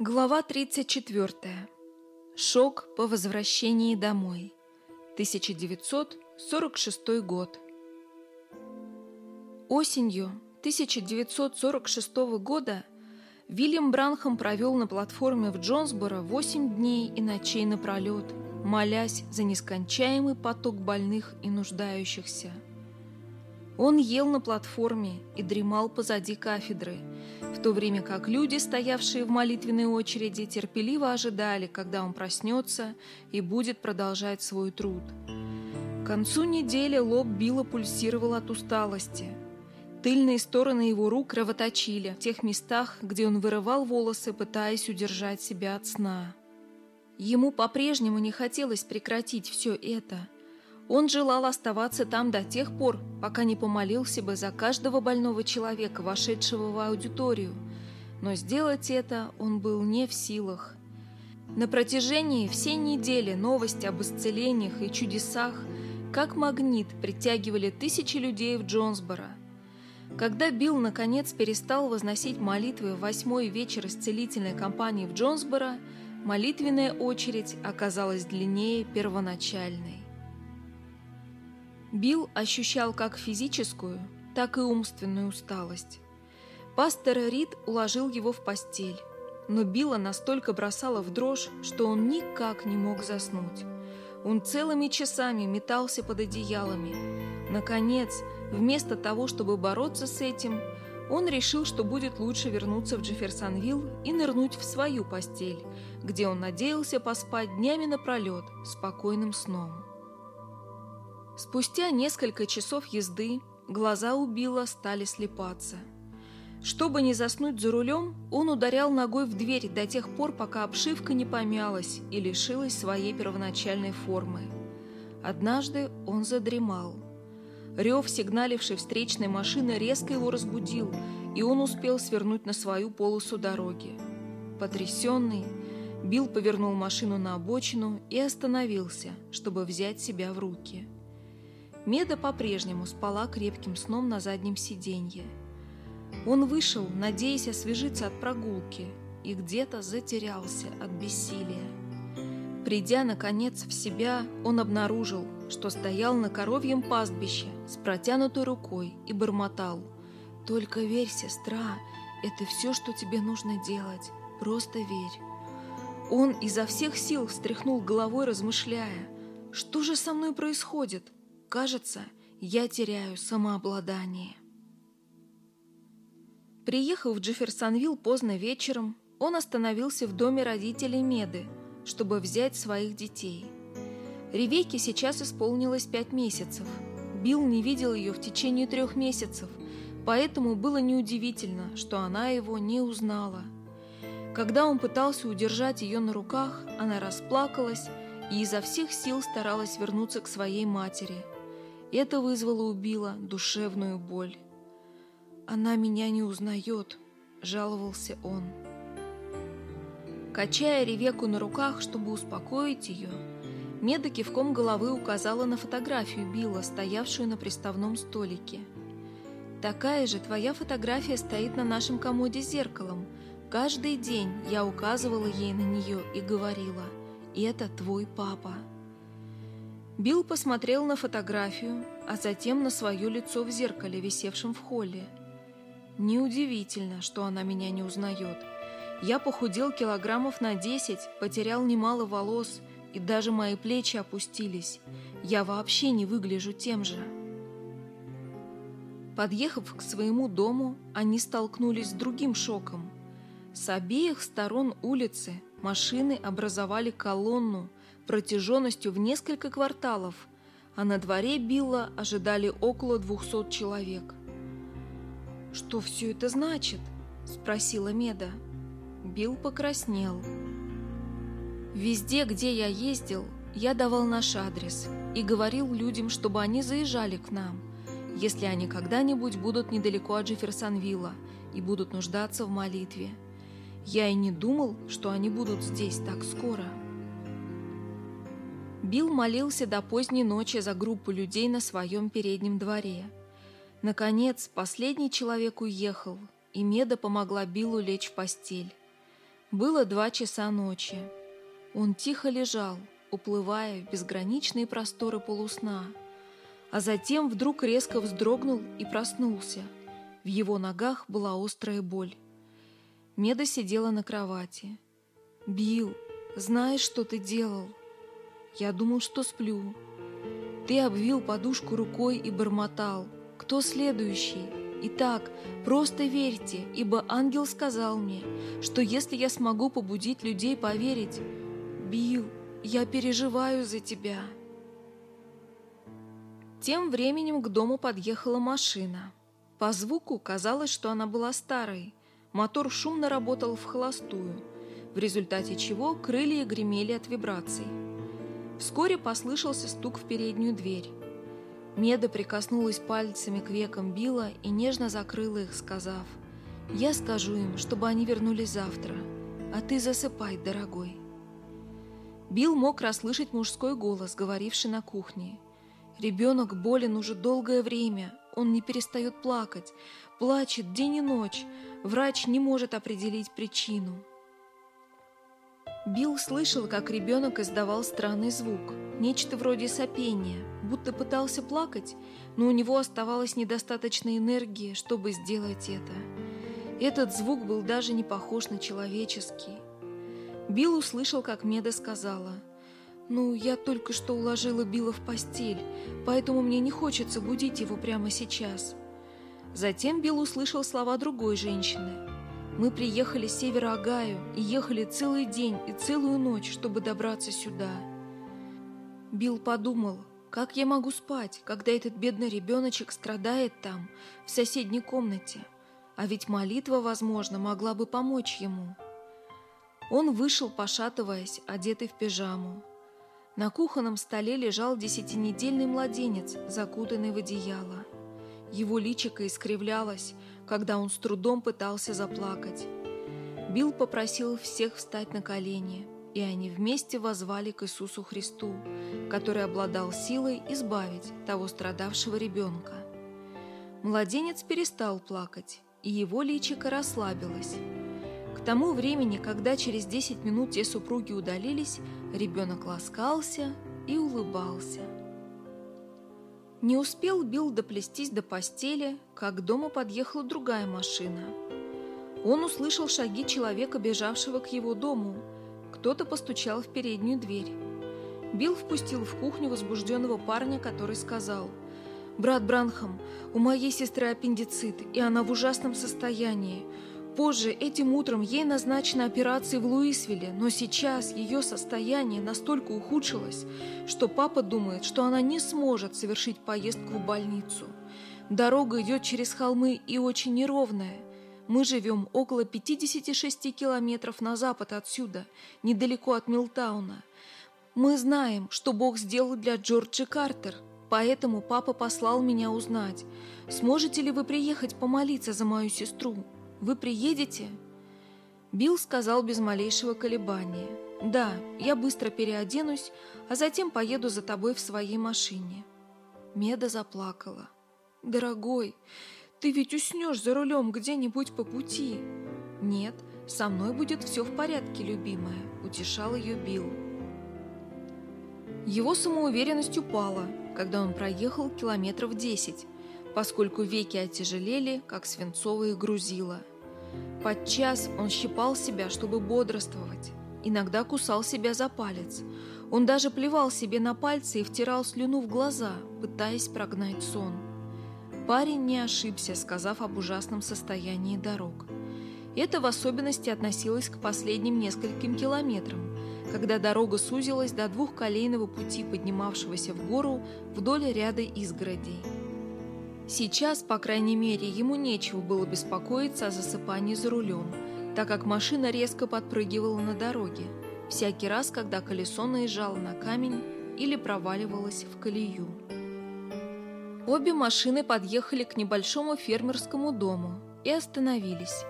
Глава 34. Шок по возвращении домой. 1946 год. Осенью 1946 года Вильям Бранхам провел на платформе в Джонсборо 8 дней и ночей напролет, молясь за нескончаемый поток больных и нуждающихся. Он ел на платформе и дремал позади кафедры – в то время как люди, стоявшие в молитвенной очереди, терпеливо ожидали, когда он проснется и будет продолжать свой труд. К концу недели лоб Билла пульсировал от усталости. Тыльные стороны его рук кровоточили в тех местах, где он вырывал волосы, пытаясь удержать себя от сна. Ему по-прежнему не хотелось прекратить все это – он желал оставаться там до тех пор, пока не помолился бы за каждого больного человека, вошедшего в аудиторию, но сделать это он был не в силах. На протяжении всей недели новости об исцелениях и чудесах как магнит притягивали тысячи людей в Джонсборо. Когда Билл наконец перестал возносить молитвы в восьмой вечер исцелительной кампании в Джонсборо, молитвенная очередь оказалась длиннее первоначальной. Билл ощущал как физическую, так и умственную усталость. Пастор Рид уложил его в постель, но Билла настолько бросала в дрожь, что он никак не мог заснуть. Он целыми часами метался под одеялами. Наконец, вместо того, чтобы бороться с этим, он решил, что будет лучше вернуться в Джефферсонвилл и нырнуть в свою постель, где он надеялся поспать днями напролет спокойным сном. Спустя несколько часов езды глаза у Билла стали слепаться. Чтобы не заснуть за рулем, он ударял ногой в дверь до тех пор, пока обшивка не помялась и лишилась своей первоначальной формы. Однажды он задремал. Рев, сигналивший встречной машины, резко его разбудил, и он успел свернуть на свою полосу дороги. Потрясенный, Билл повернул машину на обочину и остановился, чтобы взять себя в руки. Меда по-прежнему спала крепким сном на заднем сиденье. Он вышел, надеясь освежиться от прогулки, и где-то затерялся от бессилия. Придя, наконец, в себя, он обнаружил, что стоял на коровьем пастбище с протянутой рукой и бормотал. «Только верь, сестра, это все, что тебе нужно делать. Просто верь». Он изо всех сил встряхнул головой, размышляя, «Что же со мной происходит? Кажется, я теряю самообладание. Приехав в Джефферсонвилл поздно вечером, он остановился в доме родителей Меды, чтобы взять своих детей. Ревейке сейчас исполнилось пять месяцев. Билл не видел ее в течение трех месяцев, поэтому было неудивительно, что она его не узнала. Когда он пытался удержать ее на руках, она расплакалась и изо всех сил старалась вернуться к своей матери – это вызвало у Билла душевную боль. «Она меня не узнает», — жаловался он. Качая Ревеку на руках, чтобы успокоить ее, Меда кивком головы указала на фотографию Билла, стоявшую на приставном столике. «Такая же твоя фотография стоит на нашем комоде зеркалом. Каждый день я указывала ей на нее и говорила, «Это твой папа». Билл посмотрел на фотографию, а затем на свое лицо в зеркале, висевшем в холле. Неудивительно, что она меня не узнает. Я похудел килограммов на 10, потерял немало волос, и даже мои плечи опустились. Я вообще не выгляжу тем же. Подъехав к своему дому, они столкнулись с другим шоком. С обеих сторон улицы машины образовали колонну, протяженностью в несколько кварталов, а на дворе Билла ожидали около двухсот человек. «Что все это значит?» – спросила Меда. Билл покраснел. «Везде, где я ездил, я давал наш адрес и говорил людям, чтобы они заезжали к нам, если они когда-нибудь будут недалеко от Джефферсонвилла и будут нуждаться в молитве. Я и не думал, что они будут здесь так скоро». Билл молился до поздней ночи за группу людей на своем переднем дворе. Наконец, последний человек уехал, и Меда помогла Биллу лечь в постель. Было два часа ночи. Он тихо лежал, уплывая в безграничные просторы полусна, а затем вдруг резко вздрогнул и проснулся. В его ногах была острая боль. Меда сидела на кровати. «Билл, знаешь, что ты делал?» «Я думал, что сплю». Ты обвил подушку рукой и бормотал. «Кто следующий?» Итак, просто верьте, ибо ангел сказал мне, что если я смогу побудить людей поверить, Билл, я переживаю за тебя. Тем временем к дому подъехала машина. По звуку казалось, что она была старой. Мотор шумно работал в холостую, в результате чего крылья гремели от вибраций. Вскоре послышался стук в переднюю дверь. Меда прикоснулась пальцами к векам Билла и нежно закрыла их, сказав, «Я скажу им, чтобы они вернулись завтра, а ты засыпай, дорогой». Билл мог расслышать мужской голос, говоривший на кухне. «Ребенок болен уже долгое время, он не перестает плакать, плачет день и ночь, врач не может определить причину». Билл слышал, как ребенок издавал странный звук, нечто вроде сопения, будто пытался плакать, но у него оставалось недостаточно энергии, чтобы сделать это. Этот звук был даже не похож на человеческий. Билл услышал, как Меда сказала, «Ну, я только что уложила Билла в постель, поэтому мне не хочется будить его прямо сейчас». Затем Билл услышал слова другой женщины. «Мы приехали с севера Агаю и ехали целый день и целую ночь, чтобы добраться сюда». Билл подумал, как я могу спать, когда этот бедный ребеночек страдает там, в соседней комнате? А ведь молитва, возможно, могла бы помочь ему. Он вышел, пошатываясь, одетый в пижаму. На кухонном столе лежал десятинедельный младенец, закутанный в одеяло. Его личико искривлялось, когда он с трудом пытался заплакать. Билл попросил всех встать на колени – и они вместе возвали к Иисусу Христу, который обладал силой избавить того страдавшего ребенка. Младенец перестал плакать, и его личико расслабилось. К тому времени, когда через 10 минут те супруги удалились, ребенок ласкался и улыбался. Не успел Билл доплестись до постели, как к дому подъехала другая машина. Он услышал шаги человека, бежавшего к его дому – кто-то постучал в переднюю дверь. Билл впустил в кухню возбужденного парня, который сказал, «Брат Бранхам, у моей сестры аппендицит, и она в ужасном состоянии. Позже, этим утром, ей назначена операция в Луисвилле, но сейчас ее состояние настолько ухудшилось, что папа думает, что она не сможет совершить поездку в больницу. Дорога идет через холмы и очень неровная. Мы живем около 56 километров на запад отсюда, недалеко от Милтауна. Мы знаем, что Бог сделал для Джорджи Картер, поэтому папа послал меня узнать, сможете ли вы приехать помолиться за мою сестру. Вы приедете?» Билл сказал без малейшего колебания. «Да, я быстро переоденусь, а затем поеду за тобой в своей машине». Меда заплакала. «Дорогой, ты ведь уснешь за рулем где-нибудь по пути. Нет, со мной будет все в порядке, любимая, утешал ее Билл. Его самоуверенность упала, когда он проехал километров десять, поскольку веки отяжелели, как свинцовые грузила. Подчас он щипал себя, чтобы бодрствовать, иногда кусал себя за палец. Он даже плевал себе на пальцы и втирал слюну в глаза, пытаясь прогнать сон. Парень не ошибся, сказав об ужасном состоянии дорог. Это в особенности относилось к последним нескольким километрам, когда дорога сузилась до двухколейного пути, поднимавшегося в гору вдоль ряда изгородей. Сейчас, по крайней мере, ему нечего было беспокоиться о засыпании за рулем, так как машина резко подпрыгивала на дороге, всякий раз, когда колесо наезжало на камень или проваливалось в колею. Обе машины подъехали к небольшому фермерскому дому и остановились.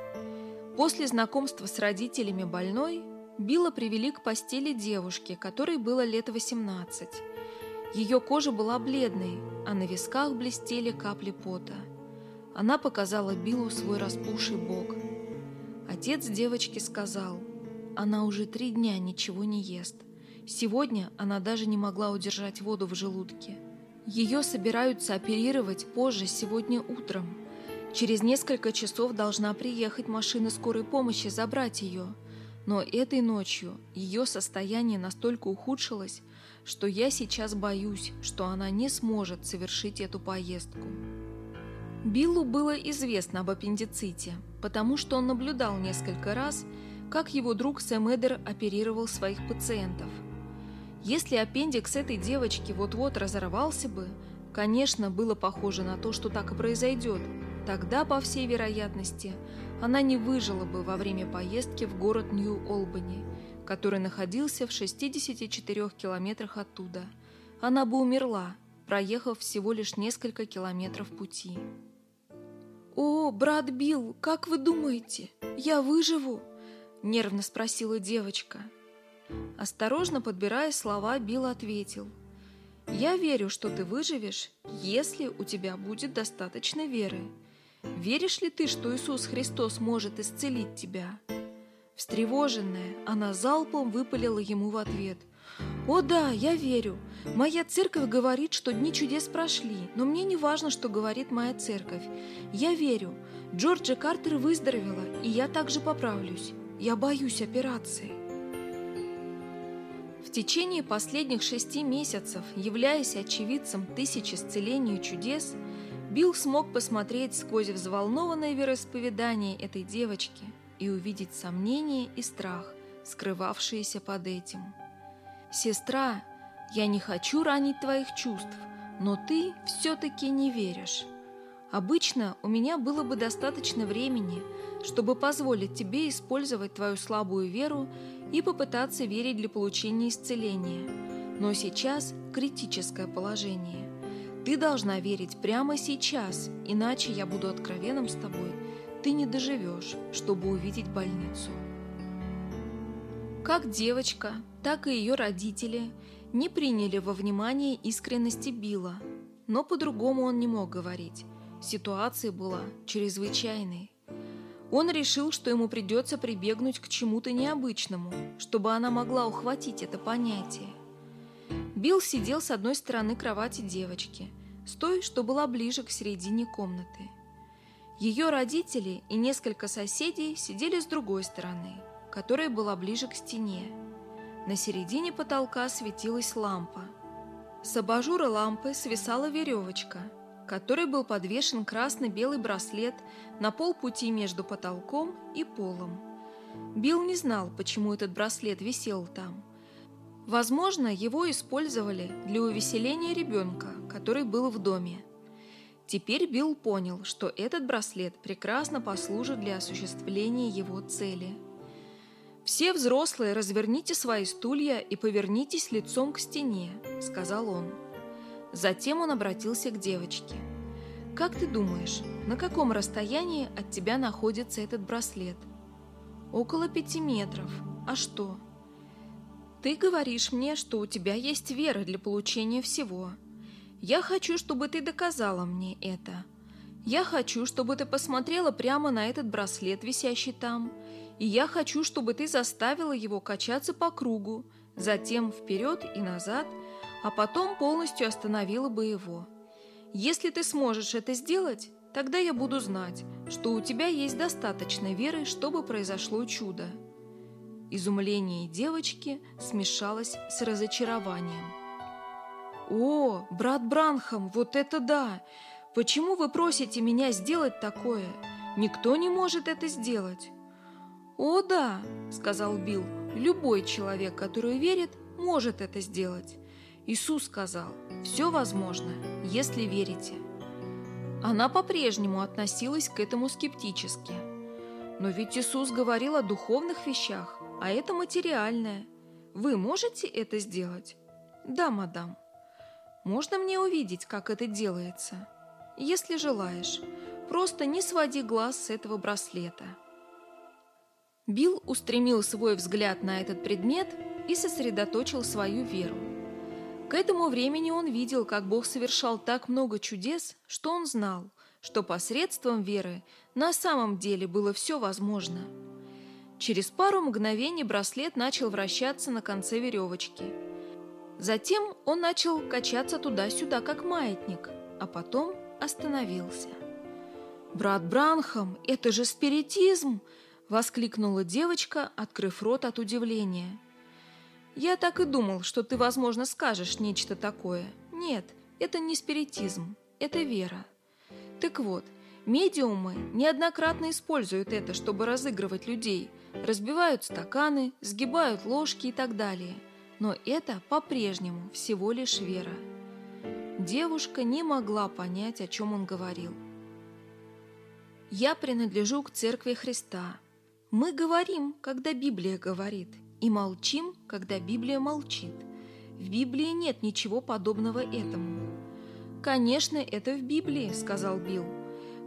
После знакомства с родителями больной Билла привели к постели девушки, которой было лет 18. Ее кожа была бледной, а на висках блестели капли пота. Она показала Биллу свой распухший бок. Отец девочки сказал, она уже три дня ничего не ест. Сегодня она даже не могла удержать воду в желудке. Ее собираются оперировать позже, сегодня утром. Через несколько часов должна приехать машина скорой помощи забрать ее. Но этой ночью ее состояние настолько ухудшилось, что я сейчас боюсь, что она не сможет совершить эту поездку. Биллу было известно об аппендиците, потому что он наблюдал несколько раз, как его друг Сэм Эдер оперировал своих пациентов – если аппендикс этой девочки вот-вот разорвался бы, конечно, было похоже на то, что так и произойдет, тогда, по всей вероятности, она не выжила бы во время поездки в город Нью-Олбани, который находился в 64 километрах оттуда. Она бы умерла, проехав всего лишь несколько километров пути. «О, брат Билл, как вы думаете, я выживу?» – нервно спросила девочка – Осторожно подбирая слова, Билл ответил. «Я верю, что ты выживешь, если у тебя будет достаточно веры. Веришь ли ты, что Иисус Христос может исцелить тебя?» Встревоженная, она залпом выпалила ему в ответ. «О да, я верю. Моя церковь говорит, что дни чудес прошли, но мне не важно, что говорит моя церковь. Я верю. Джорджа Картер выздоровела, и я также поправлюсь. Я боюсь операции». В течение последних шести месяцев, являясь очевидцем тысяч исцелений и чудес, Билл смог посмотреть сквозь взволнованное вероисповедание этой девочки и увидеть сомнение и страх, скрывавшиеся под этим. «Сестра, я не хочу ранить твоих чувств, но ты все-таки не веришь. Обычно у меня было бы достаточно времени, чтобы позволить тебе использовать твою слабую веру и попытаться верить для получения исцеления. Но сейчас критическое положение. Ты должна верить прямо сейчас, иначе я буду откровенным с тобой. Ты не доживешь, чтобы увидеть больницу. Как девочка, так и ее родители не приняли во внимание искренности Билла, но по-другому он не мог говорить. Ситуация была чрезвычайной. Он решил, что ему придется прибегнуть к чему-то необычному, чтобы она могла ухватить это понятие. Билл сидел с одной стороны кровати девочки, с той, что была ближе к середине комнаты. Ее родители и несколько соседей сидели с другой стороны, которая была ближе к стене. На середине потолка светилась лампа. С абажура лампы свисала веревочка – которой был подвешен красно-белый браслет на полпути между потолком и полом. Билл не знал, почему этот браслет висел там. Возможно, его использовали для увеселения ребенка, который был в доме. Теперь Билл понял, что этот браслет прекрасно послужит для осуществления его цели. «Все взрослые разверните свои стулья и повернитесь лицом к стене», — сказал он. Затем он обратился к девочке. «Как ты думаешь, на каком расстоянии от тебя находится этот браслет?» «Около пяти метров. А что?» «Ты говоришь мне, что у тебя есть вера для получения всего. Я хочу, чтобы ты доказала мне это. Я хочу, чтобы ты посмотрела прямо на этот браслет, висящий там, и я хочу, чтобы ты заставила его качаться по кругу, затем вперед и назад – а потом полностью остановила бы его. Если ты сможешь это сделать, тогда я буду знать, что у тебя есть достаточно веры, чтобы произошло чудо. Изумление девочки смешалось с разочарованием. «О, брат Бранхам, вот это да! Почему вы просите меня сделать такое? Никто не может это сделать!» «О, да!» — сказал Билл. «Любой человек, который верит, может это сделать. Иисус сказал, все возможно, если верите. Она по-прежнему относилась к этому скептически. Но ведь Иисус говорил о духовных вещах, а это материальное. Вы можете это сделать? Да, мадам. Можно мне увидеть, как это делается? Если желаешь, просто не своди глаз с этого браслета. Билл устремил свой взгляд на этот предмет и сосредоточил свою веру. К этому времени он видел, как Бог совершал так много чудес, что он знал, что посредством веры на самом деле было все возможно. Через пару мгновений браслет начал вращаться на конце веревочки. Затем он начал качаться туда-сюда, как маятник, а потом остановился. «Брат Бранхам, это же спиритизм!» — воскликнула девочка, открыв рот от удивления. «Я так и думал, что ты, возможно, скажешь нечто такое. Нет, это не спиритизм, это вера. Так вот, медиумы неоднократно используют это, чтобы разыгрывать людей, разбивают стаканы, сгибают ложки и так далее. Но это по-прежнему всего лишь вера. Девушка не могла понять, о чем он говорил. «Я принадлежу к Церкви Христа. Мы говорим, когда Библия говорит, и молчим, когда Библия молчит. В Библии нет ничего подобного этому». «Конечно, это в Библии», — сказал Билл.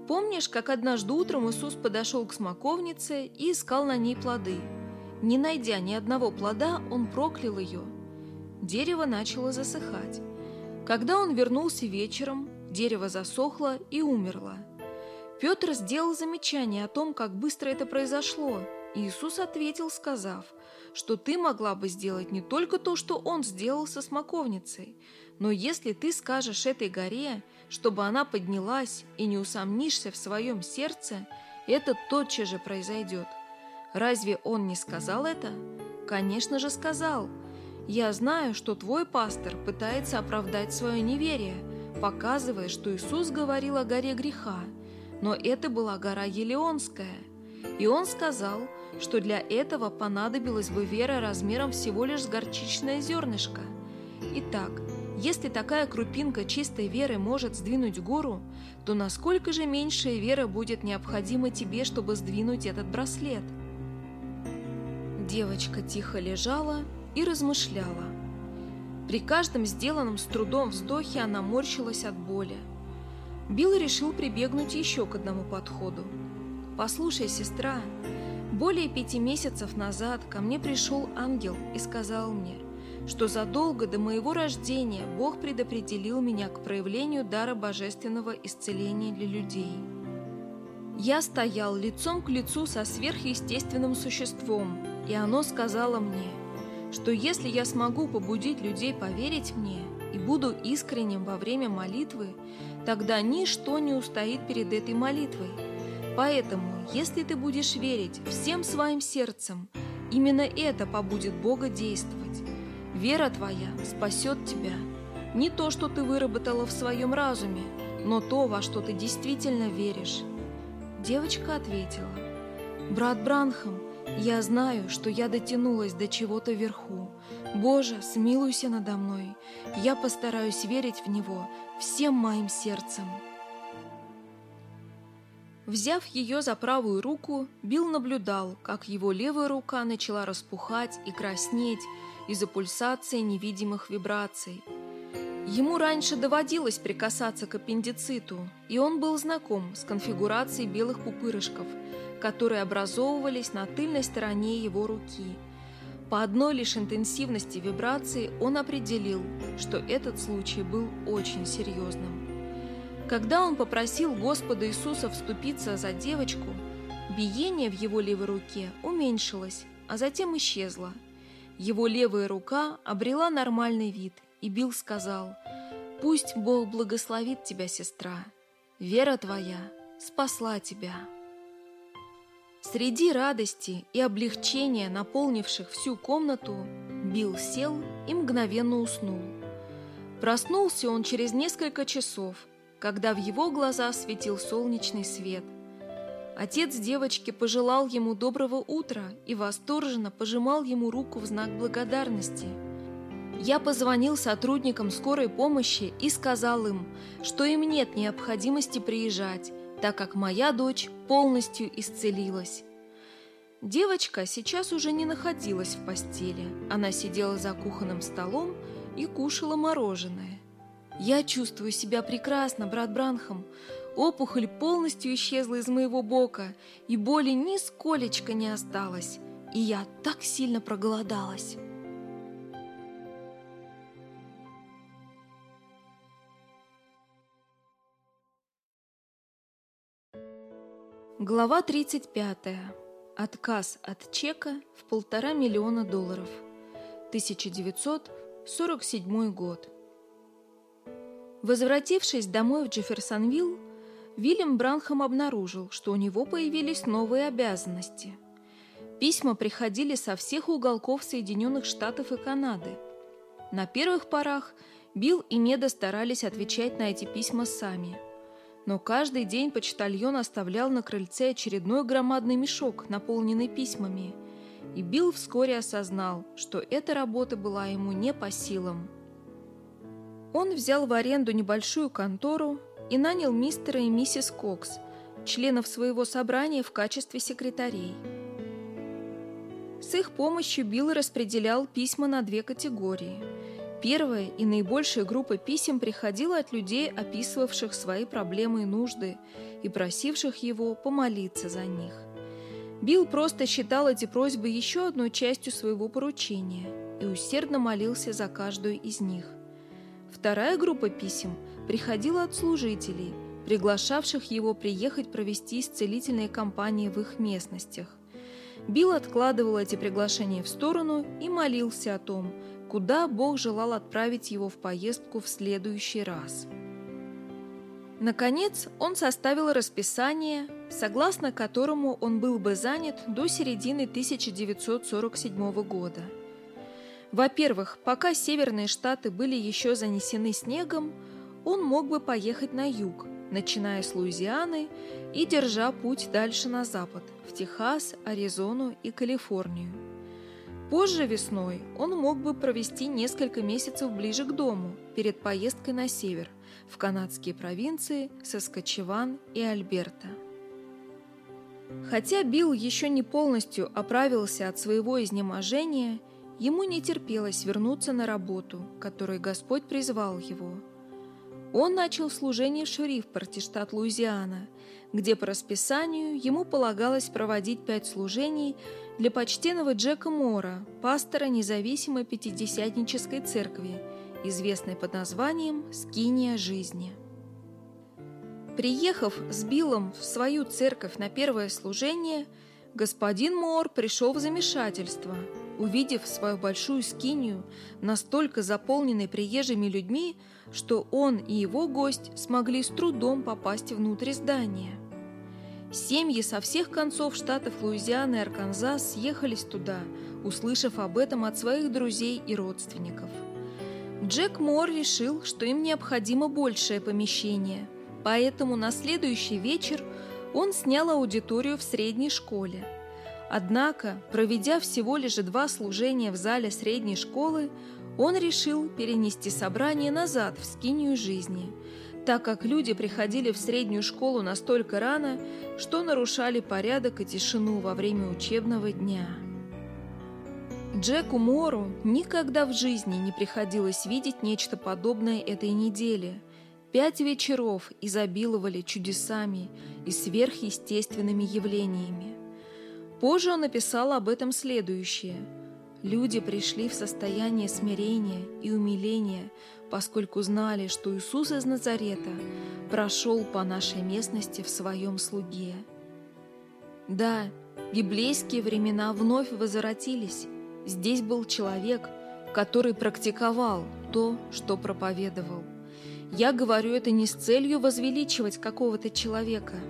Помнишь, как однажды утром Иисус подошел к смоковнице и искал на ней плоды? Не найдя ни одного плода, он проклял ее. Дерево начало засыхать. Когда он вернулся вечером, дерево засохло и умерло. Петр сделал замечание о том, как быстро это произошло, Иисус ответил, сказав, что ты могла бы сделать не только то, что он сделал со смоковницей, но если ты скажешь этой горе, чтобы она поднялась, и не усомнишься в своем сердце, это тотчас же произойдет. Разве он не сказал это? Конечно же сказал. Я знаю, что твой пастор пытается оправдать свое неверие, показывая, что Иисус говорил о горе греха, но это была гора Елеонская. И он сказал, что для этого понадобилась бы вера размером всего лишь с горчичное зернышко. Итак, если такая крупинка чистой веры может сдвинуть гору, то насколько же меньшая вера будет необходима тебе, чтобы сдвинуть этот браслет? Девочка тихо лежала и размышляла. При каждом сделанном с трудом вздохе она морщилась от боли. Билл решил прибегнуть еще к одному подходу. «Послушай, сестра, более пяти месяцев назад ко мне пришел ангел и сказал мне – что задолго до моего рождения Бог предопределил меня к проявлению дара божественного исцеления для людей. Я стоял лицом к лицу со сверхъестественным существом, и оно сказало мне, что если я смогу побудить людей поверить мне и буду искренним во время молитвы, тогда ничто не устоит перед этой молитвой. Поэтому, если ты будешь верить всем своим сердцем, именно это побудет Бога действовать. Вера твоя спасет тебя. Не то, что ты выработала в своем разуме, но то, во что ты действительно веришь. Девочка ответила, «Брат Бранхам, я знаю, что я дотянулась до чего-то вверху. Боже, смилуйся надо мной. Я постараюсь верить в Него всем моим сердцем». Взяв ее за правую руку, Билл наблюдал, как его левая рука начала распухать и краснеть, из-за пульсации невидимых вибраций. Ему раньше доводилось прикасаться к аппендициту, и он был знаком с конфигурацией белых пупырышков, которые образовывались на тыльной стороне его руки. По одной лишь интенсивности вибрации он определил, что этот случай был очень серьезным. Когда он попросил Господа Иисуса вступиться за девочку, биение в его левой руке уменьшилось, а затем исчезло – его левая рука обрела нормальный вид, и Билл сказал, «Пусть Бог благословит тебя, сестра. Вера твоя спасла тебя». Среди радости и облегчения, наполнивших всю комнату, Билл сел и мгновенно уснул. Проснулся он через несколько часов, когда в его глаза светил солнечный свет – Отец девочки пожелал ему доброго утра и восторженно пожимал ему руку в знак благодарности. Я позвонил сотрудникам скорой помощи и сказал им, что им нет необходимости приезжать, так как моя дочь полностью исцелилась. Девочка сейчас уже не находилась в постели. Она сидела за кухонным столом и кушала мороженое. «Я чувствую себя прекрасно, брат Бранхам. Опухоль полностью исчезла из моего бока, и боли нисколечко не осталось, и я так сильно проголодалась. Глава 35. Отказ от чека в полтора миллиона долларов. 1947 год. Возвратившись домой в Джефферсонвилл, Вильям Бранхам обнаружил, что у него появились новые обязанности. Письма приходили со всех уголков Соединенных Штатов и Канады. На первых порах Билл и Неда старались отвечать на эти письма сами. Но каждый день почтальон оставлял на крыльце очередной громадный мешок, наполненный письмами. И Билл вскоре осознал, что эта работа была ему не по силам. Он взял в аренду небольшую контору и нанял мистера и миссис Кокс, членов своего собрания в качестве секретарей. С их помощью Билл распределял письма на две категории. Первая и наибольшая группа писем приходила от людей, описывавших свои проблемы и нужды, и просивших его помолиться за них. Билл просто считал эти просьбы еще одной частью своего поручения и усердно молился за каждую из них. Вторая группа писем приходила от служителей, приглашавших его приехать провести исцелительные кампании в их местностях. Билл откладывал эти приглашения в сторону и молился о том, куда Бог желал отправить его в поездку в следующий раз. Наконец, он составил расписание, согласно которому он был бы занят до середины 1947 года. Во-первых, пока северные штаты были еще занесены снегом, он мог бы поехать на юг, начиная с Луизианы и держа путь дальше на запад, в Техас, Аризону и Калифорнию. Позже весной он мог бы провести несколько месяцев ближе к дому, перед поездкой на север, в канадские провинции Саскачеван и Альберта. Хотя Билл еще не полностью оправился от своего изнеможения, ему не терпелось вернуться на работу, которой Господь призвал его – он начал служение в Шрифпорте, штат Луизиана, где по расписанию ему полагалось проводить пять служений для почтенного Джека Мора, пастора независимой пятидесятнической церкви, известной под названием «Скиния жизни». Приехав с Биллом в свою церковь на первое служение, господин Мор пришел в замешательство – увидев свою большую скинию, настолько заполненной приезжими людьми, что он и его гость смогли с трудом попасть внутрь здания. Семьи со всех концов штатов Луизианы и Арканзас съехались туда, услышав об этом от своих друзей и родственников. Джек Мор решил, что им необходимо большее помещение, поэтому на следующий вечер он снял аудиторию в средней школе – Однако, проведя всего лишь два служения в зале средней школы, он решил перенести собрание назад в скинию жизни, так как люди приходили в среднюю школу настолько рано, что нарушали порядок и тишину во время учебного дня. Джеку Мору никогда в жизни не приходилось видеть нечто подобное этой неделе. Пять вечеров изобиловали чудесами и сверхъестественными явлениями. Позже он написал об этом следующее. «Люди пришли в состояние смирения и умиления, поскольку знали, что Иисус из Назарета прошел по нашей местности в своем слуге». Да, библейские времена вновь возвратились. Здесь был человек, который практиковал то, что проповедовал. Я говорю это не с целью возвеличивать какого-то человека –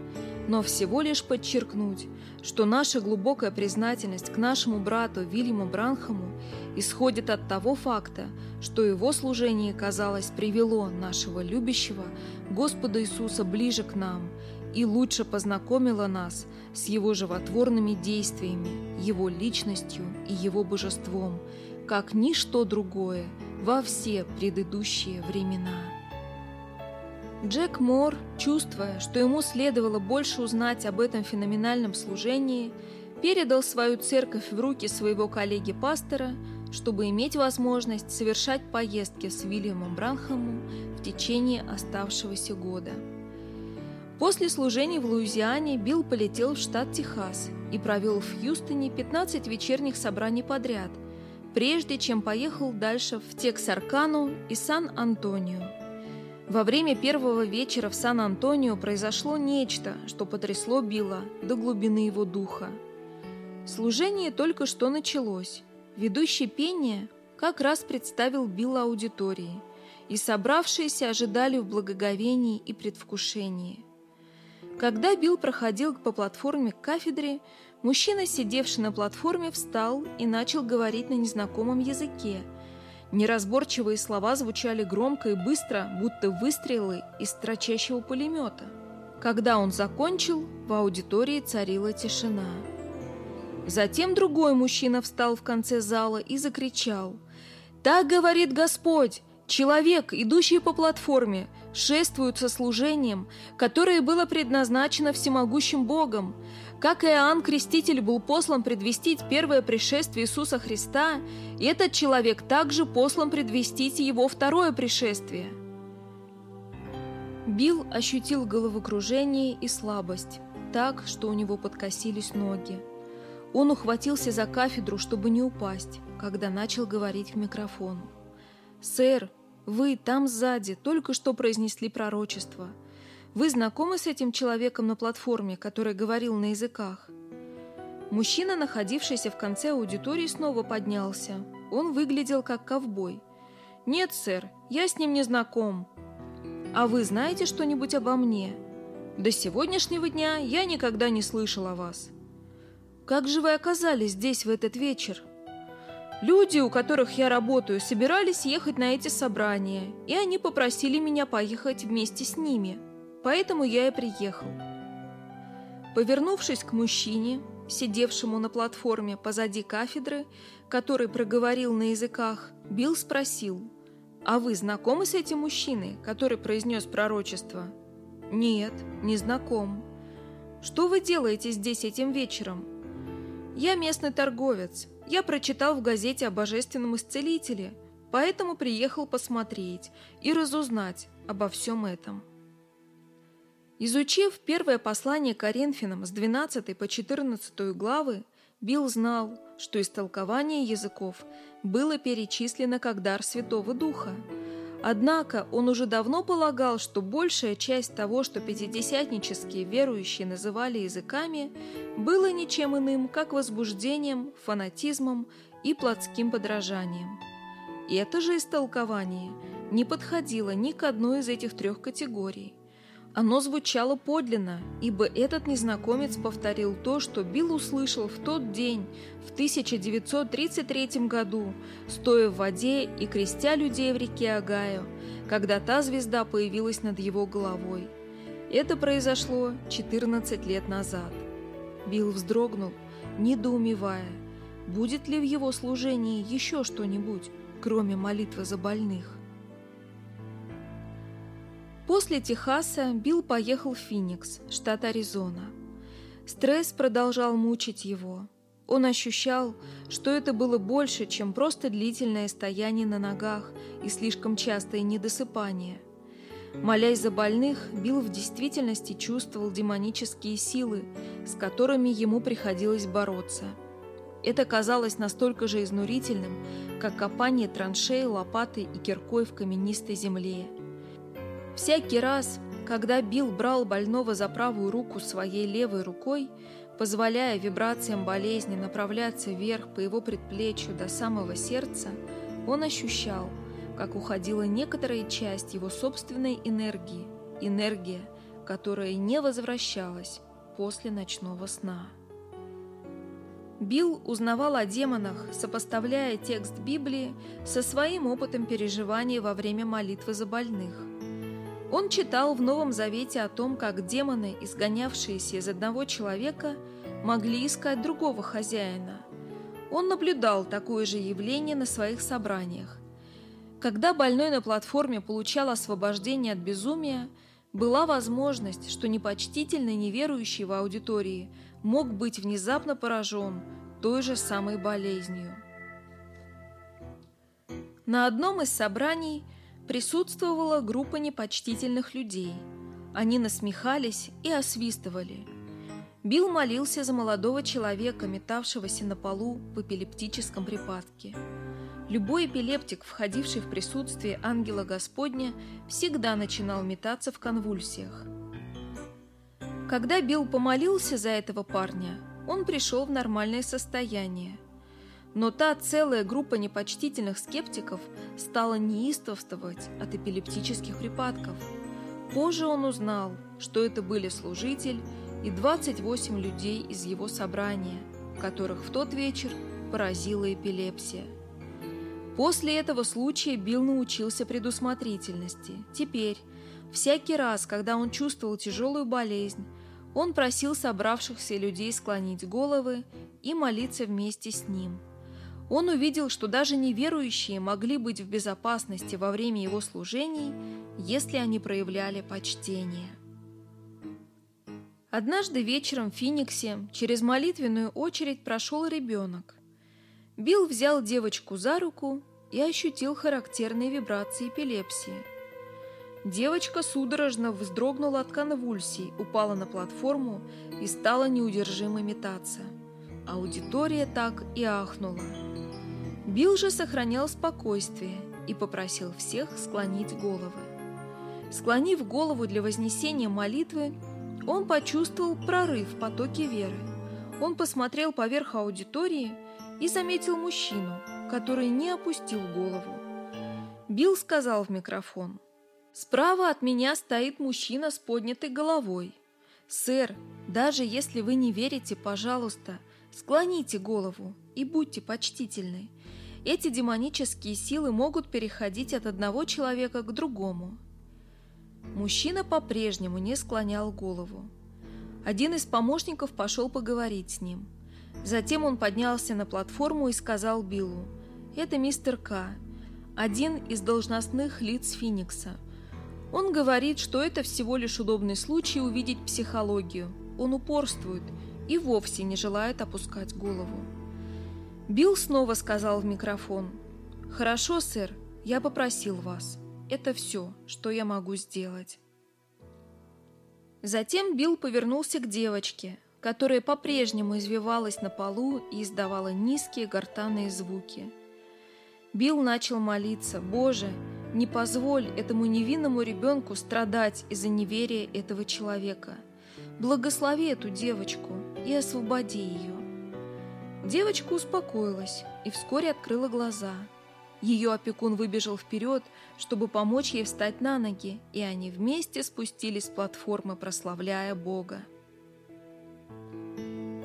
но всего лишь подчеркнуть, что наша глубокая признательность к нашему брату Вильяму Бранхаму исходит от того факта, что его служение, казалось, привело нашего любящего Господа Иисуса ближе к нам и лучше познакомило нас с его животворными действиями, его личностью и его божеством, как ничто другое во все предыдущие времена. Джек Мор, чувствуя, что ему следовало больше узнать об этом феноменальном служении, передал свою церковь в руки своего коллеги-пастора, чтобы иметь возможность совершать поездки с Вильямом Бранхамом в течение оставшегося года. После служения в Луизиане Билл полетел в штат Техас и провел в Хьюстоне 15 вечерних собраний подряд, прежде чем поехал дальше в Тексаркану и Сан-Антонио. Во время первого вечера в Сан-Антонио произошло нечто, что потрясло Билла до глубины его духа. Служение только что началось. Ведущий пения как раз представил Билла аудитории, и собравшиеся ожидали в благоговении и предвкушении. Когда Билл проходил по платформе к кафедре, мужчина, сидевший на платформе, встал и начал говорить на незнакомом языке. Неразборчивые слова звучали громко и быстро, будто выстрелы из строчащего пулемета. Когда он закончил, в аудитории царила тишина. Затем другой мужчина встал в конце зала и закричал. «Так говорит Господь! Человек, идущий по платформе, шествует со служением, которое было предназначено всемогущим Богом. Как Иоанн Креститель был послан предвестить первое пришествие Иисуса Христа, этот человек также послан предвестить его второе пришествие». Билл ощутил головокружение и слабость, так, что у него подкосились ноги. Он ухватился за кафедру, чтобы не упасть, когда начал говорить в микрофон. «Сэр, вы там сзади только что произнесли пророчество. Вы знакомы с этим человеком на платформе, который говорил на языках?» Мужчина, находившийся в конце аудитории, снова поднялся. Он выглядел как ковбой. «Нет, сэр, я с ним не знаком». «А вы знаете что-нибудь обо мне?» «До сегодняшнего дня я никогда не слышал о вас». Как же вы оказались здесь в этот вечер? Люди, у которых я работаю, собирались ехать на эти собрания, и они попросили меня поехать вместе с ними. Поэтому я и приехал. Повернувшись к мужчине, сидевшему на платформе позади кафедры, который проговорил на языках, Билл спросил, «А вы знакомы с этим мужчиной, который произнес пророчество?» «Нет, не знаком». «Что вы делаете здесь этим вечером?» Я местный торговец. Я прочитал в газете о божественном исцелителе, поэтому приехал посмотреть и разузнать обо всем этом. Изучив первое послание Коринфянам с 12 по 14 главы, Билл знал, что истолкование языков было перечислено как дар Святого Духа – Однако он уже давно полагал, что большая часть того, что пятидесятнические верующие называли языками, было ничем иным, как возбуждением, фанатизмом и плотским подражанием. И это же истолкование не подходило ни к одной из этих трех категорий. Оно звучало подлинно, ибо этот незнакомец повторил то, что Билл услышал в тот день, в 1933 году, стоя в воде и крестя людей в реке Агаю, когда та звезда появилась над его головой. Это произошло 14 лет назад. Билл вздрогнул, недоумевая, будет ли в его служении еще что-нибудь, кроме молитвы за больных. После Техаса Билл поехал в Финикс, штат Аризона. Стресс продолжал мучить его. Он ощущал, что это было больше, чем просто длительное стояние на ногах и слишком частое недосыпание. Молясь за больных, Билл в действительности чувствовал демонические силы, с которыми ему приходилось бороться. Это казалось настолько же изнурительным, как копание траншеи лопатой и киркой в каменистой земле – Всякий раз, когда Билл брал больного за правую руку своей левой рукой, позволяя вибрациям болезни направляться вверх по его предплечью до самого сердца, он ощущал, как уходила некоторая часть его собственной энергии, энергия, которая не возвращалась после ночного сна. Билл узнавал о демонах, сопоставляя текст Библии со своим опытом переживания во время молитвы за больных. Он читал в Новом Завете о том, как демоны, изгонявшиеся из одного человека, могли искать другого хозяина. Он наблюдал такое же явление на своих собраниях. Когда больной на платформе получал освобождение от безумия, была возможность, что непочтительный неверующий в аудитории мог быть внезапно поражен той же самой болезнью. На одном из собраний – присутствовала группа непочтительных людей. Они насмехались и освистывали. Билл молился за молодого человека, метавшегося на полу в эпилептическом припадке. Любой эпилептик, входивший в присутствие ангела Господня, всегда начинал метаться в конвульсиях. Когда Билл помолился за этого парня, он пришел в нормальное состояние. Но та целая группа непочтительных скептиков стала неистовствовать от эпилептических припадков. Позже он узнал, что это были служитель и 28 людей из его собрания, которых в тот вечер поразила эпилепсия. После этого случая Билл научился предусмотрительности. Теперь, всякий раз, когда он чувствовал тяжелую болезнь, он просил собравшихся людей склонить головы и молиться вместе с ним. Он увидел, что даже неверующие могли быть в безопасности во время его служений, если они проявляли почтение. Однажды вечером в Финиксе через молитвенную очередь прошел ребенок. Билл взял девочку за руку и ощутил характерные вибрации эпилепсии. Девочка судорожно вздрогнула от конвульсий, упала на платформу и стала неудержимо метаться. Аудитория так и ахнула. Билл же сохранял спокойствие и попросил всех склонить головы. Склонив голову для вознесения молитвы, он почувствовал прорыв в потоке веры. Он посмотрел поверх аудитории и заметил мужчину, который не опустил голову. Билл сказал в микрофон. «Справа от меня стоит мужчина с поднятой головой. Сэр, даже если вы не верите, пожалуйста, склоните голову и будьте почтительны. Эти демонические силы могут переходить от одного человека к другому». Мужчина по-прежнему не склонял голову. Один из помощников пошел поговорить с ним – Затем он поднялся на платформу и сказал Биллу, «Это мистер К, один из должностных лиц Финикса. Он говорит, что это всего лишь удобный случай увидеть психологию. Он упорствует и вовсе не желает опускать голову». Билл снова сказал в микрофон, «Хорошо, сэр, я попросил вас. Это все, что я могу сделать». Затем Билл повернулся к девочке, которая по-прежнему извивалась на полу и издавала низкие гортанные звуки. Билл начал молиться, «Боже, не позволь этому невинному ребенку страдать из-за неверия этого человека. Благослови эту девочку и освободи ее». Девочка успокоилась и вскоре открыла глаза. Ее опекун выбежал вперед, чтобы помочь ей встать на ноги, и они вместе спустились с платформы, прославляя Бога.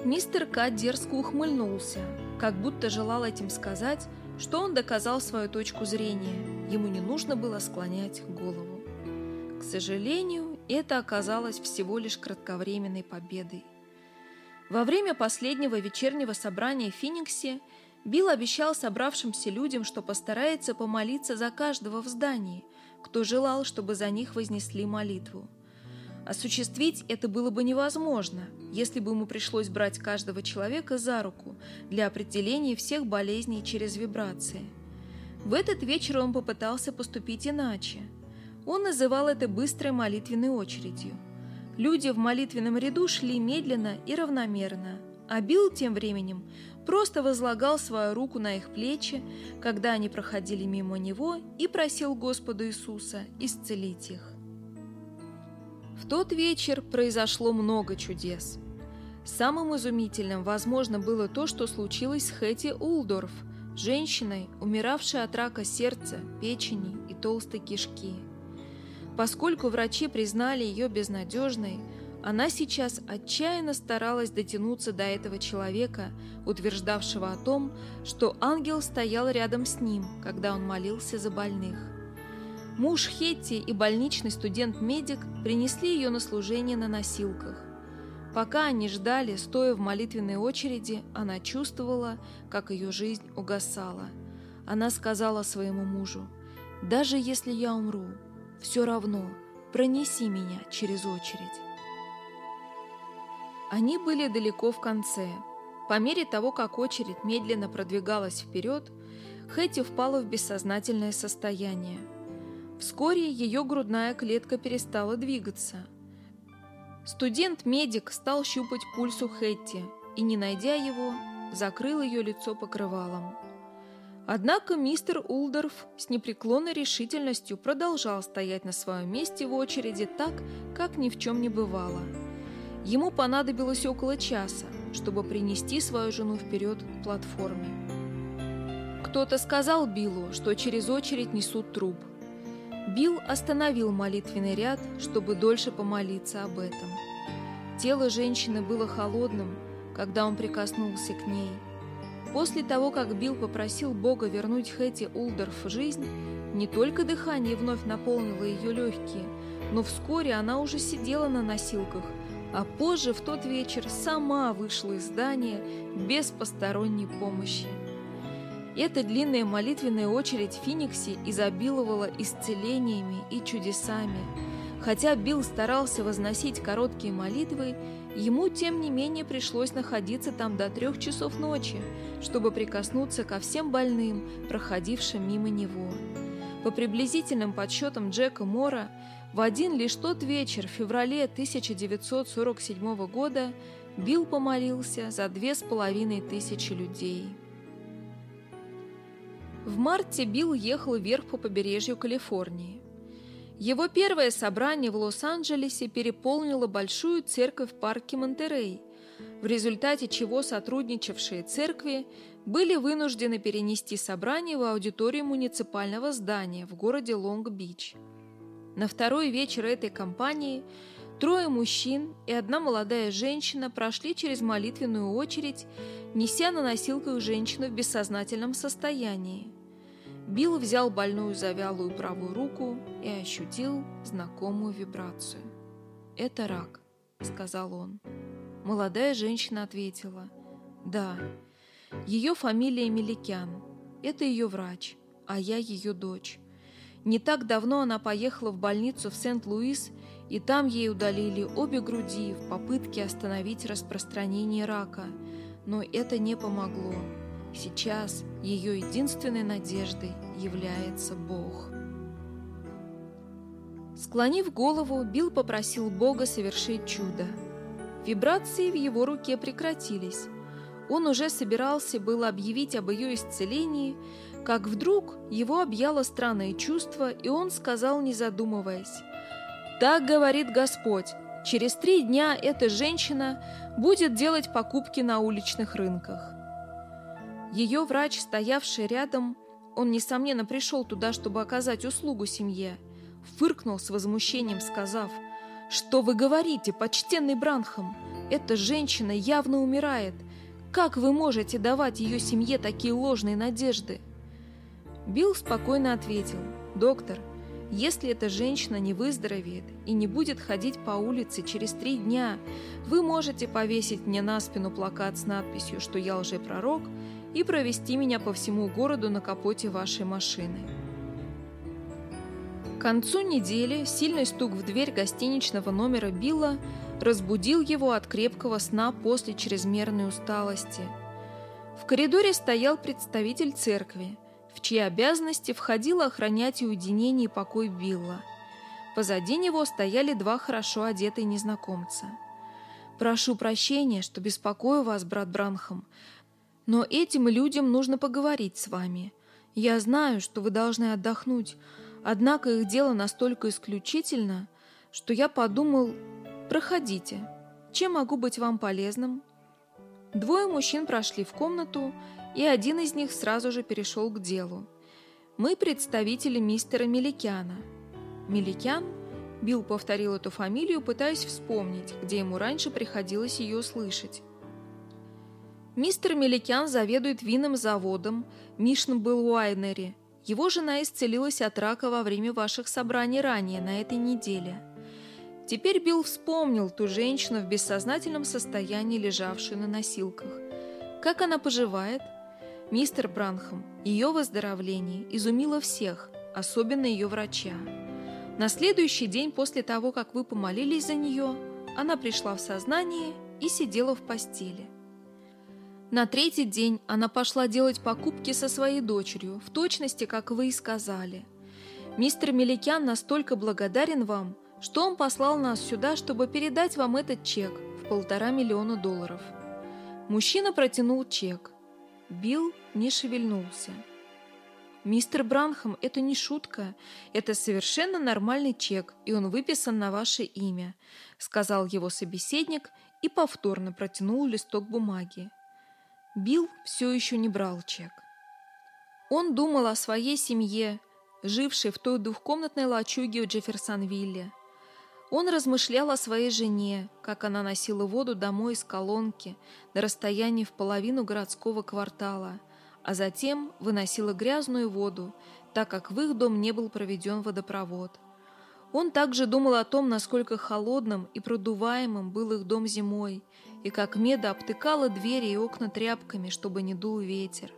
Мистер К дерзко ухмыльнулся, как будто желал этим сказать, что он доказал свою точку зрения, ему не нужно было склонять голову. К сожалению, это оказалось всего лишь кратковременной победой. Во время последнего вечернего собрания в Фениксе Билл обещал собравшимся людям, что постарается помолиться за каждого в здании, кто желал, чтобы за них вознесли молитву. Осуществить это было бы невозможно, если бы ему пришлось брать каждого человека за руку для определения всех болезней через вибрации. В этот вечер он попытался поступить иначе. Он называл это быстрой молитвенной очередью. Люди в молитвенном ряду шли медленно и равномерно, а Билл тем временем просто возлагал свою руку на их плечи, когда они проходили мимо него, и просил Господа Иисуса исцелить их. В тот вечер произошло много чудес. Самым изумительным, возможно, было то, что случилось с Хэти Улдорф, женщиной, умиравшей от рака сердца, печени и толстой кишки. Поскольку врачи признали ее безнадежной, она сейчас отчаянно старалась дотянуться до этого человека, утверждавшего о том, что ангел стоял рядом с ним, когда он молился за больных. Муж Хетти и больничный студент-медик принесли ее на служение на носилках. Пока они ждали, стоя в молитвенной очереди, она чувствовала, как ее жизнь угасала. Она сказала своему мужу, «Даже если я умру, все равно пронеси меня через очередь». Они были далеко в конце. По мере того, как очередь медленно продвигалась вперед, Хэти впала в бессознательное состояние – Вскоре ее грудная клетка перестала двигаться. Студент-медик стал щупать пульс у Хэтти и, не найдя его, закрыл ее лицо покрывалом. Однако мистер Улдорф с непреклонной решительностью продолжал стоять на своем месте в очереди так, как ни в чем не бывало. Ему понадобилось около часа, чтобы принести свою жену вперед к платформе. Кто-то сказал Биллу, что через очередь несут труп. Билл остановил молитвенный ряд, чтобы дольше помолиться об этом. Тело женщины было холодным, когда он прикоснулся к ней. После того, как Билл попросил Бога вернуть Хэти Улдорф жизнь, не только дыхание вновь наполнило ее легкие, но вскоре она уже сидела на носилках, а позже в тот вечер сама вышла из здания без посторонней помощи. Эта длинная молитвенная очередь в Фениксе изобиловала исцелениями и чудесами. Хотя Билл старался возносить короткие молитвы, ему, тем не менее, пришлось находиться там до трех часов ночи, чтобы прикоснуться ко всем больным, проходившим мимо него. По приблизительным подсчетам Джека Мора, в один лишь тот вечер в феврале 1947 года Билл помолился за две с половиной тысячи людей. В марте Билл ехал вверх по побережью Калифорнии. Его первое собрание в Лос-Анджелесе переполнило большую церковь в парке Монтерей, в результате чего сотрудничавшие церкви были вынуждены перенести собрание в аудиторию муниципального здания в городе Лонг-Бич. На второй вечер этой кампании трое мужчин и одна молодая женщина прошли через молитвенную очередь, неся на носилках женщину в бессознательном состоянии. Билл взял больную завялую правую руку и ощутил знакомую вибрацию. «Это рак», — сказал он. Молодая женщина ответила. «Да, ее фамилия Меликян. Это ее врач, а я ее дочь. Не так давно она поехала в больницу в Сент-Луис, и там ей удалили обе груди в попытке остановить распространение рака. Но это не помогло. Сейчас ее единственной надеждой является Бог. Склонив голову, Билл попросил Бога совершить чудо. Вибрации в его руке прекратились. Он уже собирался было объявить об ее исцелении, как вдруг его объяло странное чувство, и он сказал, не задумываясь, «Так говорит Господь, через три дня эта женщина будет делать покупки на уличных рынках». Ее врач, стоявший рядом, он, несомненно, пришел туда, чтобы оказать услугу семье, фыркнул с возмущением, сказав, «Что вы говорите, почтенный Бранхам? Эта женщина явно умирает. Как вы можете давать ее семье такие ложные надежды?» Билл спокойно ответил, «Доктор, если эта женщина не выздоровеет и не будет ходить по улице через три дня, вы можете повесить мне на спину плакат с надписью, что я лжепророк, и провести меня по всему городу на капоте вашей машины. К концу недели сильный стук в дверь гостиничного номера Билла разбудил его от крепкого сна после чрезмерной усталости. В коридоре стоял представитель церкви, в чьи обязанности входило охранять уединение и покой Билла. Позади него стояли два хорошо одетые незнакомца. «Прошу прощения, что беспокою вас, брат Бранхам, но этим людям нужно поговорить с вами. Я знаю, что вы должны отдохнуть, однако их дело настолько исключительно, что я подумал, проходите. Чем могу быть вам полезным? Двое мужчин прошли в комнату, и один из них сразу же перешел к делу. Мы представители мистера Меликяна. Меликян? Билл повторил эту фамилию, пытаясь вспомнить, где ему раньше приходилось ее слышать. Мистер Меликян заведует винным заводом Мишнбелл Уайнери. Его жена исцелилась от рака во время ваших собраний ранее, на этой неделе. Теперь Билл вспомнил ту женщину в бессознательном состоянии, лежавшую на носилках. Как она поживает? Мистер Бранхам, ее выздоровление изумило всех, особенно ее врача. На следующий день после того, как вы помолились за нее, она пришла в сознание и сидела в постели. На третий день она пошла делать покупки со своей дочерью, в точности, как вы и сказали. Мистер Меликян настолько благодарен вам, что он послал нас сюда, чтобы передать вам этот чек в полтора миллиона долларов. Мужчина протянул чек. Билл не шевельнулся. «Мистер Бранхам, это не шутка. Это совершенно нормальный чек, и он выписан на ваше имя», — сказал его собеседник и повторно протянул листок бумаги. Билл все еще не брал чек. Он думал о своей семье, жившей в той двухкомнатной лачуге в Джефферсонвилле. Он размышлял о своей жене, как она носила воду домой из колонки на расстоянии в половину городского квартала, а затем выносила грязную воду, так как в их дом не был проведен водопровод. Он также думал о том, насколько холодным и продуваемым был их дом зимой, и как Меда обтыкала двери и окна тряпками, чтобы не дул ветер.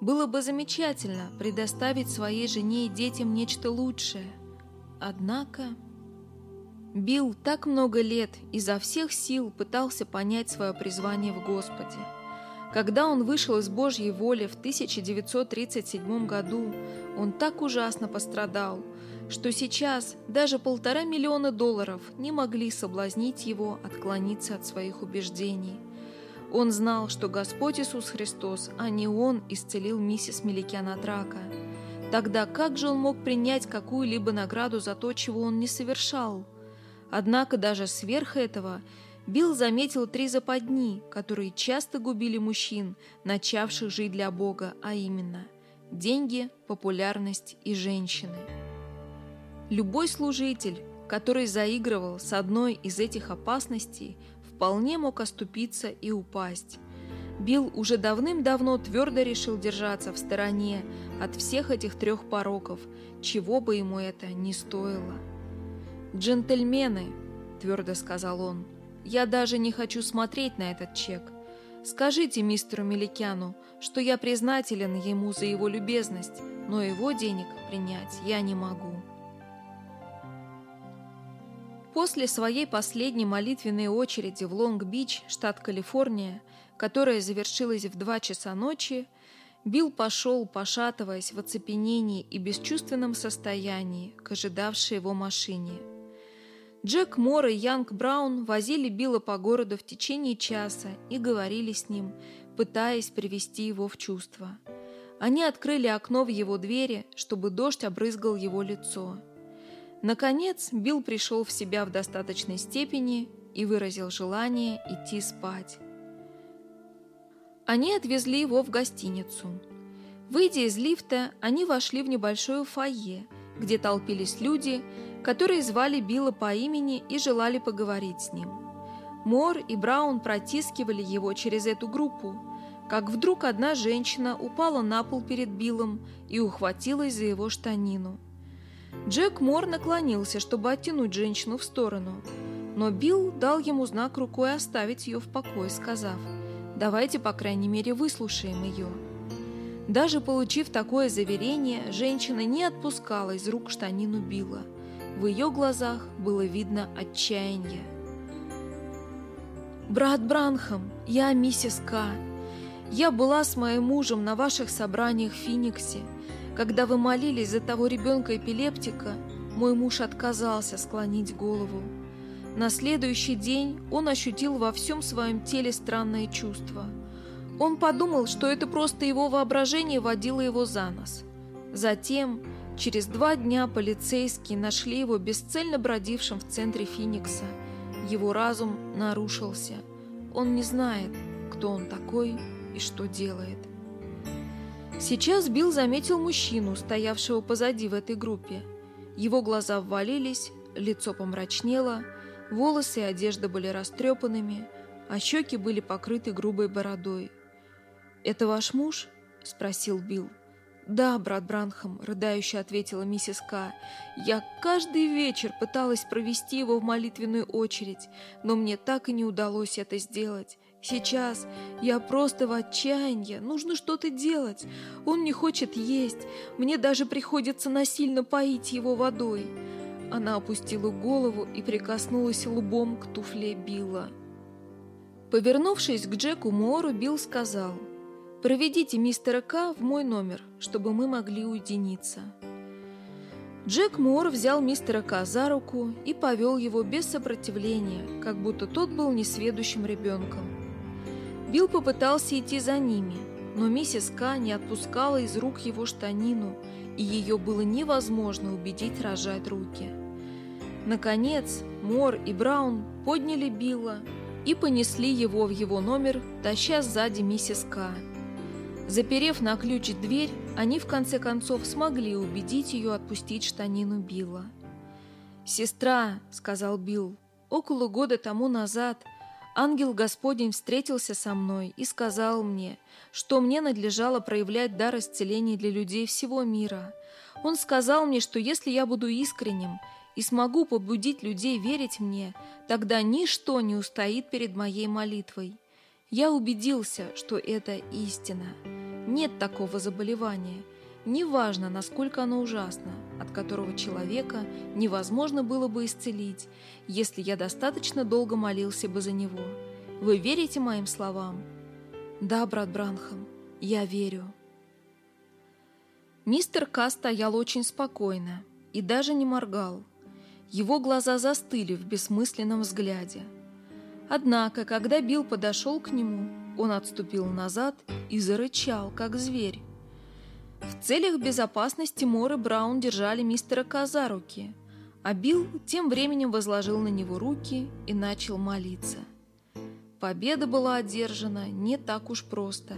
Было бы замечательно предоставить своей жене и детям нечто лучшее. Однако... Билл так много лет изо всех сил пытался понять свое призвание в Господе. Когда он вышел из Божьей воли в 1937 году, он так ужасно пострадал, что сейчас даже полтора миллиона долларов не могли соблазнить его отклониться от своих убеждений. Он знал, что Господь Иисус Христос, а не он, исцелил миссис Меликян от рака. Тогда как же он мог принять какую-либо награду за то, чего он не совершал? Однако даже сверх этого Билл заметил три западни, которые часто губили мужчин, начавших жить для Бога, а именно – деньги, популярность и женщины. Любой служитель, который заигрывал с одной из этих опасностей, вполне мог оступиться и упасть. Билл уже давным-давно твердо решил держаться в стороне от всех этих трех пороков, чего бы ему это ни стоило. «Джентльмены», — твердо сказал он, — «я даже не хочу смотреть на этот чек. Скажите мистеру Меликяну, что я признателен ему за его любезность, но его денег принять я не могу». После своей последней молитвенной очереди в Лонг-Бич, штат Калифорния, которая завершилась в два часа ночи, Билл пошел, пошатываясь в оцепенении и бесчувственном состоянии, к ожидавшей его машине – Джек Мор и Янг Браун возили Билла по городу в течение часа и говорили с ним, пытаясь привести его в чувство. Они открыли окно в его двери, чтобы дождь обрызгал его лицо. Наконец, Билл пришел в себя в достаточной степени и выразил желание идти спать. Они отвезли его в гостиницу. Выйдя из лифта, они вошли в небольшое фойе, где толпились люди, которые звали Билла по имени и желали поговорить с ним. Мор и Браун протискивали его через эту группу, как вдруг одна женщина упала на пол перед Биллом и ухватилась за его штанину. Джек Мор наклонился, чтобы оттянуть женщину в сторону, но Билл дал ему знак рукой оставить ее в покое, сказав «Давайте, по крайней мере, выслушаем ее». Даже получив такое заверение, женщина не отпускала из рук штанину Билла – в ее глазах было видно отчаяние. «Брат Бранхам, я миссис К. Я была с моим мужем на ваших собраниях в Финиксе. Когда вы молились за того ребенка-эпилептика, мой муж отказался склонить голову. На следующий день он ощутил во всем своем теле странное чувство. Он подумал, что это просто его воображение водило его за нос. Затем Через два дня полицейские нашли его бесцельно бродившим в центре Финикса. Его разум нарушился. Он не знает, кто он такой и что делает. Сейчас Билл заметил мужчину, стоявшего позади в этой группе. Его глаза ввалились, лицо помрачнело, волосы и одежда были растрепанными, а щеки были покрыты грубой бородой. «Это ваш муж?» – спросил Билл. «Да, брат Бранхам», — рыдающе ответила миссис К. «Я каждый вечер пыталась провести его в молитвенную очередь, но мне так и не удалось это сделать. Сейчас я просто в отчаянии, нужно что-то делать. Он не хочет есть, мне даже приходится насильно поить его водой». Она опустила голову и прикоснулась лбом к туфле Билла. Повернувшись к Джеку Мору, Билл сказал — Проведите мистера К в мой номер, чтобы мы могли уединиться. Джек Мор взял мистера К за руку и повел его без сопротивления, как будто тот был несведущим ребенком. Билл попытался идти за ними, но миссис К не отпускала из рук его штанину, и ее было невозможно убедить рожать руки. Наконец, Мор и Браун подняли Билла, и понесли его в его номер, таща сзади миссис К. Заперев на ключ дверь, они в конце концов смогли убедить ее отпустить штанину Билла. «Сестра», — сказал Билл, — «около года тому назад ангел Господень встретился со мной и сказал мне, что мне надлежало проявлять дар исцеления для людей всего мира. Он сказал мне, что если я буду искренним и смогу побудить людей верить мне, тогда ничто не устоит перед моей молитвой. Я убедился, что это истина». Нет такого заболевания, неважно, насколько оно ужасно, от которого человека невозможно было бы исцелить, если я достаточно долго молился бы за него. Вы верите моим словам? Да, брат Бранхам, я верю. Мистер К стоял очень спокойно и даже не моргал. Его глаза застыли в бессмысленном взгляде. Однако, когда Билл подошел к нему, он отступил назад и зарычал, как зверь. В целях безопасности Мор Браун держали мистера Ка за руки, а Билл тем временем возложил на него руки и начал молиться. Победа была одержана не так уж просто.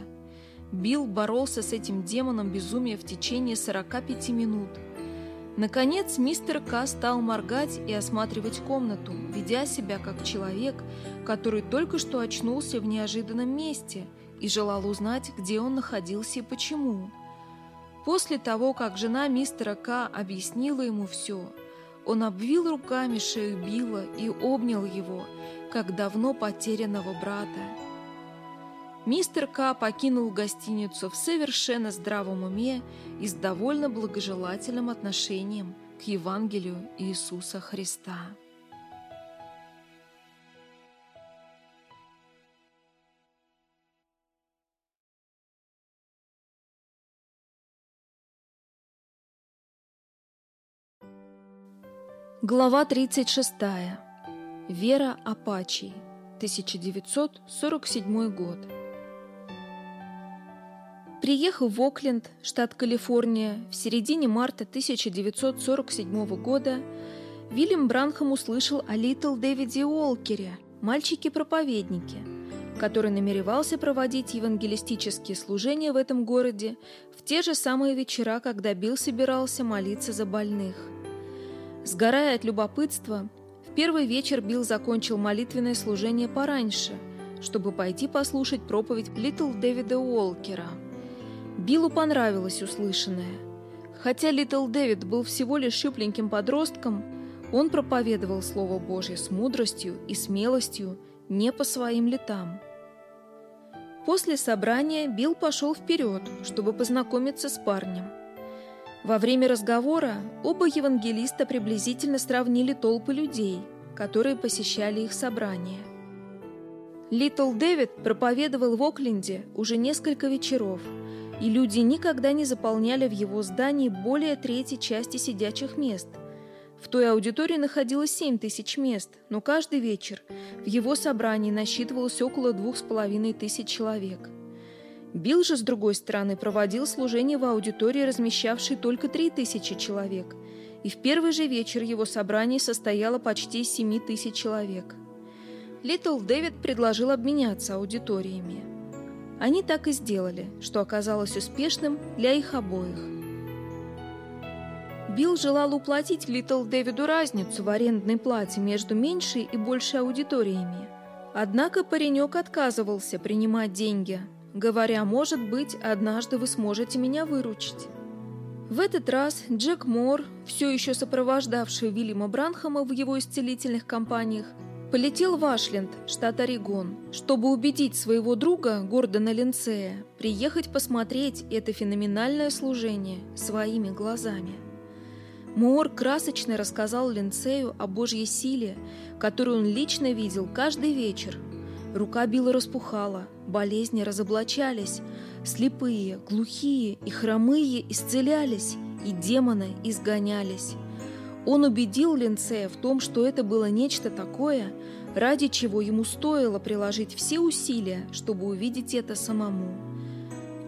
Билл боролся с этим демоном безумия в течение 45 минут – Наконец мистер К стал моргать и осматривать комнату, ведя себя как человек, который только что очнулся в неожиданном месте и желал узнать, где он находился и почему. После того, как жена мистера К объяснила ему все, он обвил руками шею Билла и обнял его, как давно потерянного брата. Мистер К. покинул гостиницу в совершенно здравом уме и с довольно благожелательным отношением к Евангелию Иисуса Христа. Глава 36. Вера Апачи. 1947 год. Приехав в Окленд, штат Калифорния, в середине марта 1947 года, Вильям Бранхам услышал о Литл Дэвиде Уолкере, мальчике-проповеднике, который намеревался проводить евангелистические служения в этом городе в те же самые вечера, когда Билл собирался молиться за больных. Сгорая от любопытства, в первый вечер Билл закончил молитвенное служение пораньше, чтобы пойти послушать проповедь Литл Дэвида Уолкера – Биллу понравилось услышанное. Хотя Литл Дэвид был всего лишь щупленьким подростком, он проповедовал Слово Божье с мудростью и смелостью не по своим летам. После собрания Билл пошел вперед, чтобы познакомиться с парнем. Во время разговора оба евангелиста приблизительно сравнили толпы людей, которые посещали их собрания. Литл Дэвид проповедовал в Окленде уже несколько вечеров – и люди никогда не заполняли в его здании более третьей части сидячих мест. В той аудитории находилось 7 тысяч мест, но каждый вечер в его собрании насчитывалось около двух с половиной тысяч человек. Билл же, с другой стороны, проводил служение в аудитории, размещавшей только 3 тысячи человек, и в первый же вечер его собрание состояло почти 7 тысяч человек. Литл Дэвид предложил обменяться аудиториями. Они так и сделали, что оказалось успешным для их обоих. Билл желал уплатить Литл Дэвиду разницу в арендной плате между меньшей и большей аудиториями. Однако паренек отказывался принимать деньги, говоря, может быть, однажды вы сможете меня выручить. В этот раз Джек Мор, все еще сопровождавший Вильяма Бранхама в его исцелительных кампаниях, Полетел в Ашленд, штат Орегон, чтобы убедить своего друга Гордона Линцея приехать посмотреть это феноменальное служение своими глазами. Моор красочно рассказал Линцею о Божьей силе, которую он лично видел каждый вечер. Рука Билла распухала, болезни разоблачались, слепые, глухие и хромые исцелялись, и демоны изгонялись. Он убедил Линцея в том, что это было нечто такое, ради чего ему стоило приложить все усилия, чтобы увидеть это самому.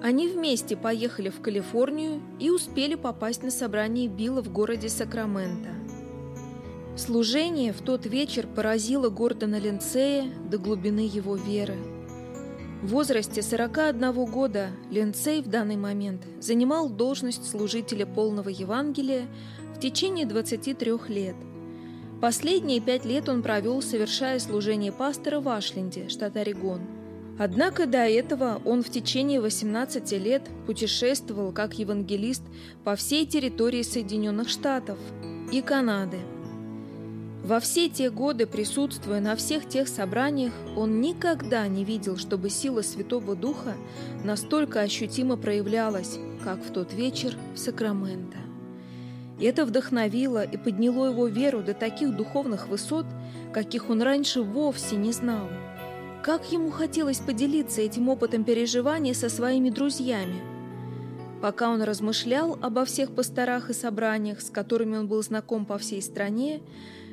Они вместе поехали в Калифорнию и успели попасть на собрание Билла в городе Сакраменто. Служение в тот вечер поразило Гордона Ленцея до глубины его веры. В возрасте 41 года Ленцей в данный момент занимал должность служителя полного Евангелия в течение 23 лет. Последние пять лет он провел, совершая служение пастора в Ашленде, штат Орегон. Однако до этого он в течение 18 лет путешествовал как евангелист по всей территории Соединенных Штатов и Канады – во все те годы, присутствуя на всех тех собраниях, он никогда не видел, чтобы сила Святого Духа настолько ощутимо проявлялась, как в тот вечер в Сакраменто. И это вдохновило и подняло его веру до таких духовных высот, каких он раньше вовсе не знал. Как ему хотелось поделиться этим опытом переживания со своими друзьями. Пока он размышлял обо всех пасторах и собраниях, с которыми он был знаком по всей стране,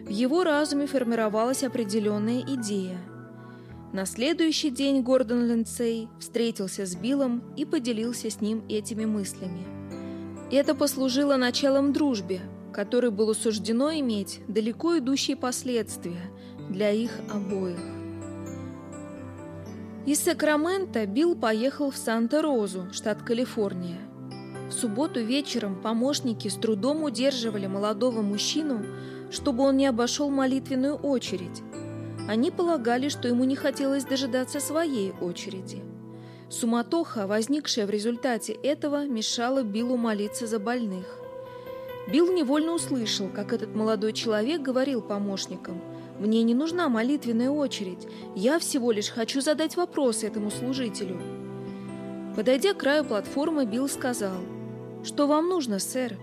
в его разуме формировалась определенная идея. На следующий день Гордон Линцей встретился с Биллом и поделился с ним этими мыслями. Это послужило началом дружбе, которой было суждено иметь далеко идущие последствия для их обоих. Из Сакрамента Билл поехал в Санта-Розу, штат Калифорния. В субботу вечером помощники с трудом удерживали молодого мужчину, чтобы он не обошел молитвенную очередь. Они полагали, что ему не хотелось дожидаться своей очереди. Суматоха, возникшая в результате этого, мешала Биллу молиться за больных. Билл невольно услышал, как этот молодой человек говорил помощникам, «Мне не нужна молитвенная очередь, я всего лишь хочу задать вопрос этому служителю». Подойдя к краю платформы, Билл сказал, «Что вам нужно, сэр?»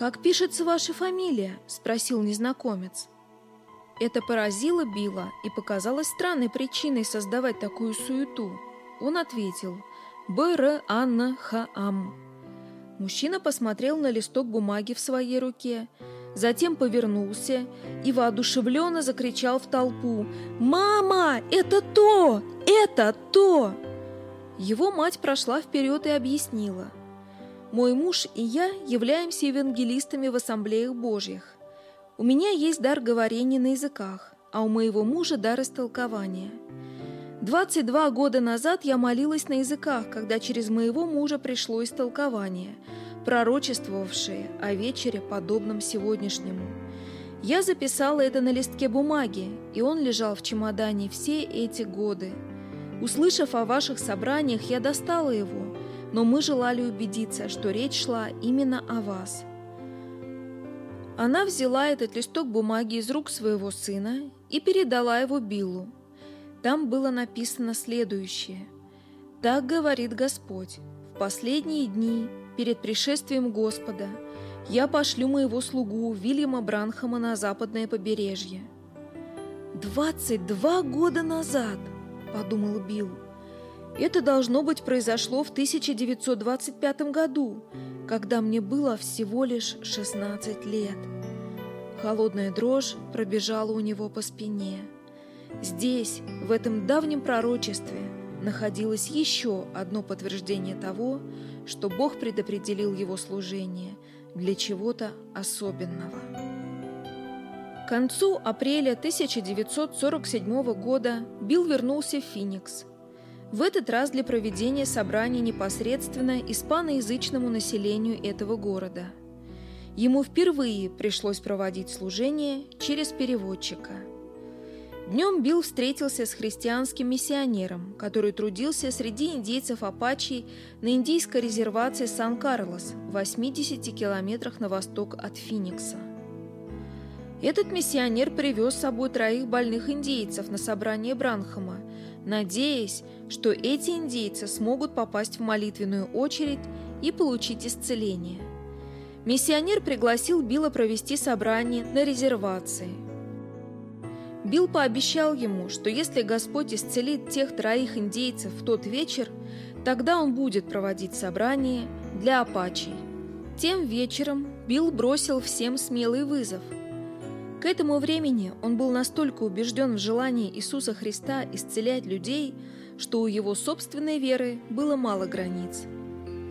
«Как пишется ваша фамилия?» – спросил незнакомец. Это поразило Билла и показалось странной причиной создавать такую суету. Он ответил «Б.Р. Анна Хаам». Мужчина посмотрел на листок бумаги в своей руке, затем повернулся и воодушевленно закричал в толпу «Мама, это то! Это то!» Его мать прошла вперед и объяснила – мой муж и я являемся евангелистами в ассамблеях Божьих. У меня есть дар говорения на языках, а у моего мужа дар истолкования. 22 года назад я молилась на языках, когда через моего мужа пришло истолкование, пророчествовавшее о вечере, подобном сегодняшнему. Я записала это на листке бумаги, и он лежал в чемодане все эти годы. Услышав о ваших собраниях, я достала его – но мы желали убедиться, что речь шла именно о вас. Она взяла этот листок бумаги из рук своего сына и передала его Биллу. Там было написано следующее. «Так говорит Господь, в последние дни, перед пришествием Господа, я пошлю моего слугу Вильяма Бранхама на западное побережье». «Двадцать два года назад!» – подумал Билл. Это, должно быть, произошло в 1925 году, когда мне было всего лишь 16 лет. Холодная дрожь пробежала у него по спине. Здесь, в этом давнем пророчестве, находилось еще одно подтверждение того, что Бог предопределил его служение для чего-то особенного. К концу апреля 1947 года Билл вернулся в Феникс – в этот раз для проведения собрания непосредственно испаноязычному населению этого города. Ему впервые пришлось проводить служение через переводчика. Днем Билл встретился с христианским миссионером, который трудился среди индейцев Апачи на индийской резервации Сан-Карлос в 80 километрах на восток от Финикса. Этот миссионер привез с собой троих больных индейцев на собрание Бранхама, надеясь, что эти индейцы смогут попасть в молитвенную очередь и получить исцеление. Миссионер пригласил Билла провести собрание на резервации. Билл пообещал ему, что если Господь исцелит тех троих индейцев в тот вечер, тогда он будет проводить собрание для апачей. Тем вечером Билл бросил всем смелый вызов – к этому времени он был настолько убежден в желании Иисуса Христа исцелять людей, что у его собственной веры было мало границ.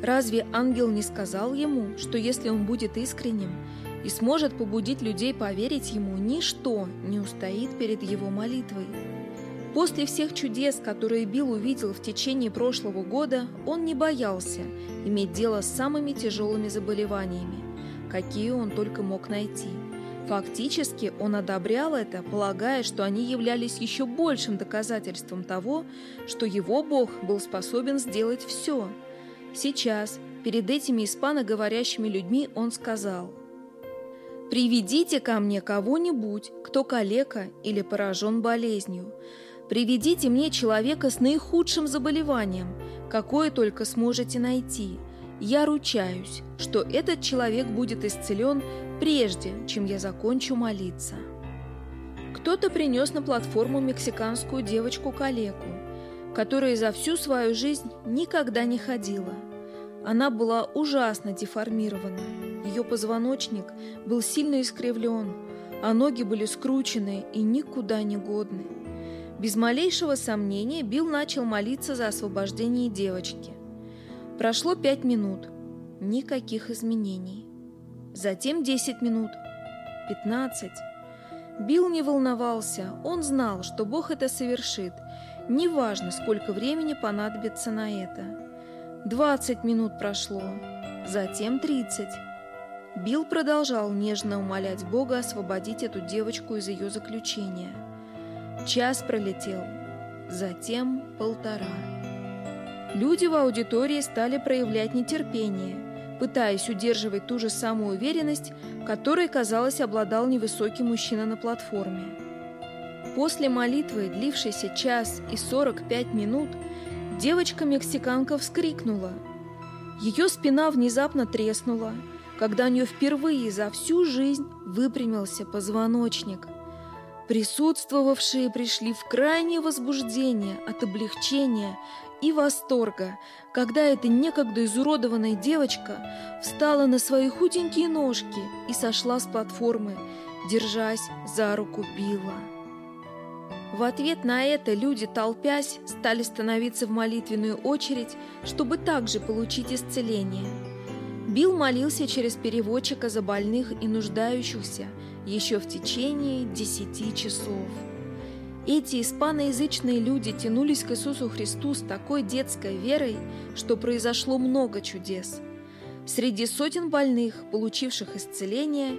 Разве ангел не сказал ему, что если он будет искренним, и сможет побудить людей поверить ему, ничто не устоит перед его молитвой. После всех чудес, которые Билл увидел в течение прошлого года, он не боялся иметь дело с самыми тяжелыми заболеваниями, какие он только мог найти. Фактически он одобрял это, полагая, что они являлись еще большим доказательством того, что его Бог был способен сделать все. Сейчас, перед этими испаноговорящими людьми, он сказал «Приведите ко мне кого-нибудь, кто калека или поражен болезнью, Приведите мне человека с наихудшим заболеванием, какое только сможете найти. Я ручаюсь, что этот человек будет исцелен прежде, чем я закончу молиться. Кто-то принес на платформу мексиканскую девочку-калеку, которая за всю свою жизнь никогда не ходила. Она была ужасно деформирована. Ее позвоночник был сильно искривлен, а ноги были скручены и никуда не годны. Без малейшего сомнения Билл начал молиться за освобождение девочки. Прошло пять минут. Никаких изменений. Затем десять минут. Пятнадцать. Билл не волновался. Он знал, что Бог это совершит. Неважно, сколько времени понадобится на это. Двадцать минут прошло. Затем тридцать. Билл продолжал нежно умолять Бога освободить эту девочку из ее заключения. Час пролетел, затем полтора. Люди в аудитории стали проявлять нетерпение, пытаясь удерживать ту же самую уверенность, которой, казалось, обладал невысокий мужчина на платформе. После молитвы, длившейся час и 45 минут, девочка-мексиканка вскрикнула. Ее спина внезапно треснула, когда у нее впервые за всю жизнь выпрямился позвоночник – Присутствовавшие пришли в крайнее возбуждение от облегчения и восторга, когда эта некогда изуродованная девочка встала на свои худенькие ножки и сошла с платформы, держась за руку Билла. В ответ на это люди, толпясь, стали становиться в молитвенную очередь, чтобы также получить исцеление. Билл молился через переводчика за больных и нуждающихся – еще в течение десяти часов. Эти испаноязычные люди тянулись к Иисусу Христу с такой детской верой, что произошло много чудес. Среди сотен больных, получивших исцеление,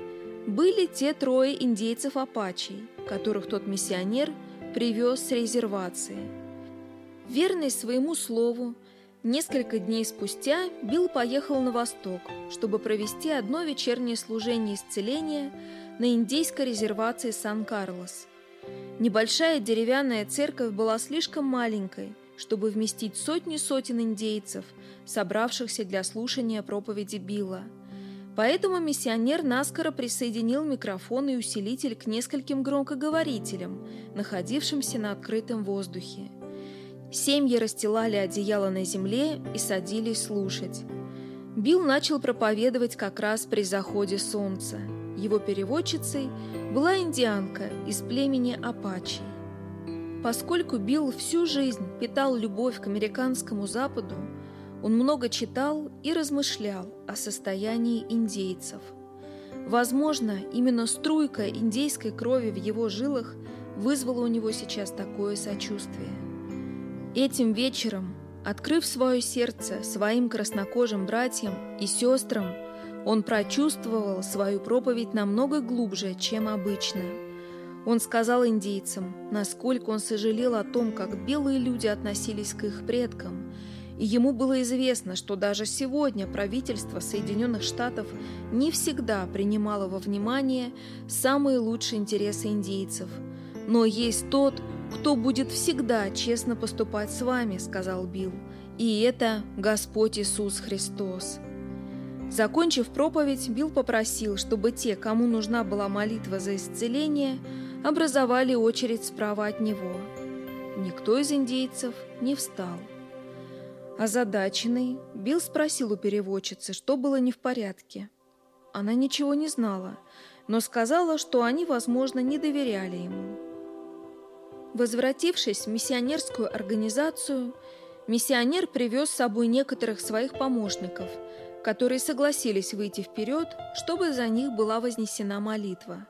были те трое индейцев-апачей, которых тот миссионер привез с резервации. Верный своему слову, несколько дней спустя Билл поехал на восток, чтобы провести одно вечернее служение исцеления – на индейской резервации Сан-Карлос. Небольшая деревянная церковь была слишком маленькой, чтобы вместить сотни сотен индейцев, собравшихся для слушания проповеди Билла. Поэтому миссионер наскоро присоединил микрофон и усилитель к нескольким громкоговорителям, находившимся на открытом воздухе. Семьи расстилали одеяло на земле и садились слушать. Билл начал проповедовать как раз при заходе солнца – его переводчицей была индианка из племени Апачи. Поскольку Билл всю жизнь питал любовь к американскому Западу, он много читал и размышлял о состоянии индейцев. Возможно, именно струйка индейской крови в его жилах вызвала у него сейчас такое сочувствие. Этим вечером, открыв свое сердце своим краснокожим братьям и сестрам, он прочувствовал свою проповедь намного глубже, чем обычно. Он сказал индейцам, насколько он сожалел о том, как белые люди относились к их предкам, и ему было известно, что даже сегодня правительство Соединенных Штатов не всегда принимало во внимание самые лучшие интересы индейцев. «Но есть тот, кто будет всегда честно поступать с вами», — сказал Билл, — «и это Господь Иисус Христос». Закончив проповедь, Билл попросил, чтобы те, кому нужна была молитва за исцеление, образовали очередь справа от него. Никто из индейцев не встал. Озадаченный, Билл спросил у переводчицы, что было не в порядке. Она ничего не знала, но сказала, что они, возможно, не доверяли ему. Возвратившись в миссионерскую организацию, Миссионер привез с собой некоторых своих помощников, которые согласились выйти вперед, чтобы за них была вознесена молитва.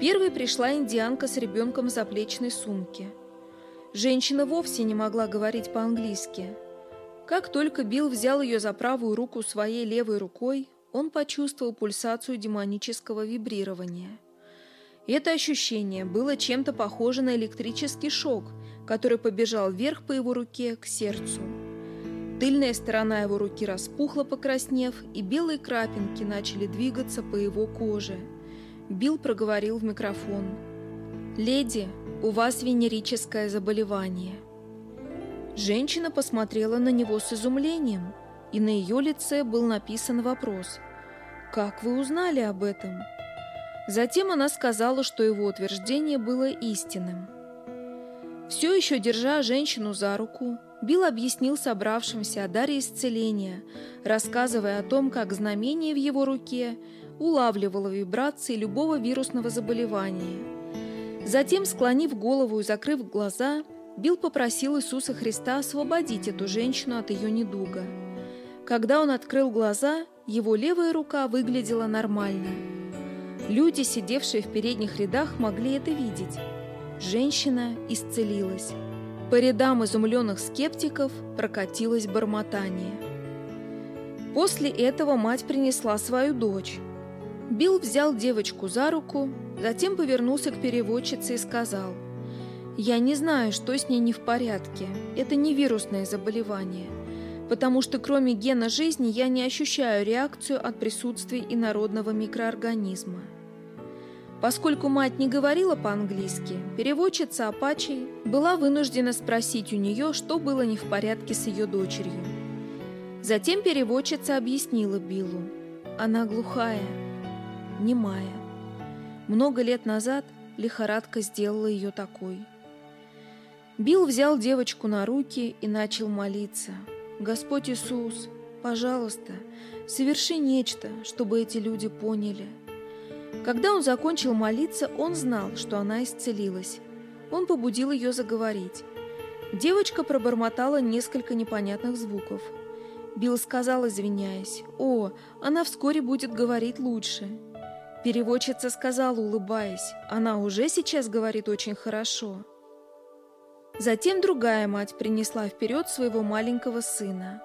Первой пришла индианка с ребенком в заплечной сумке. Женщина вовсе не могла говорить по-английски. Как только Билл взял ее за правую руку своей левой рукой, он почувствовал пульсацию демонического вибрирования. Это ощущение было чем-то похоже на электрический шок – который побежал вверх по его руке к сердцу. Тыльная сторона его руки распухла, покраснев, и белые крапинки начали двигаться по его коже. Билл проговорил в микрофон. «Леди, у вас венерическое заболевание». Женщина посмотрела на него с изумлением, и на ее лице был написан вопрос. «Как вы узнали об этом?» Затем она сказала, что его утверждение было истинным – все еще держа женщину за руку, Билл объяснил собравшимся о даре исцеления, рассказывая о том, как знамение в его руке улавливало вибрации любого вирусного заболевания. Затем, склонив голову и закрыв глаза, Билл попросил Иисуса Христа освободить эту женщину от ее недуга. Когда он открыл глаза, его левая рука выглядела нормально. Люди, сидевшие в передних рядах, могли это видеть. Женщина исцелилась. По рядам изумленных скептиков прокатилось бормотание. После этого мать принесла свою дочь. Билл взял девочку за руку, затем повернулся к переводчице и сказал, «Я не знаю, что с ней не в порядке. Это не вирусное заболевание, потому что кроме гена жизни я не ощущаю реакцию от присутствия инородного микроорганизма». Поскольку мать не говорила по-английски, переводчица Апачи была вынуждена спросить у нее, что было не в порядке с ее дочерью. Затем переводчица объяснила Биллу. Она глухая, немая. Много лет назад лихорадка сделала ее такой. Билл взял девочку на руки и начал молиться. «Господь Иисус, пожалуйста, соверши нечто, чтобы эти люди поняли». Когда он закончил молиться, он знал, что она исцелилась. Он побудил ее заговорить. Девочка пробормотала несколько непонятных звуков. Билл сказал, извиняясь, «О, она вскоре будет говорить лучше». Переводчица сказала, улыбаясь, «Она уже сейчас говорит очень хорошо». Затем другая мать принесла вперед своего маленького сына.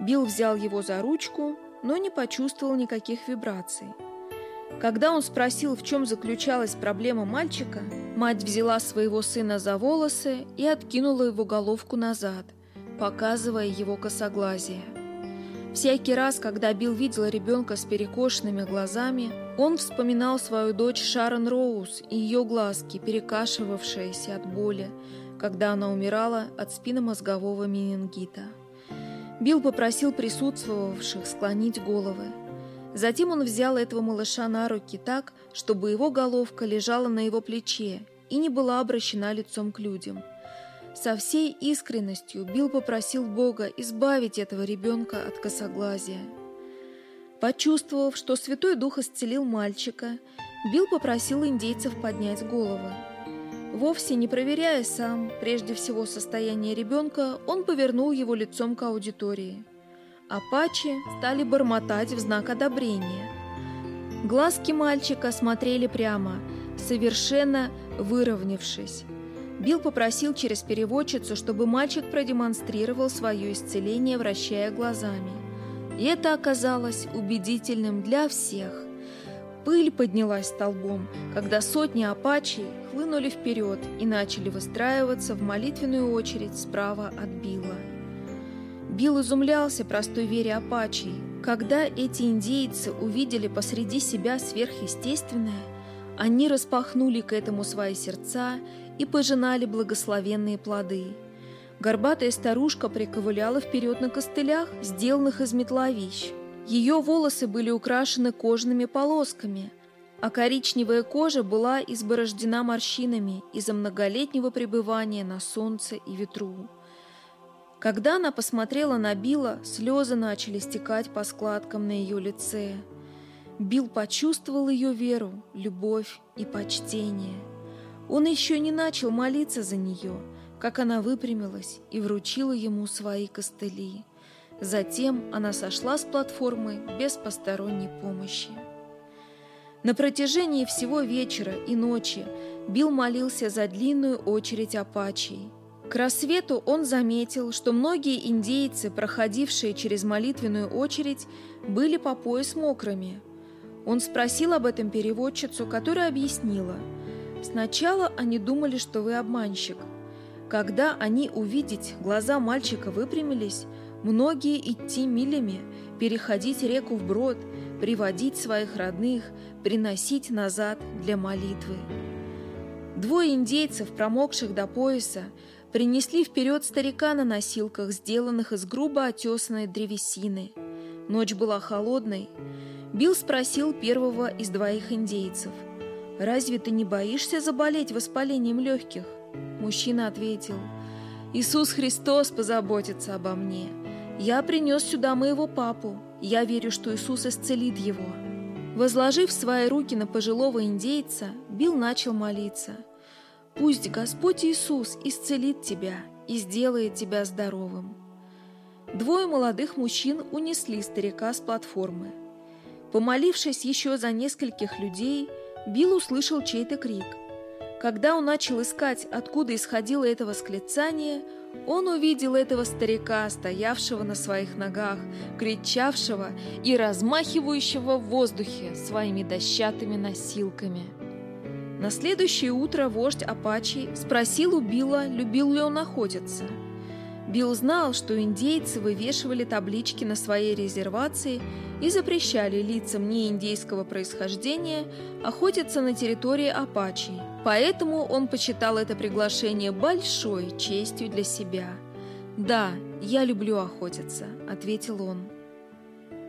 Билл взял его за ручку, но не почувствовал никаких вибраций. Когда он спросил, в чем заключалась проблема мальчика, мать взяла своего сына за волосы и откинула его головку назад, показывая его косоглазие. Всякий раз, когда Билл видел ребенка с перекошенными глазами, он вспоминал свою дочь Шарон Роуз и ее глазки, перекашивавшиеся от боли, когда она умирала от спинномозгового менингита. Билл попросил присутствовавших склонить головы. Затем он взял этого малыша на руки так, чтобы его головка лежала на его плече и не была обращена лицом к людям. Со всей искренностью Билл попросил Бога избавить этого ребенка от косоглазия. Почувствовав, что Святой Дух исцелил мальчика, Билл попросил индейцев поднять головы. Вовсе не проверяя сам, прежде всего, состояние ребенка, он повернул его лицом к аудитории – Апачи стали бормотать в знак одобрения. Глазки мальчика смотрели прямо, совершенно выровнявшись. Билл попросил через переводчицу, чтобы мальчик продемонстрировал свое исцеление, вращая глазами. И это оказалось убедительным для всех. Пыль поднялась столбом, когда сотни апачей хлынули вперед и начали выстраиваться в молитвенную очередь справа от Билла. Билл изумлялся простой вере апачей. Когда эти индейцы увидели посреди себя сверхъестественное, они распахнули к этому свои сердца и пожинали благословенные плоды. Горбатая старушка приковыляла вперед на костылях, сделанных из метловищ. Ее волосы были украшены кожными полосками, а коричневая кожа была изборождена морщинами из-за многолетнего пребывания на солнце и ветру. Когда она посмотрела на Билла, слезы начали стекать по складкам на ее лице. Билл почувствовал ее веру, любовь и почтение. Он еще не начал молиться за нее, как она выпрямилась и вручила ему свои костыли. Затем она сошла с платформы без посторонней помощи. На протяжении всего вечера и ночи Билл молился за длинную очередь апачей. К рассвету он заметил, что многие индейцы, проходившие через молитвенную очередь, были по пояс мокрыми. Он спросил об этом переводчицу, которая объяснила. Сначала они думали, что вы обманщик. Когда они увидеть, глаза мальчика выпрямились, многие идти милями, переходить реку вброд, приводить своих родных, приносить назад для молитвы. Двое индейцев, промокших до пояса, принесли вперед старика на носилках, сделанных из грубо отесанной древесины. Ночь была холодной. Билл спросил первого из двоих индейцев, «Разве ты не боишься заболеть воспалением легких?» Мужчина ответил, «Иисус Христос позаботится обо мне. Я принес сюда моего папу. Я верю, что Иисус исцелит его». Возложив свои руки на пожилого индейца, Билл начал молиться. «Пусть Господь Иисус исцелит тебя и сделает тебя здоровым». Двое молодых мужчин унесли старика с платформы. Помолившись еще за нескольких людей, Билл услышал чей-то крик. Когда он начал искать, откуда исходило это восклицание, он увидел этого старика, стоявшего на своих ногах, кричавшего и размахивающего в воздухе своими дощатыми носилками. На следующее утро вождь Апачи спросил у Билла, любил ли он охотиться. Билл знал, что индейцы вывешивали таблички на своей резервации и запрещали лицам неиндейского происхождения охотиться на территории Апачи, поэтому он почитал это приглашение большой честью для себя. «Да, я люблю охотиться», — ответил он.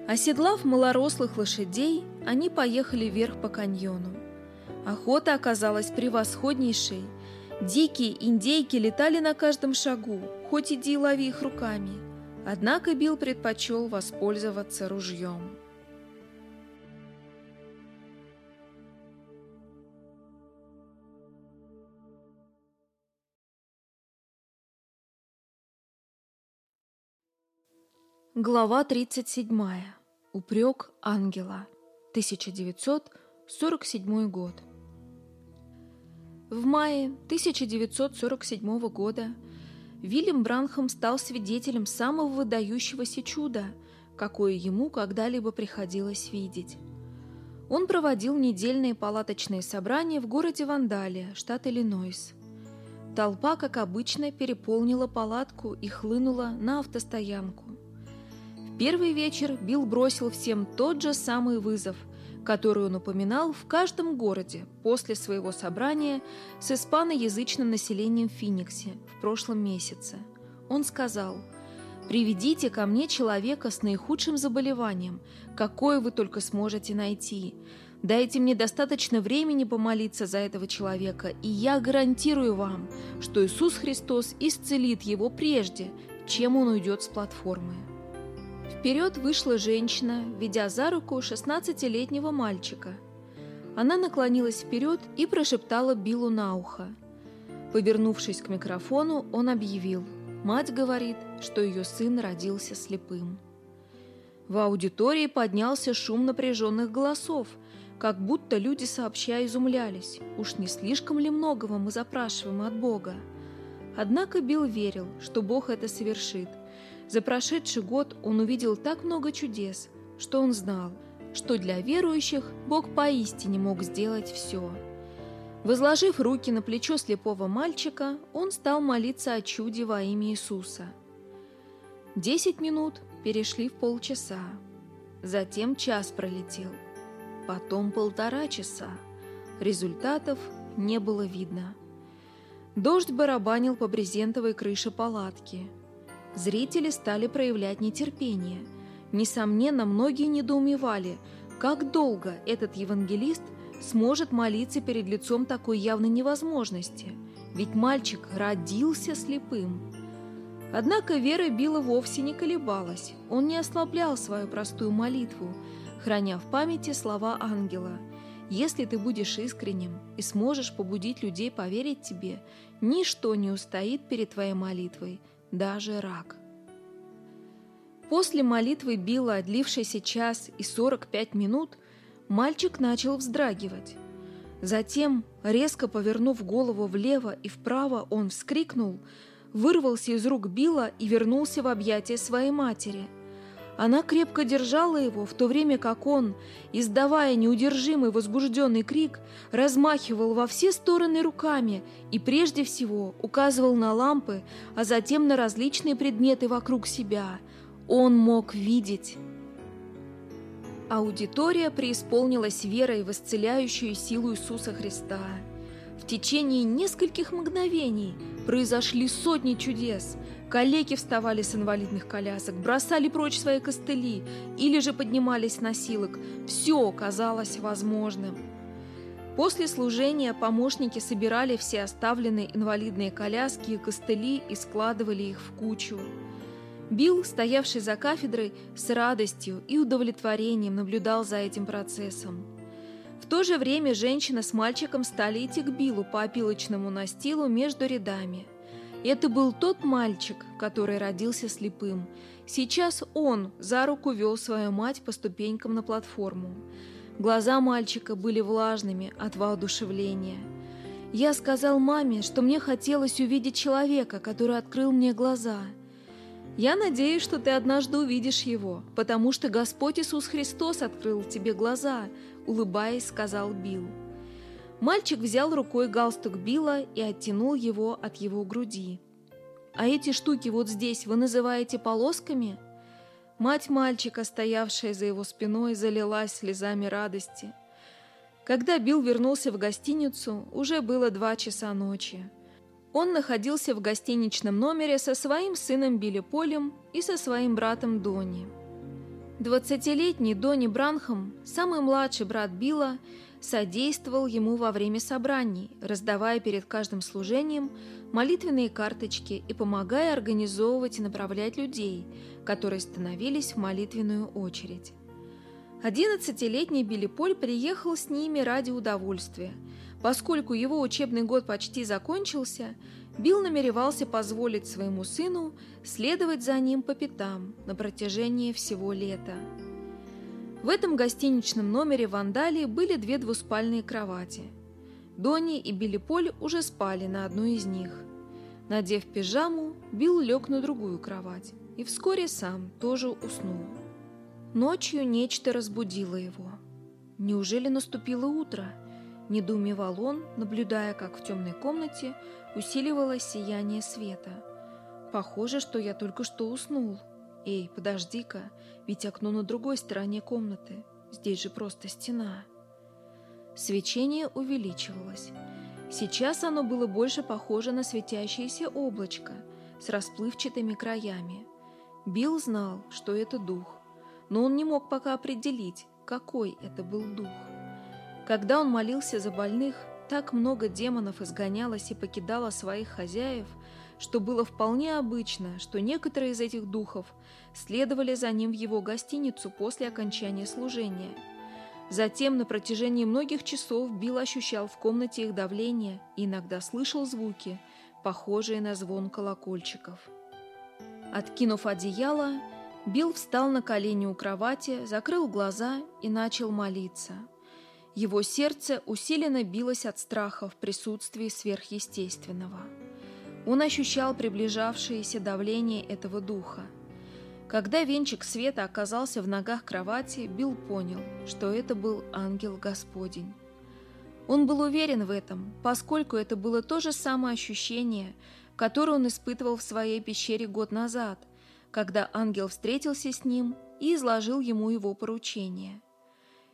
Оседлав малорослых лошадей, они поехали вверх по каньону. Охота оказалась превосходнейшей. Дикие индейки летали на каждом шагу, хоть иди лови их руками. Однако Билл предпочел воспользоваться ружьем. Глава 37. Упрек ангела. 1947 год. В мае 1947 года Вильям Бранхам стал свидетелем самого выдающегося чуда, какое ему когда-либо приходилось видеть. Он проводил недельные палаточные собрания в городе Вандалия, штат Иллинойс. Толпа, как обычно, переполнила палатку и хлынула на автостоянку. В первый вечер Билл бросил всем тот же самый вызов – которую он упоминал в каждом городе после своего собрания с испаноязычным населением в Финиксе в прошлом месяце. Он сказал «Приведите ко мне человека с наихудшим заболеванием, какое вы только сможете найти. Дайте мне достаточно времени помолиться за этого человека, и я гарантирую вам, что Иисус Христос исцелит его прежде, чем он уйдет с платформы». Вперед вышла женщина, ведя за руку шестнадцатилетнего мальчика. Она наклонилась вперед и прошептала Биллу на ухо. Повернувшись к микрофону, он объявил. Мать говорит, что ее сын родился слепым. В аудитории поднялся шум напряженных голосов, как будто люди сообща изумлялись, уж не слишком ли многого мы запрашиваем от Бога. Однако Билл верил, что Бог это совершит, за прошедший год он увидел так много чудес, что он знал, что для верующих Бог поистине мог сделать все. Возложив руки на плечо слепого мальчика, он стал молиться о чуде во имя Иисуса. Десять минут перешли в полчаса. Затем час пролетел. Потом полтора часа. Результатов не было видно. Дождь барабанил по брезентовой крыше палатки – Зрители стали проявлять нетерпение. Несомненно, многие недоумевали, как долго этот евангелист сможет молиться перед лицом такой явной невозможности, ведь мальчик родился слепым. Однако вера Билла вовсе не колебалась, он не ослаблял свою простую молитву, храня в памяти слова ангела Если ты будешь искренним и сможешь побудить людей поверить тебе, ничто не устоит перед твоей молитвой, даже рак. После молитвы Билла, отлившейся час и 45 минут, мальчик начал вздрагивать. Затем, резко повернув голову влево и вправо, он вскрикнул, вырвался из рук Билла и вернулся в объятия своей матери – она крепко держала его, в то время как он, издавая неудержимый возбужденный крик, размахивал во все стороны руками и прежде всего указывал на лампы, а затем на различные предметы вокруг себя. Он мог видеть. Аудитория преисполнилась верой в исцеляющую силу Иисуса Христа. В течение нескольких мгновений произошли сотни чудес – Калеки вставали с инвалидных колясок, бросали прочь свои костыли или же поднимались с носилок. Все казалось возможным. После служения помощники собирали все оставленные инвалидные коляски и костыли и складывали их в кучу. Билл, стоявший за кафедрой, с радостью и удовлетворением наблюдал за этим процессом. В то же время женщина с мальчиком стали идти к Биллу по опилочному настилу между рядами – это был тот мальчик, который родился слепым. Сейчас он за руку вел свою мать по ступенькам на платформу. Глаза мальчика были влажными от воодушевления. Я сказал маме, что мне хотелось увидеть человека, который открыл мне глаза. Я надеюсь, что ты однажды увидишь его, потому что Господь Иисус Христос открыл тебе глаза, улыбаясь, сказал Билл. Мальчик взял рукой галстук Билла и оттянул его от его груди. «А эти штуки вот здесь вы называете полосками?» Мать мальчика, стоявшая за его спиной, залилась слезами радости. Когда Билл вернулся в гостиницу, уже было два часа ночи. Он находился в гостиничном номере со своим сыном Билли Полем и со своим братом Донни. Двадцатилетний Донни Бранхам, самый младший брат Билла, содействовал ему во время собраний, раздавая перед каждым служением молитвенные карточки и помогая организовывать и направлять людей, которые становились в молитвенную очередь. Одиннадцатилетний Билли Поль приехал с ними ради удовольствия. Поскольку его учебный год почти закончился, Билл намеревался позволить своему сыну следовать за ним по пятам на протяжении всего лета. В этом гостиничном номере в Андалии были две двуспальные кровати. Донни и Билли Поль уже спали на одной из них. Надев пижаму, Билл лег на другую кровать и вскоре сам тоже уснул. Ночью нечто разбудило его. Неужели наступило утро? Недоумевал он, наблюдая, как в темной комнате усиливалось сияние света. Похоже, что я только что уснул. Эй, подожди-ка, ведь окно на другой стороне комнаты. Здесь же просто стена. Свечение увеличивалось. Сейчас оно было больше похоже на светящееся облачко с расплывчатыми краями. Билл знал, что это дух, но он не мог пока определить, какой это был дух. Когда он молился за больных, так много демонов изгонялось и покидало своих хозяев – что было вполне обычно, что некоторые из этих духов следовали за ним в его гостиницу после окончания служения. Затем на протяжении многих часов Билл ощущал в комнате их давление и иногда слышал звуки, похожие на звон колокольчиков. Откинув одеяло, Билл встал на колени у кровати, закрыл глаза и начал молиться. Его сердце усиленно билось от страха в присутствии сверхъестественного. Он ощущал приближавшееся давление этого духа. Когда венчик света оказался в ногах кровати, Билл понял, что это был ангел Господень. Он был уверен в этом, поскольку это было то же самое ощущение, которое он испытывал в своей пещере год назад, когда ангел встретился с ним и изложил ему его поручение.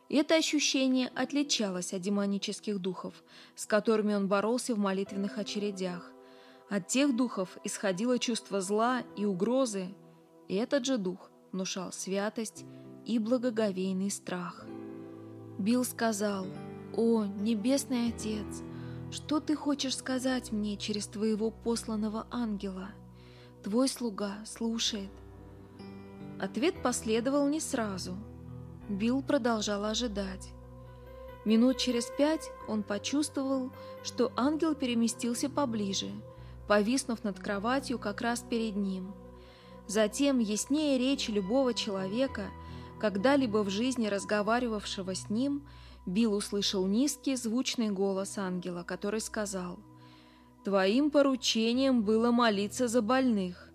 Это ощущение отличалось от демонических духов, с которыми он боролся в молитвенных очередях. От тех духов исходило чувство зла и угрозы, и этот же дух внушал святость и благоговейный страх. Билл сказал, «О, Небесный Отец, что ты хочешь сказать мне через твоего посланного ангела? Твой слуга слушает». Ответ последовал не сразу. Билл продолжал ожидать. Минут через пять он почувствовал, что ангел переместился поближе, повиснув над кроватью как раз перед ним. Затем, яснее речи любого человека, когда-либо в жизни разговаривавшего с ним, Билл услышал низкий звучный голос ангела, который сказал «Твоим поручением было молиться за больных.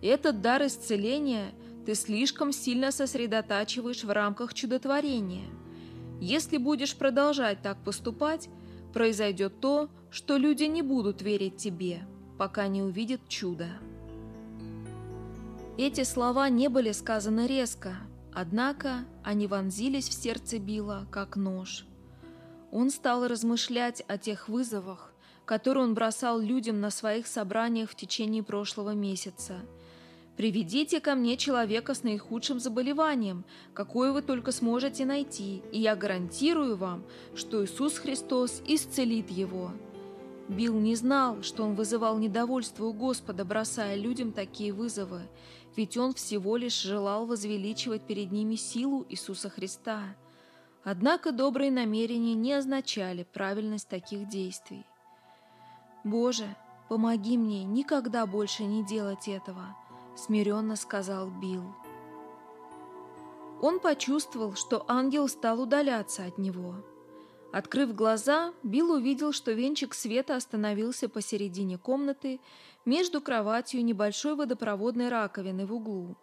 Этот дар исцеления ты слишком сильно сосредотачиваешь в рамках чудотворения». Если будешь продолжать так поступать, произойдет то, что люди не будут верить тебе, пока не увидят чудо. Эти слова не были сказаны резко, однако они вонзились в сердце Билла, как нож. Он стал размышлять о тех вызовах, которые он бросал людям на своих собраниях в течение прошлого месяца – Приведите ко мне человека с наихудшим заболеванием, какое вы только сможете найти, и я гарантирую вам, что Иисус Христос исцелит его». Билл не знал, что он вызывал недовольство у Господа, бросая людям такие вызовы, ведь он всего лишь желал возвеличивать перед ними силу Иисуса Христа. Однако добрые намерения не означали правильность таких действий. «Боже, помоги мне никогда больше не делать этого», — смиренно сказал Билл. Он почувствовал, что ангел стал удаляться от него. Открыв глаза, Билл увидел, что венчик света остановился посередине комнаты между кроватью и небольшой водопроводной раковиной в углу.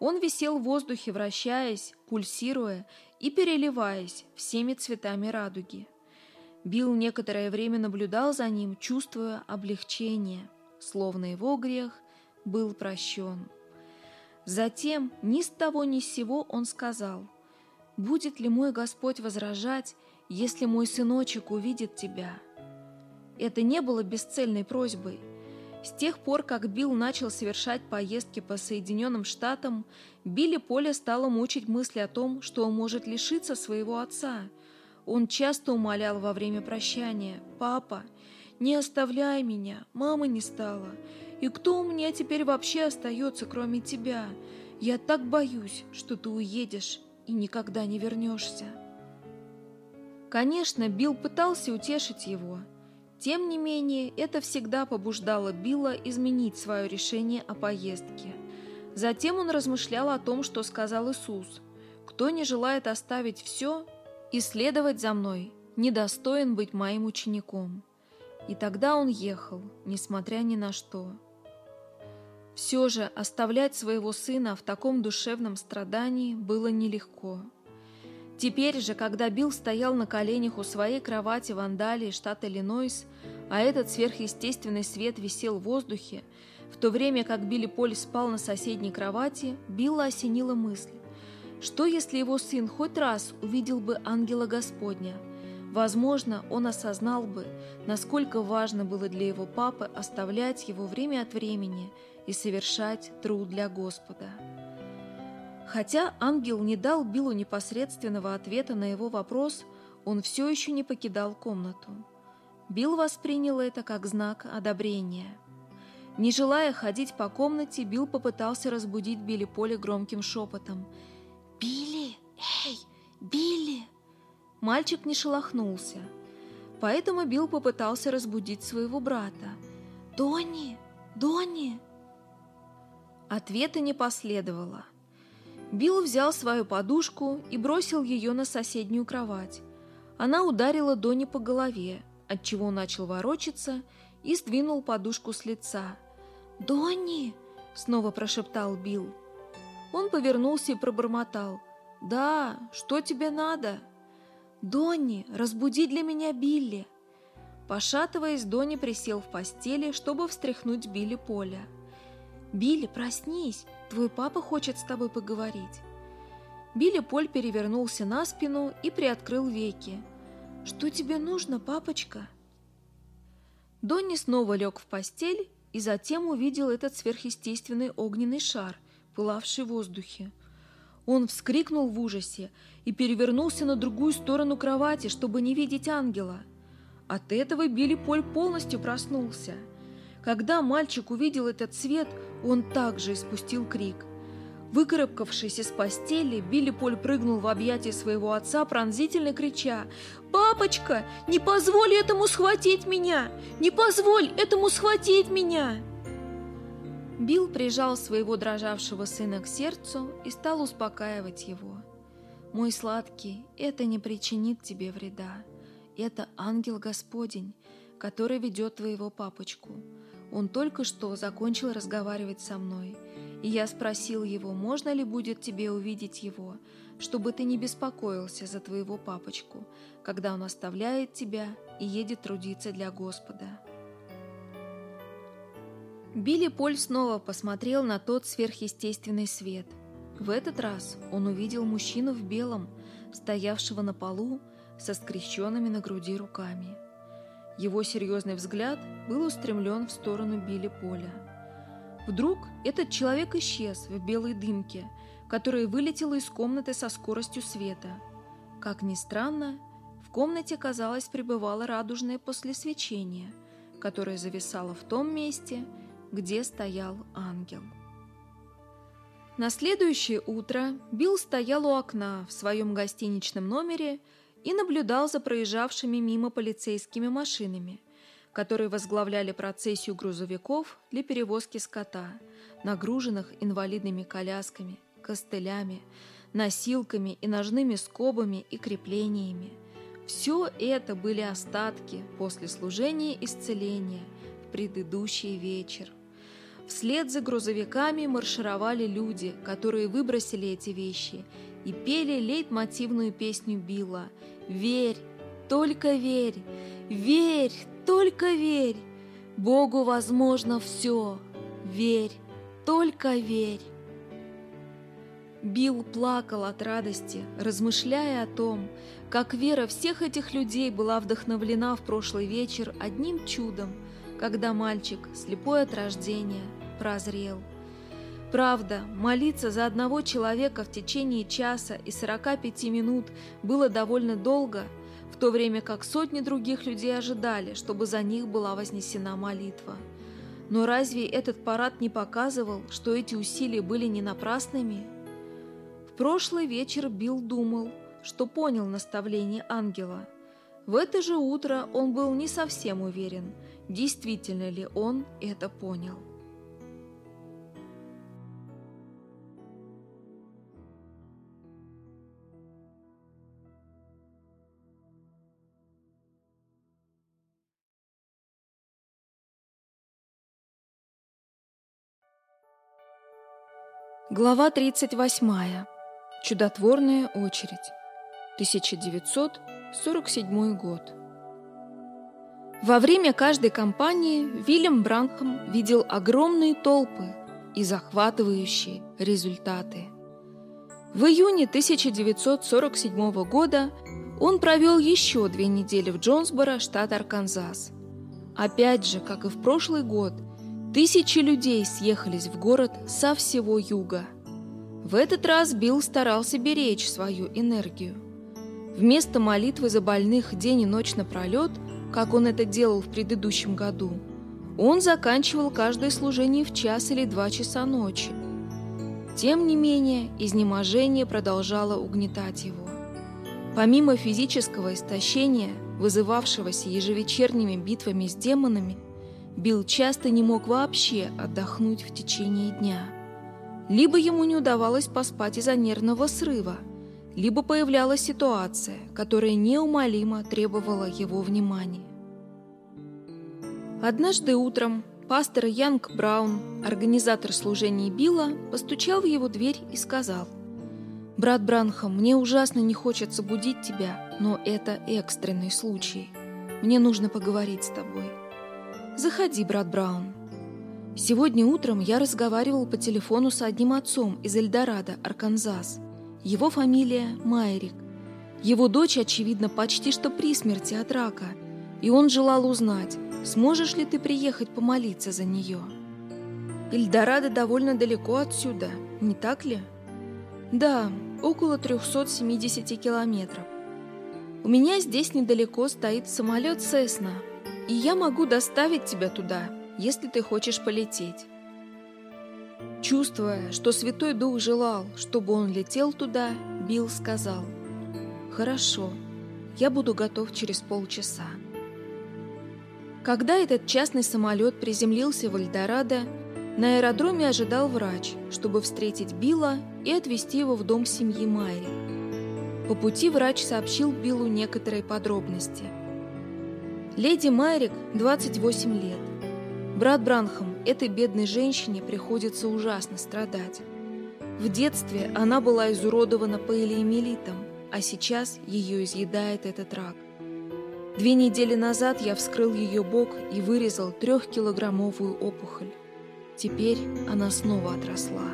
Он висел в воздухе, вращаясь, пульсируя и переливаясь всеми цветами радуги. Билл некоторое время наблюдал за ним, чувствуя облегчение, словно его грех был прощен. Затем ни с того ни с сего он сказал, «Будет ли мой Господь возражать, если мой сыночек увидит тебя?» Это не было бесцельной просьбой. С тех пор, как Билл начал совершать поездки по Соединенным Штатам, Билли Поля стало мучить мысли о том, что он может лишиться своего отца. Он часто умолял во время прощания, «Папа, не оставляй меня, мама не стала. И кто у меня теперь вообще остается, кроме тебя? Я так боюсь, что ты уедешь и никогда не вернешься. Конечно, Билл пытался утешить его. Тем не менее, это всегда побуждало Билла изменить свое решение о поездке. Затем он размышлял о том, что сказал Иисус. «Кто не желает оставить все и следовать за мной, недостоин быть моим учеником». И тогда он ехал, несмотря ни на что. Все же оставлять своего сына в таком душевном страдании было нелегко. Теперь же, когда Билл стоял на коленях у своей кровати в Андалии, штат Иллинойс, а этот сверхъестественный свет висел в воздухе, в то время как Билли Поль спал на соседней кровати, Билла осенила мысль. Что, если его сын хоть раз увидел бы ангела Господня? Возможно, он осознал бы, насколько важно было для его папы оставлять его время от времени – и совершать труд для Господа. Хотя ангел не дал Биллу непосредственного ответа на его вопрос, он все еще не покидал комнату. Билл воспринял это как знак одобрения. Не желая ходить по комнате, Билл попытался разбудить Билли Поля громким шепотом. «Билли! Эй! Билли!» Мальчик не шелохнулся, поэтому Билл попытался разбудить своего брата. «Донни! Донни!» Ответа не последовало. Билл взял свою подушку и бросил ее на соседнюю кровать. Она ударила Дони по голове, отчего он начал ворочаться и сдвинул подушку с лица. «Донни!» — снова прошептал Билл. Он повернулся и пробормотал. «Да, что тебе надо?» «Донни, разбуди для меня Билли!» Пошатываясь, Донни присел в постели, чтобы встряхнуть Билли Поля. «Билли, проснись! Твой папа хочет с тобой поговорить!» Билли Поль перевернулся на спину и приоткрыл веки. «Что тебе нужно, папочка?» Донни снова лег в постель и затем увидел этот сверхъестественный огненный шар, пылавший в воздухе. Он вскрикнул в ужасе и перевернулся на другую сторону кровати, чтобы не видеть ангела. От этого Билли Поль полностью проснулся – когда мальчик увидел этот свет, он также испустил крик. Выкарабкавшись из постели, Билли Поль прыгнул в объятия своего отца, пронзительно крича «Папочка, не позволь этому схватить меня! Не позволь этому схватить меня!» Билл прижал своего дрожавшего сына к сердцу и стал успокаивать его. «Мой сладкий, это не причинит тебе вреда. Это ангел Господень, который ведет твоего папочку. Он только что закончил разговаривать со мной, и я спросил его, можно ли будет тебе увидеть его, чтобы ты не беспокоился за твоего папочку, когда он оставляет тебя и едет трудиться для Господа». Билли Поль снова посмотрел на тот сверхъестественный свет. В этот раз он увидел мужчину в белом, стоявшего на полу со скрещенными на груди руками. Его серьезный взгляд был устремлен в сторону Билли Поля. Вдруг этот человек исчез в белой дымке, которая вылетела из комнаты со скоростью света. Как ни странно, в комнате, казалось, пребывало радужное послесвечение, которое зависало в том месте, где стоял ангел. На следующее утро Билл стоял у окна в своем гостиничном номере и наблюдал за проезжавшими мимо полицейскими машинами, которые возглавляли процессию грузовиков для перевозки скота, нагруженных инвалидными колясками, костылями, носилками и ножными скобами и креплениями. Все это были остатки после служения исцеления в предыдущий вечер. Вслед за грузовиками маршировали люди, которые выбросили эти вещи и пели лейтмотивную песню Билла «Верь, только верь, верь, только верь, Богу возможно все, верь, только верь». Билл плакал от радости, размышляя о том, как вера всех этих людей была вдохновлена в прошлый вечер одним чудом – когда мальчик, слепой от рождения, прозрел. Правда, молиться за одного человека в течение часа и 45 минут было довольно долго, в то время как сотни других людей ожидали, чтобы за них была вознесена молитва. Но разве этот парад не показывал, что эти усилия были не напрасными? В прошлый вечер Билл думал, что понял наставление ангела. В это же утро он был не совсем уверен, действительно ли он это понял. Глава 38. Чудотворная очередь. 1947 год. Во время каждой кампании Вильям Бранхам видел огромные толпы и захватывающие результаты. В июне 1947 года он провел еще две недели в Джонсборо, штат Арканзас. Опять же, как и в прошлый год – Тысячи людей съехались в город со всего юга. В этот раз Билл старался беречь свою энергию. Вместо молитвы за больных день и ночь напролет, как он это делал в предыдущем году, он заканчивал каждое служение в час или два часа ночи. Тем не менее, изнеможение продолжало угнетать его. Помимо физического истощения, вызывавшегося ежевечерними битвами с демонами, Билл часто не мог вообще отдохнуть в течение дня. Либо ему не удавалось поспать из-за нервного срыва, либо появлялась ситуация, которая неумолимо требовала его внимания. Однажды утром пастор Янг Браун, организатор служения Билла, постучал в его дверь и сказал, «Брат Бранхам, мне ужасно не хочется будить тебя, но это экстренный случай. Мне нужно поговорить с тобой». «Заходи, брат Браун». Сегодня утром я разговаривал по телефону с одним отцом из Эльдорадо, Арканзас. Его фамилия Майрик. Его дочь, очевидно, почти что при смерти от рака, и он желал узнать, сможешь ли ты приехать помолиться за нее. Эльдорадо довольно далеко отсюда, не так ли? Да, около 370 километров. У меня здесь недалеко стоит самолет «Сесна», и я могу доставить тебя туда, если ты хочешь полететь. Чувствуя, что Святой Дух желал, чтобы он летел туда, Билл сказал, «Хорошо, я буду готов через полчаса». Когда этот частный самолет приземлился в Эльдорадо, на аэродроме ожидал врач, чтобы встретить Билла и отвезти его в дом семьи Майри. По пути врач сообщил Биллу некоторые подробности. Леди Майрик, 28 лет. Брат Бранхам, этой бедной женщине приходится ужасно страдать. В детстве она была изуродована полиэмилитом, а сейчас ее изъедает этот рак. Две недели назад я вскрыл ее бок и вырезал трехкилограммовую опухоль. Теперь она снова отросла.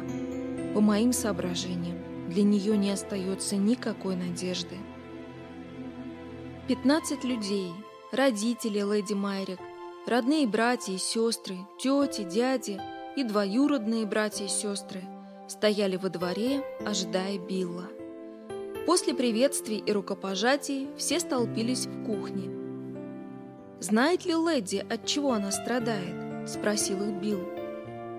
По моим соображениям, для нее не остается никакой надежды. 15 людей, родители леди Майрик, родные братья и сестры, тети, дяди и двоюродные братья и сестры стояли во дворе, ожидая Билла. После приветствий и рукопожатий все столпились в кухне. «Знает ли леди, от чего она страдает?» – спросил их Билл.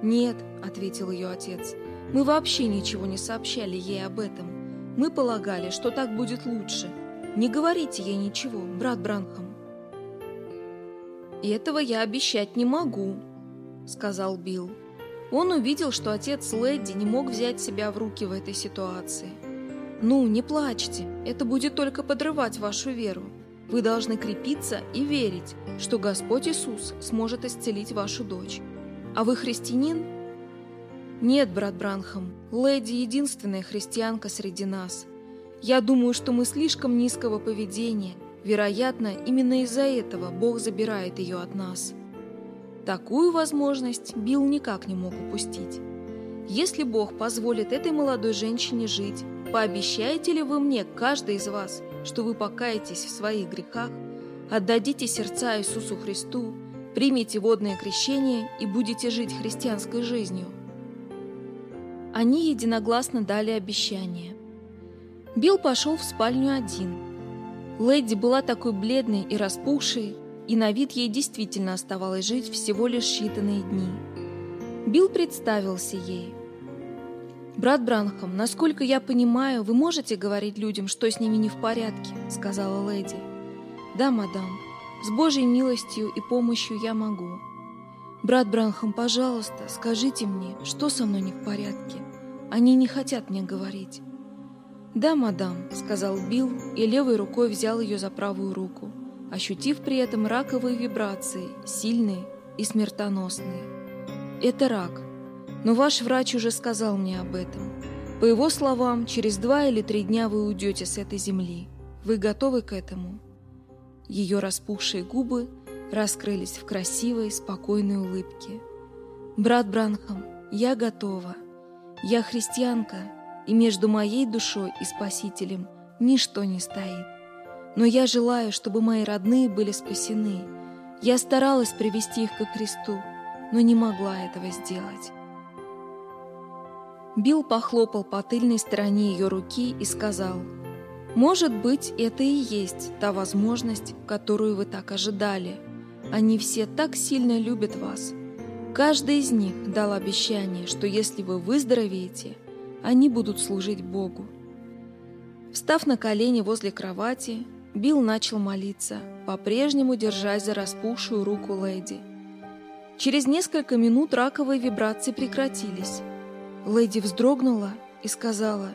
«Нет», — ответил ее отец, — «мы вообще ничего не сообщали ей об этом. Мы полагали, что так будет лучше. Не говорите ей ничего, брат Бранхам». «И этого я обещать не могу», — сказал Билл. Он увидел, что отец Лэдди не мог взять себя в руки в этой ситуации. «Ну, не плачьте, это будет только подрывать вашу веру. Вы должны крепиться и верить, что Господь Иисус сможет исцелить вашу дочь. А вы христианин? Нет, брат Бранхам, леди единственная христианка среди нас. Я думаю, что мы слишком низкого поведения. Вероятно, именно из-за этого Бог забирает ее от нас. Такую возможность Билл никак не мог упустить. Если Бог позволит этой молодой женщине жить, пообещаете ли вы мне, каждый из вас, что вы покаетесь в своих грехах, отдадите сердца Иисусу Христу примите водное крещение и будете жить христианской жизнью. Они единогласно дали обещание. Билл пошел в спальню один. Лэдди была такой бледной и распухшей, и на вид ей действительно оставалось жить всего лишь считанные дни. Билл представился ей. «Брат Бранхам, насколько я понимаю, вы можете говорить людям, что с ними не в порядке?» — сказала леди. «Да, мадам», с Божьей милостью и помощью я могу. Брат Бранхам, пожалуйста, скажите мне, что со мной не в порядке? Они не хотят мне говорить. «Да, мадам», — сказал Билл и левой рукой взял ее за правую руку, ощутив при этом раковые вибрации, сильные и смертоносные. «Это рак. Но ваш врач уже сказал мне об этом. По его словам, через два или три дня вы уйдете с этой земли. Вы готовы к этому?» Ее распухшие губы раскрылись в красивой, спокойной улыбке. «Брат Бранхам, я готова. Я христианка, и между моей душой и Спасителем ничто не стоит. Но я желаю, чтобы мои родные были спасены. Я старалась привести их ко Христу, но не могла этого сделать». Билл похлопал по тыльной стороне ее руки и сказал – может быть, это и есть та возможность, которую вы так ожидали. Они все так сильно любят вас. Каждый из них дал обещание, что если вы выздоровеете, они будут служить Богу. Встав на колени возле кровати, Билл начал молиться, по-прежнему держась за распухшую руку леди. Через несколько минут раковые вибрации прекратились. Леди вздрогнула и сказала,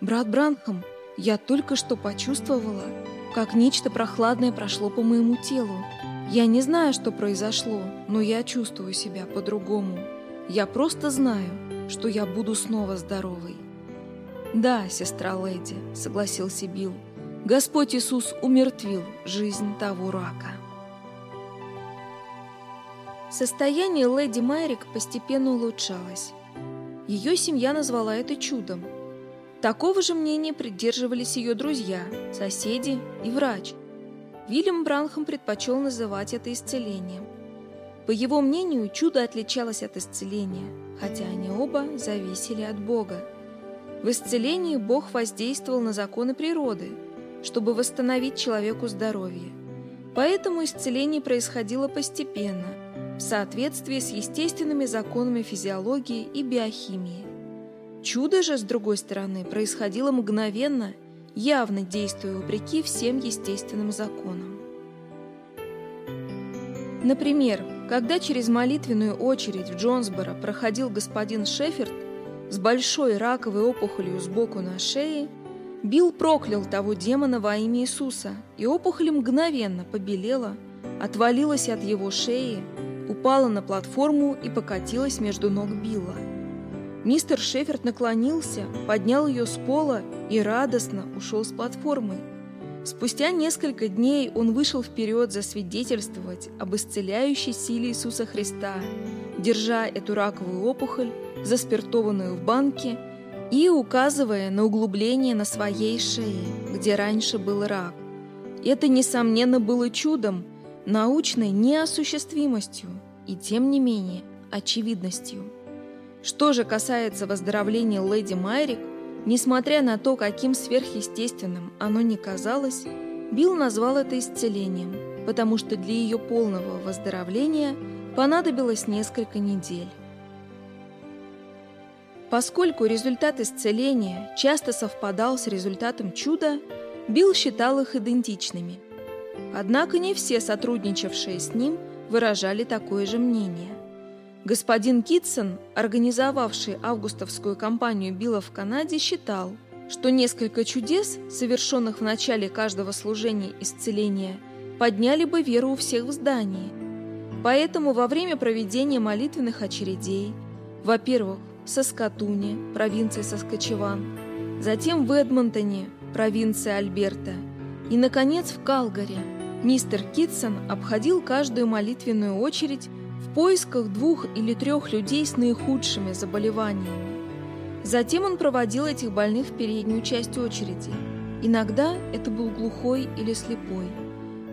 «Брат Бранхам, я только что почувствовала, как нечто прохладное прошло по моему телу. Я не знаю, что произошло, но я чувствую себя по-другому. Я просто знаю, что я буду снова здоровой. «Да, сестра Леди», — согласился Билл, — «Господь Иисус умертвил жизнь того рака». Состояние леди Майрик постепенно улучшалось. Ее семья назвала это чудом — Такого же мнения придерживались ее друзья, соседи и врач. Вильям Бранхам предпочел называть это исцелением. По его мнению, чудо отличалось от исцеления, хотя они оба зависели от Бога. В исцелении Бог воздействовал на законы природы, чтобы восстановить человеку здоровье. Поэтому исцеление происходило постепенно, в соответствии с естественными законами физиологии и биохимии. Чудо же, с другой стороны, происходило мгновенно, явно действуя вопреки всем естественным законам. Например, когда через молитвенную очередь в Джонсборо проходил господин Шеферд с большой раковой опухолью сбоку на шее, Билл проклял того демона во имя Иисуса, и опухоль мгновенно побелела, отвалилась от его шеи, упала на платформу и покатилась между ног Билла. Мистер Шеферд наклонился, поднял ее с пола и радостно ушел с платформы. Спустя несколько дней он вышел вперед засвидетельствовать об исцеляющей силе Иисуса Христа, держа эту раковую опухоль, заспиртованную в банке, и указывая на углубление на своей шее, где раньше был рак. Это, несомненно, было чудом, научной неосуществимостью и, тем не менее, очевидностью. Что же касается выздоровления леди Майрик, несмотря на то, каким сверхъестественным оно не казалось, Билл назвал это исцелением, потому что для ее полного выздоровления понадобилось несколько недель. Поскольку результат исцеления часто совпадал с результатом чуда, Билл считал их идентичными. Однако не все сотрудничавшие с ним выражали такое же мнение. Господин Китсон, организовавший августовскую кампанию Билла в Канаде, считал, что несколько чудес, совершенных в начале каждого служения исцеления, подняли бы веру у всех в здании. Поэтому во время проведения молитвенных очередей, во-первых, в Саскатуне, провинции Саскачеван, затем в Эдмонтоне, провинция Альберта, и, наконец, в Калгаре. Мистер Китсон обходил каждую молитвенную очередь поисках двух или трех людей с наихудшими заболеваниями. Затем он проводил этих больных в переднюю часть очереди. Иногда это был глухой или слепой,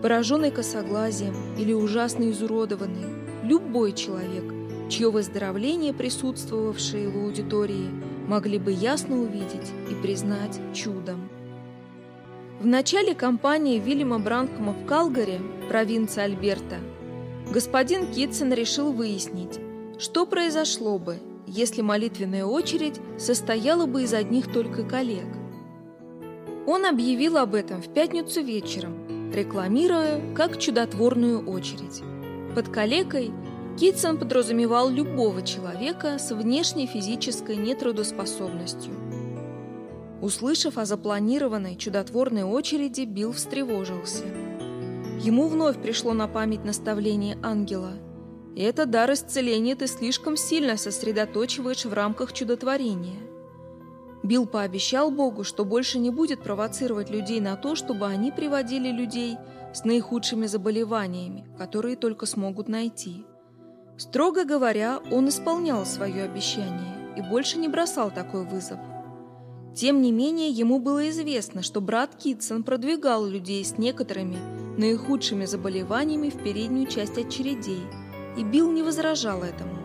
пораженный косоглазием или ужасно изуродованный, любой человек – чье выздоровление присутствовавшие в аудитории могли бы ясно увидеть и признать чудом. В начале кампании Вильяма Бранкома в Калгари, провинция Альберта, господин Китсон решил выяснить, что произошло бы, если молитвенная очередь состояла бы из одних только коллег. Он объявил об этом в пятницу вечером, рекламируя как чудотворную очередь. Под коллегой Китсон подразумевал любого человека с внешней физической нетрудоспособностью. Услышав о запланированной чудотворной очереди, Билл встревожился. Ему вновь пришло на память наставление ангела. «Это дар исцеления ты слишком сильно сосредоточиваешь в рамках чудотворения». Билл пообещал Богу, что больше не будет провоцировать людей на то, чтобы они приводили людей с наихудшими заболеваниями, которые только смогут найти. Строго говоря, он исполнял свое обещание и больше не бросал такой вызов. Тем не менее, ему было известно, что брат Китсон продвигал людей с некоторыми наихудшими заболеваниями в переднюю часть очередей, и Билл не возражал этому.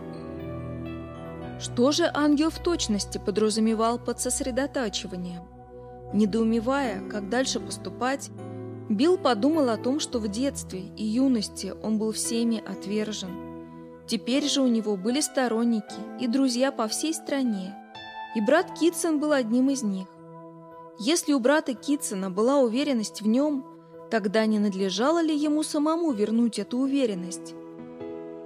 Что же ангел в точности подразумевал под сосредотачиванием? Недоумевая, как дальше поступать, Билл подумал о том, что в детстве и юности он был всеми отвержен – Теперь же у него были сторонники и друзья по всей стране, и брат Китсон был одним из них. Если у брата Китсона была уверенность в нем, тогда не надлежало ли ему самому вернуть эту уверенность?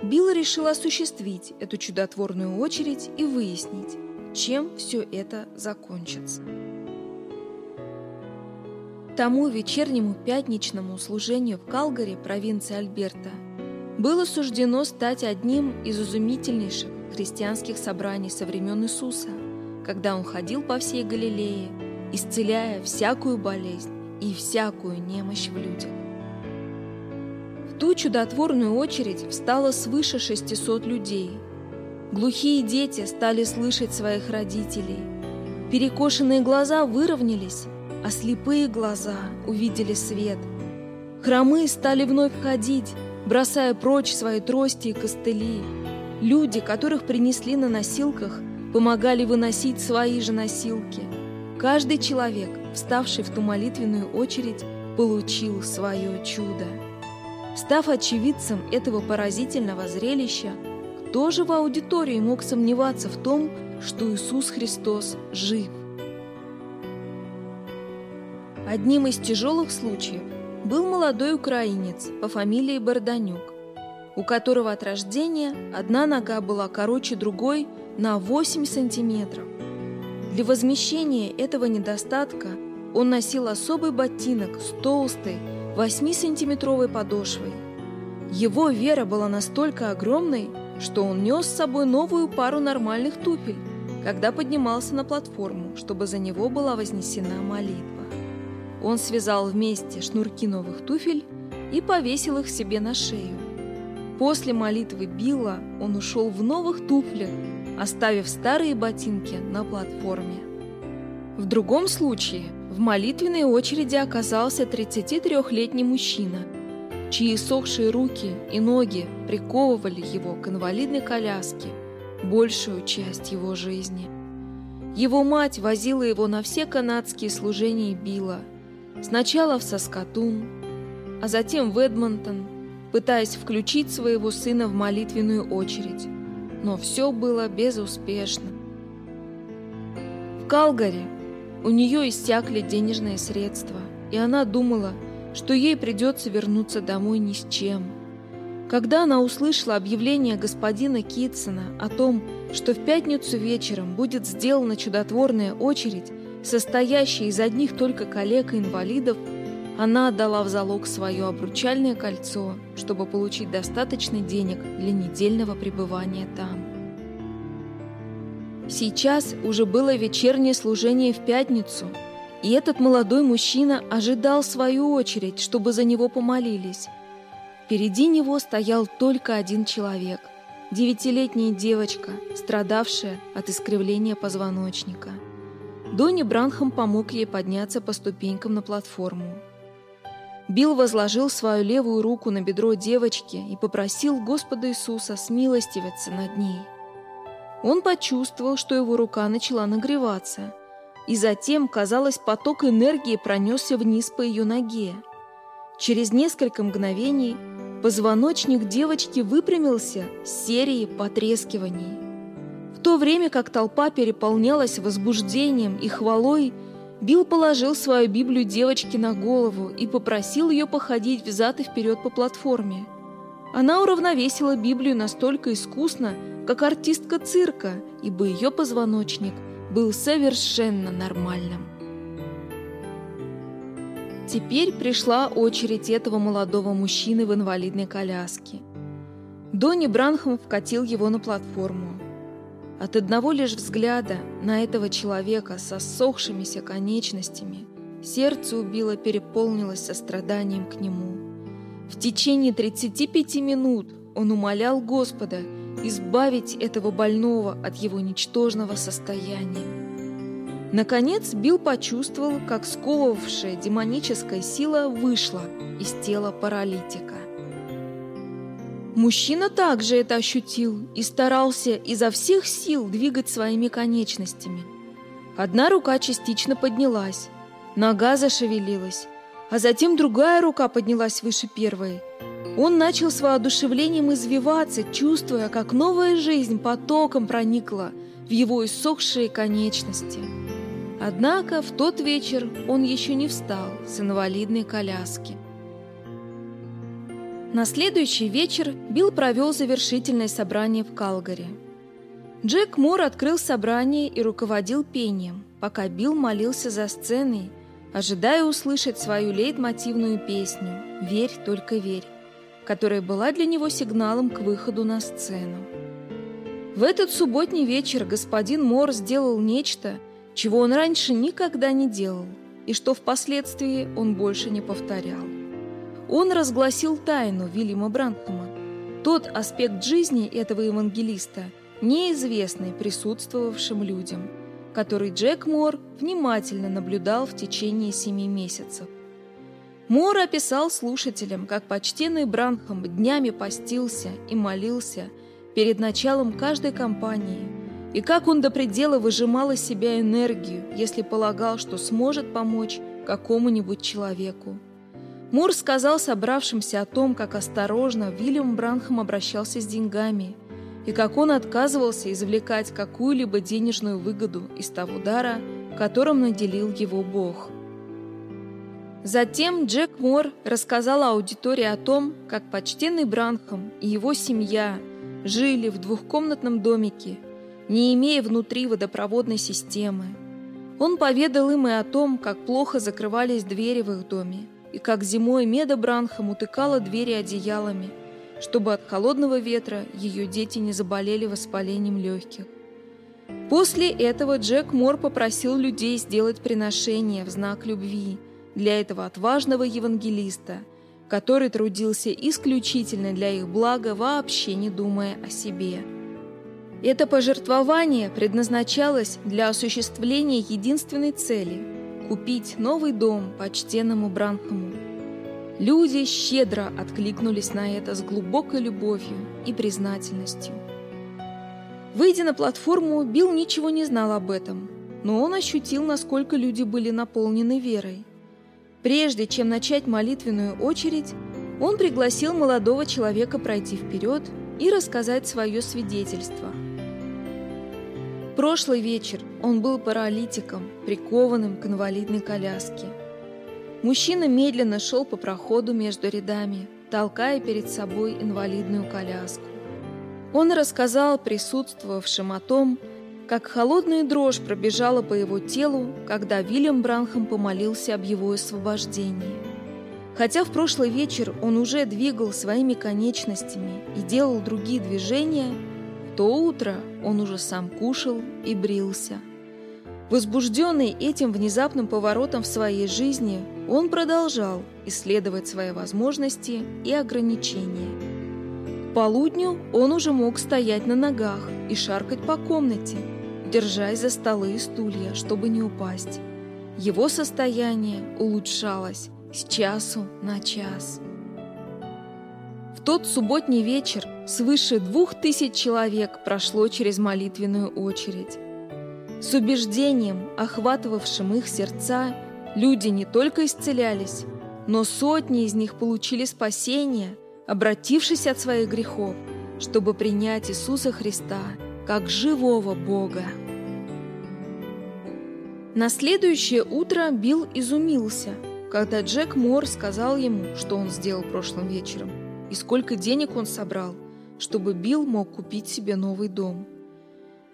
Билл решил осуществить эту чудотворную очередь и выяснить, чем все это закончится. Тому вечернему пятничному служению в Калгари, провинции Альберта, было суждено стать одним из изумительнейших христианских собраний со времен Иисуса, когда он ходил по всей Галилее, исцеляя всякую болезнь и всякую немощь в людях. В ту чудотворную очередь встало свыше 600 людей. Глухие дети стали слышать своих родителей. Перекошенные глаза выровнялись, а слепые глаза увидели свет. Хромые стали вновь ходить, бросая прочь свои трости и костыли. Люди, которых принесли на носилках, помогали выносить свои же носилки. Каждый человек, вставший в ту молитвенную очередь, получил свое чудо. Став очевидцем этого поразительного зрелища, кто же в аудитории мог сомневаться в том, что Иисус Христос жив? Одним из тяжелых случаев был молодой украинец по фамилии Барданюк, у которого от рождения одна нога была короче другой на 8 сантиметров. Для возмещения этого недостатка он носил особый ботинок с толстой 8-сантиметровой подошвой. Его вера была настолько огромной, что он нес с собой новую пару нормальных туфель, когда поднимался на платформу, чтобы за него была вознесена молитва. Он связал вместе шнурки новых туфель и повесил их себе на шею. После молитвы Билла он ушел в новых туфлях, оставив старые ботинки на платформе. В другом случае в молитвенной очереди оказался 33-летний мужчина, чьи сохшие руки и ноги приковывали его к инвалидной коляске большую часть его жизни. Его мать возила его на все канадские служения Билла, сначала в Саскатун, а затем в Эдмонтон, пытаясь включить своего сына в молитвенную очередь, но все было безуспешно. В Калгари у нее иссякли денежные средства, и она думала, что ей придется вернуться домой ни с чем. Когда она услышала объявление господина Китсона о том, что в пятницу вечером будет сделана чудотворная очередь, состоящая из одних только коллег и инвалидов, она отдала в залог свое обручальное кольцо, чтобы получить достаточно денег для недельного пребывания там. Сейчас уже было вечернее служение в пятницу, и этот молодой мужчина ожидал свою очередь, чтобы за него помолились. Впереди него стоял только один человек – девятилетняя девочка, страдавшая от искривления позвоночника. Донни Бранхам помог ей подняться по ступенькам на платформу. Билл возложил свою левую руку на бедро девочки и попросил Господа Иисуса смилостивиться над ней – он почувствовал, что его рука начала нагреваться, и затем, казалось, поток энергии пронесся вниз по ее ноге. Через несколько мгновений позвоночник девочки выпрямился с серией потрескиваний. В то время как толпа переполнялась возбуждением и хвалой, Билл положил свою Библию девочке на голову и попросил ее походить взад и вперед по платформе. Она уравновесила Библию настолько искусно, как артистка цирка, ибо ее позвоночник был совершенно нормальным. Теперь пришла очередь этого молодого мужчины в инвалидной коляске. Донни Бранхам вкатил его на платформу. От одного лишь взгляда на этого человека со ссохшимися конечностями сердце убило переполнилось состраданием к нему. В течение 35 минут он умолял Господа – избавить этого больного от его ничтожного состояния. Наконец Билл почувствовал, как сковывавшая демоническая сила вышла из тела паралитика. Мужчина также это ощутил и старался изо всех сил двигать своими конечностями. Одна рука частично поднялась, нога зашевелилась, а затем другая рука поднялась выше первой – он начал с воодушевлением извиваться, чувствуя, как новая жизнь потоком проникла в его иссохшие конечности. Однако в тот вечер он еще не встал с инвалидной коляски. На следующий вечер Билл провел завершительное собрание в Калгари. Джек Мур открыл собрание и руководил пением, пока Билл молился за сценой, ожидая услышать свою лейтмотивную песню «Верь, только верь» которая была для него сигналом к выходу на сцену. В этот субботний вечер господин Мор сделал нечто, чего он раньше никогда не делал, и что впоследствии он больше не повторял. Он разгласил тайну Вильяма Бранхама, тот аспект жизни этого евангелиста, неизвестный присутствовавшим людям, который Джек Мор внимательно наблюдал в течение семи месяцев. Мор описал слушателям, как почтенный Бранхам днями постился и молился перед началом каждой кампании, и как он до предела выжимал из себя энергию, если полагал, что сможет помочь какому-нибудь человеку. Мур сказал собравшимся о том, как осторожно Вильям Бранхам обращался с деньгами и как он отказывался извлекать какую-либо денежную выгоду из того дара, которым наделил его Бог. Затем Джек Мор рассказал аудитории о том, как почтенный Бранхам и его семья жили в двухкомнатном домике, не имея внутри водопроводной системы. Он поведал им и о том, как плохо закрывались двери в их доме, и как зимой Меда Бранхам утыкала двери одеялами, чтобы от холодного ветра ее дети не заболели воспалением легких. После этого Джек Мор попросил людей сделать приношение в знак любви – для этого отважного евангелиста, который трудился исключительно для их блага, вообще не думая о себе. Это пожертвование предназначалось для осуществления единственной цели – купить новый дом почтенному Бранхаму. Люди щедро откликнулись на это с глубокой любовью и признательностью. Выйдя на платформу, Билл ничего не знал об этом, но он ощутил, насколько люди были наполнены верой – Прежде чем начать молитвенную очередь, он пригласил молодого человека пройти вперед и рассказать свое свидетельство. Прошлый вечер он был паралитиком, прикованным к инвалидной коляске. Мужчина медленно шел по проходу между рядами, толкая перед собой инвалидную коляску. Он рассказал присутствовавшим о том, как холодная дрожь пробежала по его телу, когда Вильям Бранхам помолился об его освобождении. Хотя в прошлый вечер он уже двигал своими конечностями и делал другие движения, то утро он уже сам кушал и брился. Возбужденный этим внезапным поворотом в своей жизни, он продолжал исследовать свои возможности и ограничения. К полудню он уже мог стоять на ногах и шаркать по комнате – держась за столы и стулья, чтобы не упасть. Его состояние улучшалось с часу на час. В тот субботний вечер свыше двух тысяч человек прошло через молитвенную очередь. С убеждением, охватывавшим их сердца, люди не только исцелялись, но сотни из них получили спасение, обратившись от своих грехов, чтобы принять Иисуса Христа как живого Бога. На следующее утро Билл изумился, когда Джек Мор сказал ему, что он сделал прошлым вечером, и сколько денег он собрал, чтобы Билл мог купить себе новый дом.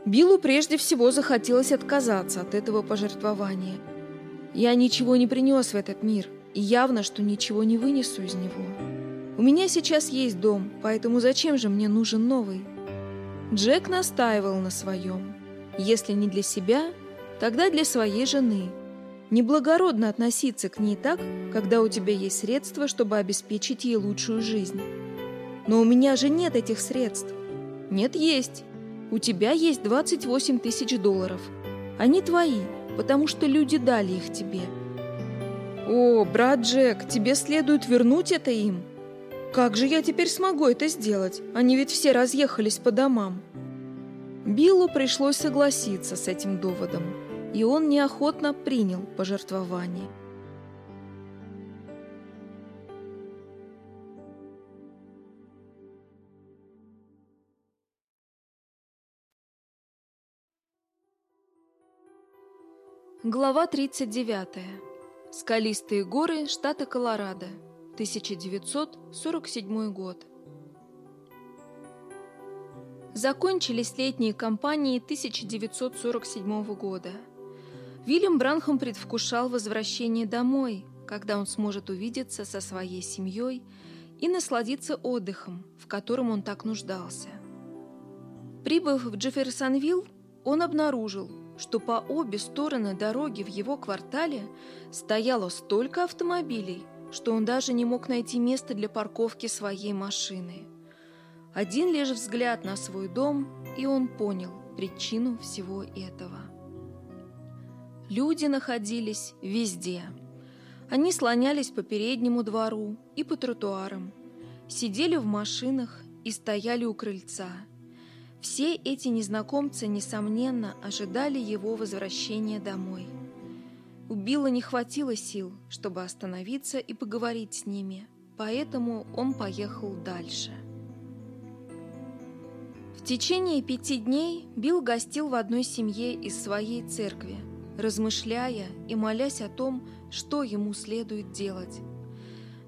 Биллу прежде всего захотелось отказаться от этого пожертвования. «Я ничего не принес в этот мир, и явно, что ничего не вынесу из него. У меня сейчас есть дом, поэтому зачем же мне нужен новый?» Джек настаивал на своем. Если не для себя, тогда для своей жены. Неблагородно относиться к ней так, когда у тебя есть средства, чтобы обеспечить ей лучшую жизнь. Но у меня же нет этих средств. Нет, есть. У тебя есть 28 тысяч долларов. Они твои, потому что люди дали их тебе. О, брат Джек, тебе следует вернуть это им. Как же я теперь смогу это сделать? Они ведь все разъехались по домам. Биллу пришлось согласиться с этим доводом и он неохотно принял пожертвование. Глава 39. Скалистые горы штата Колорадо. 1947 год. Закончились летние кампании 1947 года. Вильям Бранхам предвкушал возвращение домой, когда он сможет увидеться со своей семьей и насладиться отдыхом, в котором он так нуждался. Прибыв в Джефферсонвилл, он обнаружил, что по обе стороны дороги в его квартале стояло столько автомобилей, что он даже не мог найти место для парковки своей машины. Один лишь взгляд на свой дом, и он понял причину всего этого. Люди находились везде. Они слонялись по переднему двору и по тротуарам, сидели в машинах и стояли у крыльца. Все эти незнакомцы, несомненно, ожидали его возвращения домой. У Билла не хватило сил, чтобы остановиться и поговорить с ними, поэтому он поехал дальше. В течение пяти дней Билл гостил в одной семье из своей церкви, размышляя и молясь о том, что ему следует делать.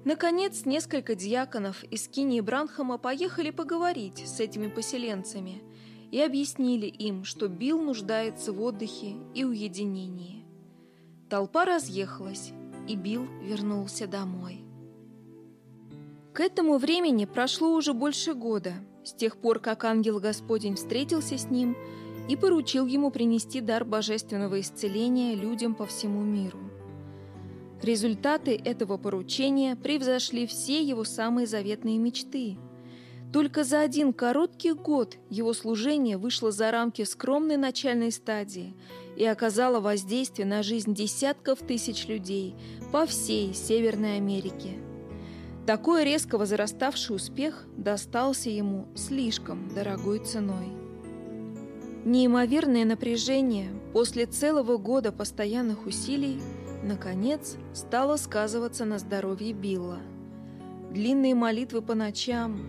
Наконец, несколько диаконов из Кини Бранхама поехали поговорить с этими поселенцами и объяснили им, что Билл нуждается в отдыхе и уединении. Толпа разъехалась, и Билл вернулся домой. К этому времени прошло уже больше года, с тех пор, как ангел Господень встретился с ним и поручил ему принести дар божественного исцеления людям по всему миру. Результаты этого поручения превзошли все его самые заветные мечты. Только за один короткий год его служение вышло за рамки скромной начальной стадии и оказало воздействие на жизнь десятков тысяч людей по всей Северной Америке. Такой резко возраставший успех достался ему слишком дорогой ценой. Неимоверное напряжение после целого года постоянных усилий – наконец, стало сказываться на здоровье Билла. Длинные молитвы по ночам,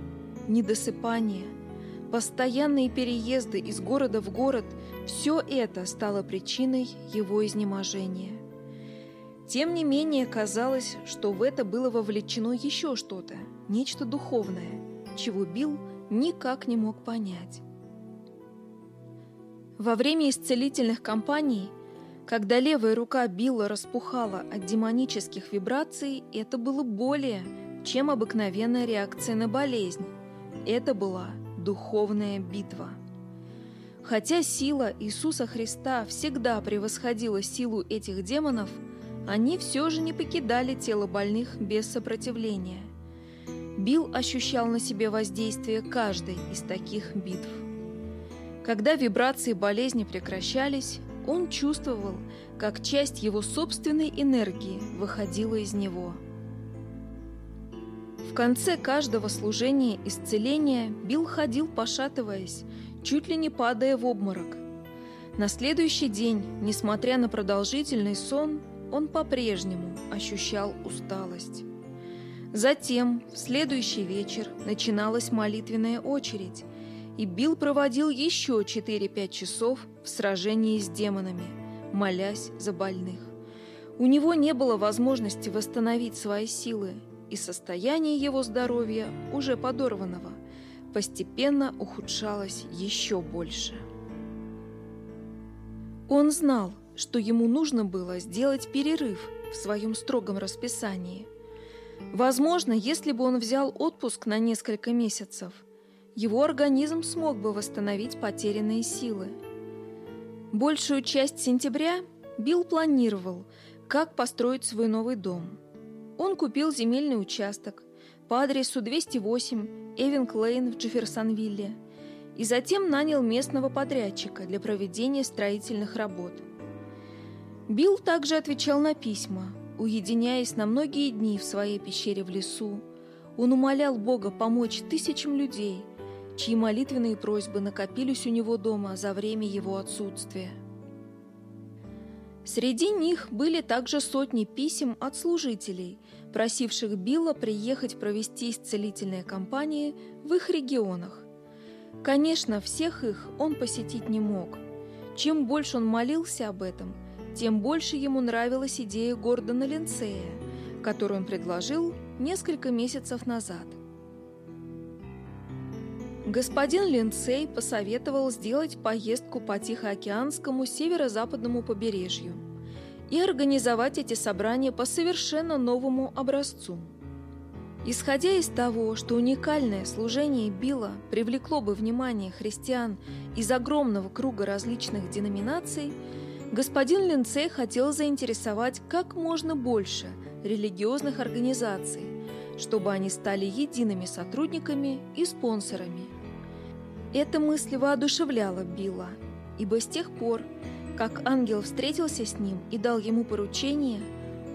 недосыпание, постоянные переезды из города в город – все это стало причиной его изнеможения. Тем не менее, казалось, что в это было вовлечено еще что-то, нечто духовное, чего Билл никак не мог понять. Во время исцелительных кампаний – когда левая рука Билла распухала от демонических вибраций, это было более, чем обыкновенная реакция на болезнь. Это была духовная битва. Хотя сила Иисуса Христа всегда превосходила силу этих демонов, они все же не покидали тело больных без сопротивления. Билл ощущал на себе воздействие каждой из таких битв. Когда вибрации болезни прекращались, он чувствовал, как часть его собственной энергии выходила из него. В конце каждого служения исцеления Билл ходил, пошатываясь, чуть ли не падая в обморок. На следующий день, несмотря на продолжительный сон, он по-прежнему ощущал усталость. Затем, в следующий вечер, начиналась молитвенная очередь, и Билл проводил еще 4-5 часов в сражении с демонами, молясь за больных. У него не было возможности восстановить свои силы, и состояние его здоровья, уже подорванного, постепенно ухудшалось еще больше. Он знал, что ему нужно было сделать перерыв в своем строгом расписании. Возможно, если бы он взял отпуск на несколько месяцев – его организм смог бы восстановить потерянные силы. Большую часть сентября Билл планировал, как построить свой новый дом. Он купил земельный участок по адресу 208 Эвинг Лейн в Джефферсонвилле и затем нанял местного подрядчика для проведения строительных работ. Билл также отвечал на письма, уединяясь на многие дни в своей пещере в лесу. Он умолял Бога помочь тысячам людей – чьи молитвенные просьбы накопились у него дома за время его отсутствия. Среди них были также сотни писем от служителей, просивших Билла приехать провести исцелительные кампании в их регионах. Конечно, всех их он посетить не мог. Чем больше он молился об этом, тем больше ему нравилась идея Гордона Линцея, которую он предложил несколько месяцев назад – Господин Линцей посоветовал сделать поездку по Тихоокеанскому северо-западному побережью и организовать эти собрания по совершенно новому образцу. Исходя из того, что уникальное служение Билла привлекло бы внимание христиан из огромного круга различных деноминаций, господин Линцей хотел заинтересовать как можно больше религиозных организаций, чтобы они стали едиными сотрудниками и спонсорами. Эта мысль воодушевляла Билла, ибо с тех пор, как ангел встретился с ним и дал ему поручение,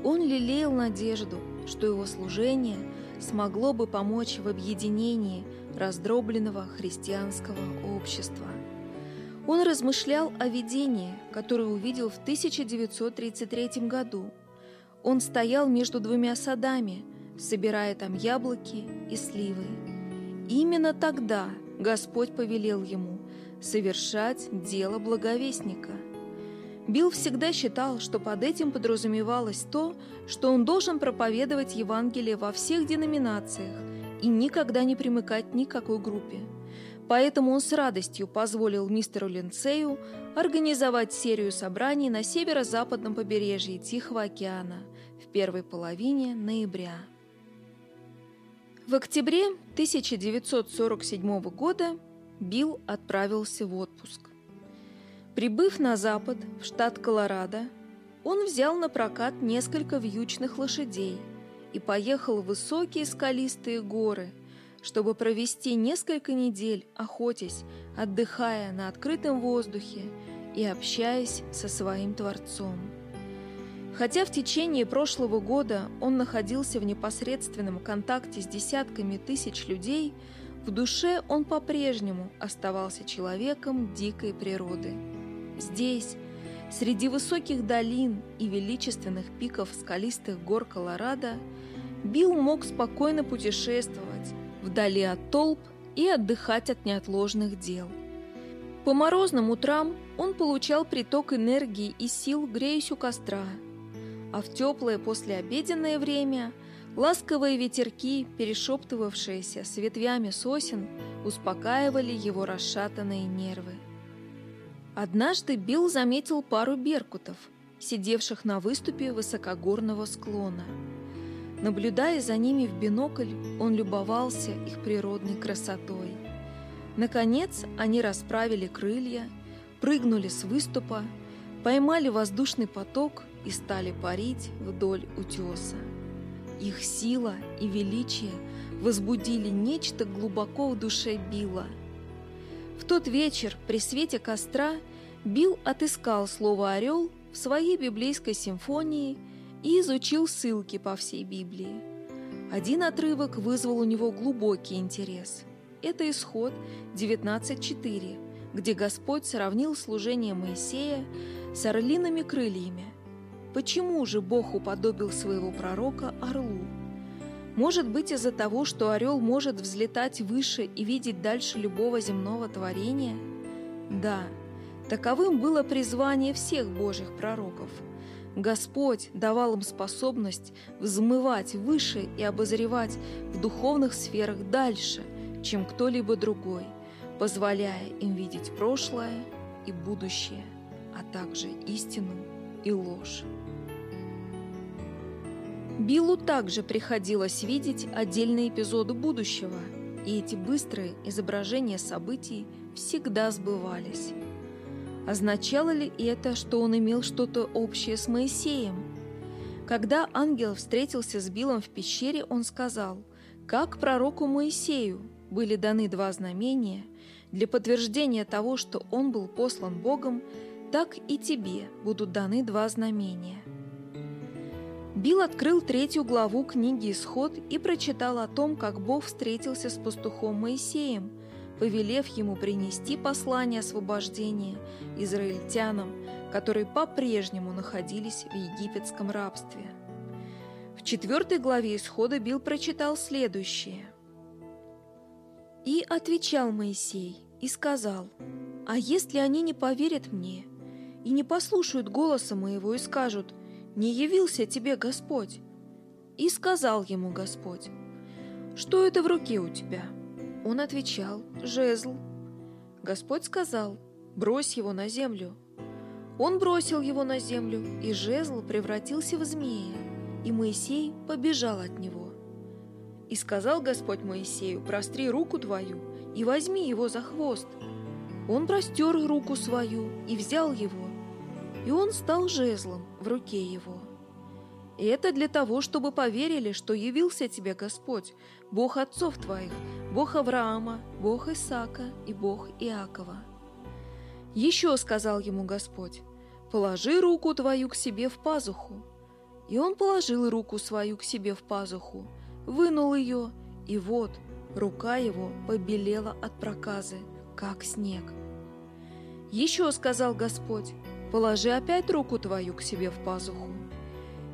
он лелеял надежду, что его служение смогло бы помочь в объединении раздробленного христианского общества. Он размышлял о видении, которое увидел в 1933 году. Он стоял между двумя садами, собирая там яблоки и сливы. Именно тогда Господь повелел ему совершать дело благовестника. Билл всегда считал, что под этим подразумевалось то, что он должен проповедовать Евангелие во всех деноминациях и никогда не примыкать ни к какой группе. Поэтому он с радостью позволил мистеру Линцею организовать серию собраний на северо-западном побережье Тихого океана в первой половине ноября. В октябре 1947 года Билл отправился в отпуск. Прибыв на запад, в штат Колорадо, он взял на прокат несколько вьючных лошадей и поехал в высокие скалистые горы, чтобы провести несколько недель, охотясь, отдыхая на открытом воздухе и общаясь со своим Творцом. Хотя в течение прошлого года он находился в непосредственном контакте с десятками тысяч людей, в душе он по-прежнему оставался человеком дикой природы. Здесь, среди высоких долин и величественных пиков скалистых гор Колорадо, Билл мог спокойно путешествовать вдали от толп и отдыхать от неотложных дел. По морозным утрам он получал приток энергии и сил, греясь у костра, а в теплое послеобеденное время ласковые ветерки, перешептывавшиеся с ветвями сосен, успокаивали его расшатанные нервы. Однажды Билл заметил пару беркутов, сидевших на выступе высокогорного склона. Наблюдая за ними в бинокль, он любовался их природной красотой. Наконец они расправили крылья, прыгнули с выступа, поймали воздушный поток и стали парить вдоль утеса. Их сила и величие возбудили нечто глубоко в душе Билла – в тот вечер при свете костра Билл отыскал слово «орел» в своей библейской симфонии и изучил ссылки по всей Библии. Один отрывок вызвал у него глубокий интерес. Это исход 19.4, где Господь сравнил служение Моисея с орлиными крыльями. Почему же Бог уподобил своего пророка орлу? Может быть из-за того, что орел может взлетать выше и видеть дальше любого земного творения? Да, таковым было призвание всех божьих пророков. Господь давал им способность взмывать выше и обозревать в духовных сферах дальше, чем кто-либо другой, позволяя им видеть прошлое и будущее, а также истину и ложь. Биллу также приходилось видеть отдельные эпизоды будущего, и эти быстрые изображения событий всегда сбывались. Означало ли это, что он имел что-то общее с Моисеем? Когда ангел встретился с Биллом в пещере, он сказал, как пророку Моисею были даны два знамения для подтверждения того, что он был послан Богом, так и тебе будут даны два знамения – Билл открыл третью главу книги «Исход» и прочитал о том, как Бог встретился с пастухом Моисеем, повелев ему принести послание освобождения израильтянам, которые по-прежнему находились в египетском рабстве. В четвертой главе Исхода Билл прочитал следующее. «И отвечал Моисей и сказал, «А если они не поверят мне и не послушают голоса моего и скажут, не явился тебе Господь?» И сказал ему Господь, «Что это в руке у тебя?» Он отвечал, «Жезл». Господь сказал, «Брось его на землю». Он бросил его на землю, и жезл превратился в змея, и Моисей побежал от него. И сказал Господь Моисею, «Простри руку твою и возьми его за хвост». Он простер руку свою и взял его, и он стал жезлом в руке его. И это для того, чтобы поверили, что явился тебе Господь, Бог отцов твоих, Бог Авраама, Бог Исаака и Бог Иакова. Еще сказал ему Господь, положи руку твою к себе в пазуху. И он положил руку свою к себе в пазуху, вынул ее, и вот рука его побелела от проказы, как снег. Еще сказал Господь, положи опять руку твою к себе в пазуху.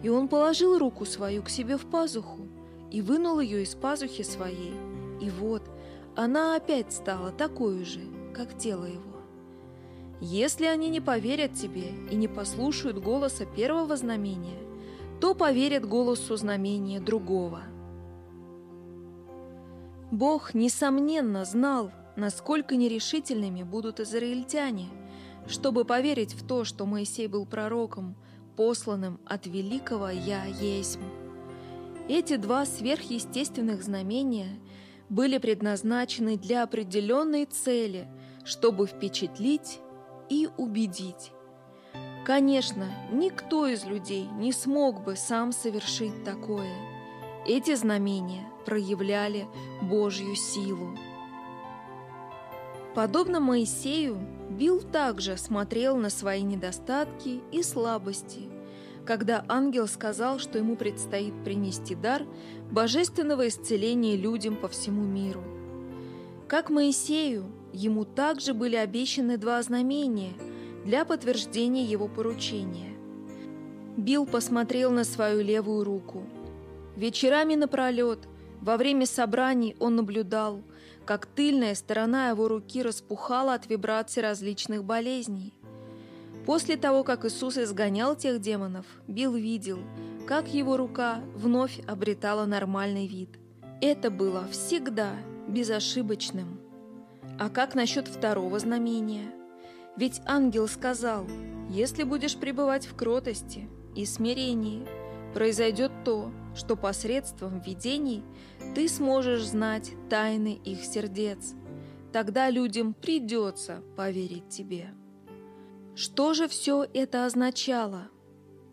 И он положил руку свою к себе в пазуху и вынул ее из пазухи своей. И вот, она опять стала такой же, как тело его. Если они не поверят тебе и не послушают голоса первого знамения, то поверят голосу знамения другого. Бог, несомненно, знал, насколько нерешительными будут израильтяне, чтобы поверить в то, что Моисей был пророком, посланным от великого «Я есть». Эти два сверхъестественных знамения были предназначены для определенной цели, чтобы впечатлить и убедить. Конечно, никто из людей не смог бы сам совершить такое. Эти знамения проявляли Божью силу. Подобно Моисею, Билл также смотрел на свои недостатки и слабости, когда ангел сказал, что ему предстоит принести дар божественного исцеления людям по всему миру. Как Моисею, ему также были обещаны два знамения для подтверждения его поручения. Билл посмотрел на свою левую руку. Вечерами напролет, во время собраний он наблюдал – как тыльная сторона его руки распухала от вибраций различных болезней. После того, как Иисус изгонял тех демонов, Билл видел, как его рука вновь обретала нормальный вид. Это было всегда безошибочным. А как насчет второго знамения? Ведь ангел сказал, если будешь пребывать в кротости и смирении, произойдет то, что посредством видений ты сможешь знать тайны их сердец. Тогда людям придется поверить тебе. Что же все это означало?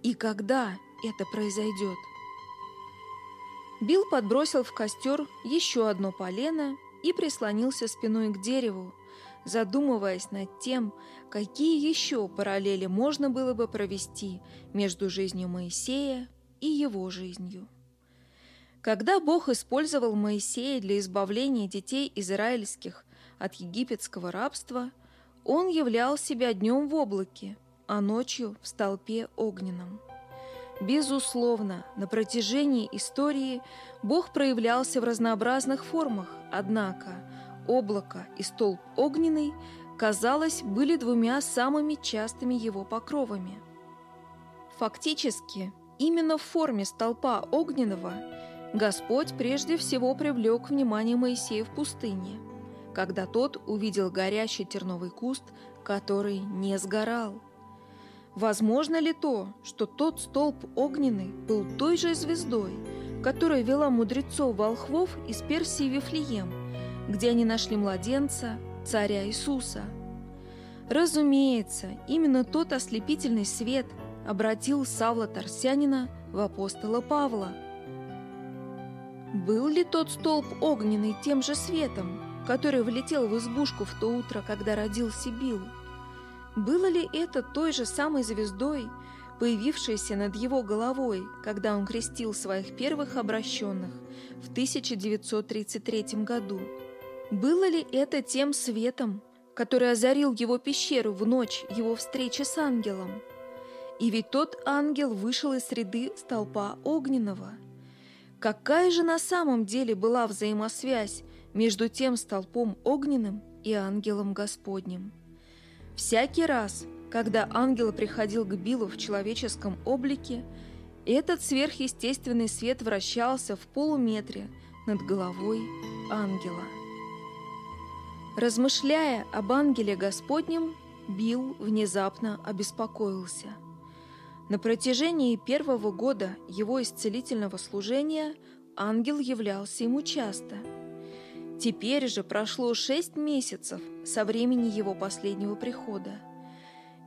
И когда это произойдет? Билл подбросил в костер еще одно полено и прислонился спиной к дереву, задумываясь над тем, какие еще параллели можно было бы провести между жизнью Моисея и его жизнью. Когда Бог использовал Моисея для избавления детей израильских от египетского рабства, он являл себя днем в облаке, а ночью в столпе огненном. Безусловно, на протяжении истории Бог проявлялся в разнообразных формах, однако облако и столб огненный, казалось, были двумя самыми частыми его покровами. Фактически, Именно в форме столпа огненного Господь прежде всего привлек внимание Моисея в пустыне, когда тот увидел горящий терновый куст, который не сгорал. Возможно ли то, что тот столб огненный был той же звездой, которая вела мудрецов-волхвов из Персии Вифлеем, где они нашли младенца, царя Иисуса? Разумеется, именно тот ослепительный свет – обратил Савла Тарсянина в апостола Павла. Был ли тот столб огненный тем же светом, который влетел в избушку в то утро, когда родился Билл? Было ли это той же самой звездой, появившейся над его головой, когда он крестил своих первых обращенных в 1933 году? Было ли это тем светом, который озарил его пещеру в ночь его встречи с ангелом? И ведь тот ангел вышел из среды столпа огненного. Какая же на самом деле была взаимосвязь между тем столпом огненным и ангелом Господним? Всякий раз, когда ангел приходил к Биллу в человеческом облике, этот сверхъестественный свет вращался в полуметре над головой ангела. Размышляя об ангеле Господнем, Билл внезапно обеспокоился – на протяжении первого года его исцелительного служения ангел являлся ему часто. Теперь же прошло шесть месяцев со времени его последнего прихода.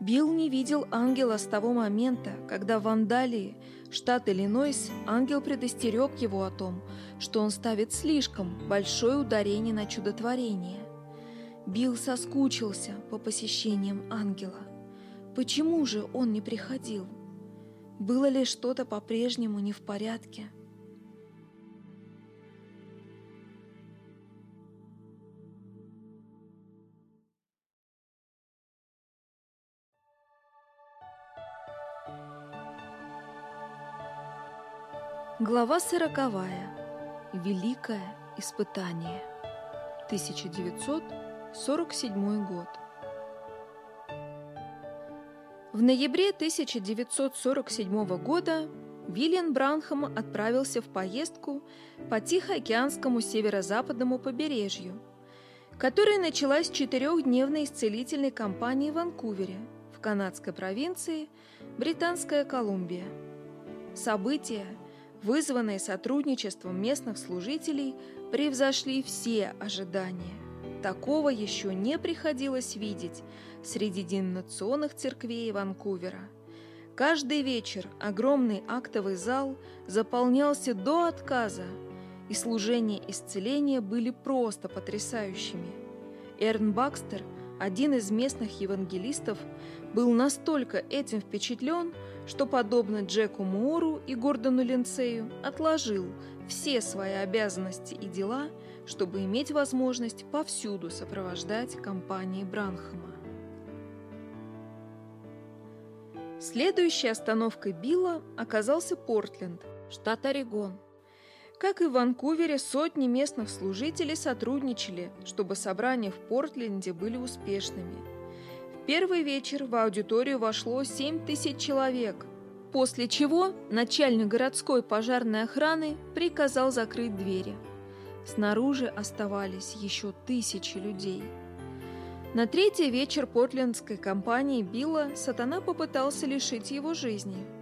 Билл не видел ангела с того момента, когда в Андалии, штат Иллинойс, ангел предостерег его о том, что он ставит слишком большое ударение на чудотворение. Билл соскучился по посещениям ангела. Почему же он не приходил? Было ли что-то по-прежнему не в порядке? Глава сороковая. Великое испытание. 1947 год. В ноябре 1947 года Вильям Бранхам отправился в поездку по Тихоокеанскому северо-западному побережью, которая началась четырехдневной исцелительной кампанией в Ванкувере, в канадской провинции Британская Колумбия. События, вызванные сотрудничеством местных служителей, превзошли все ожидания. Такого еще не приходилось видеть среди деноминационных церквей Ванкувера. Каждый вечер огромный актовый зал заполнялся до отказа, и служения исцеления были просто потрясающими. Эрн Бакстер, один из местных евангелистов, был настолько этим впечатлен, что, подобно Джеку Муору и Гордону Линцею, отложил все свои обязанности и дела, чтобы иметь возможность повсюду сопровождать компании Бранхама. Следующей остановкой Билла оказался Портленд, штат Орегон. Как и в Ванкувере, сотни местных служителей сотрудничали, чтобы собрания в Портленде были успешными. В первый вечер в аудиторию вошло 7 тысяч человек, после чего начальник городской пожарной охраны приказал закрыть двери. Снаружи оставались еще тысячи людей. На третий вечер портлендской компании Билла сатана попытался лишить его жизни –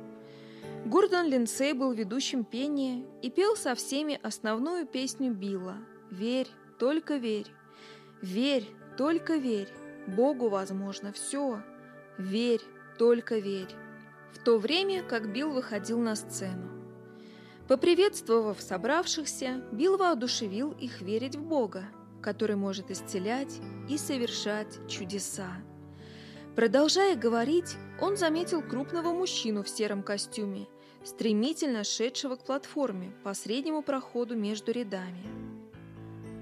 Гордон Линдсей был ведущим пения и пел со всеми основную песню Билла «Верь, только верь, верь, только верь, Богу возможно все, верь, только верь», в то время как Билл выходил на сцену. Поприветствовав собравшихся, Билл воодушевил их верить в Бога, который может исцелять и совершать чудеса. Продолжая говорить, он заметил крупного мужчину в сером костюме, стремительно шедшего к платформе по среднему проходу между рядами.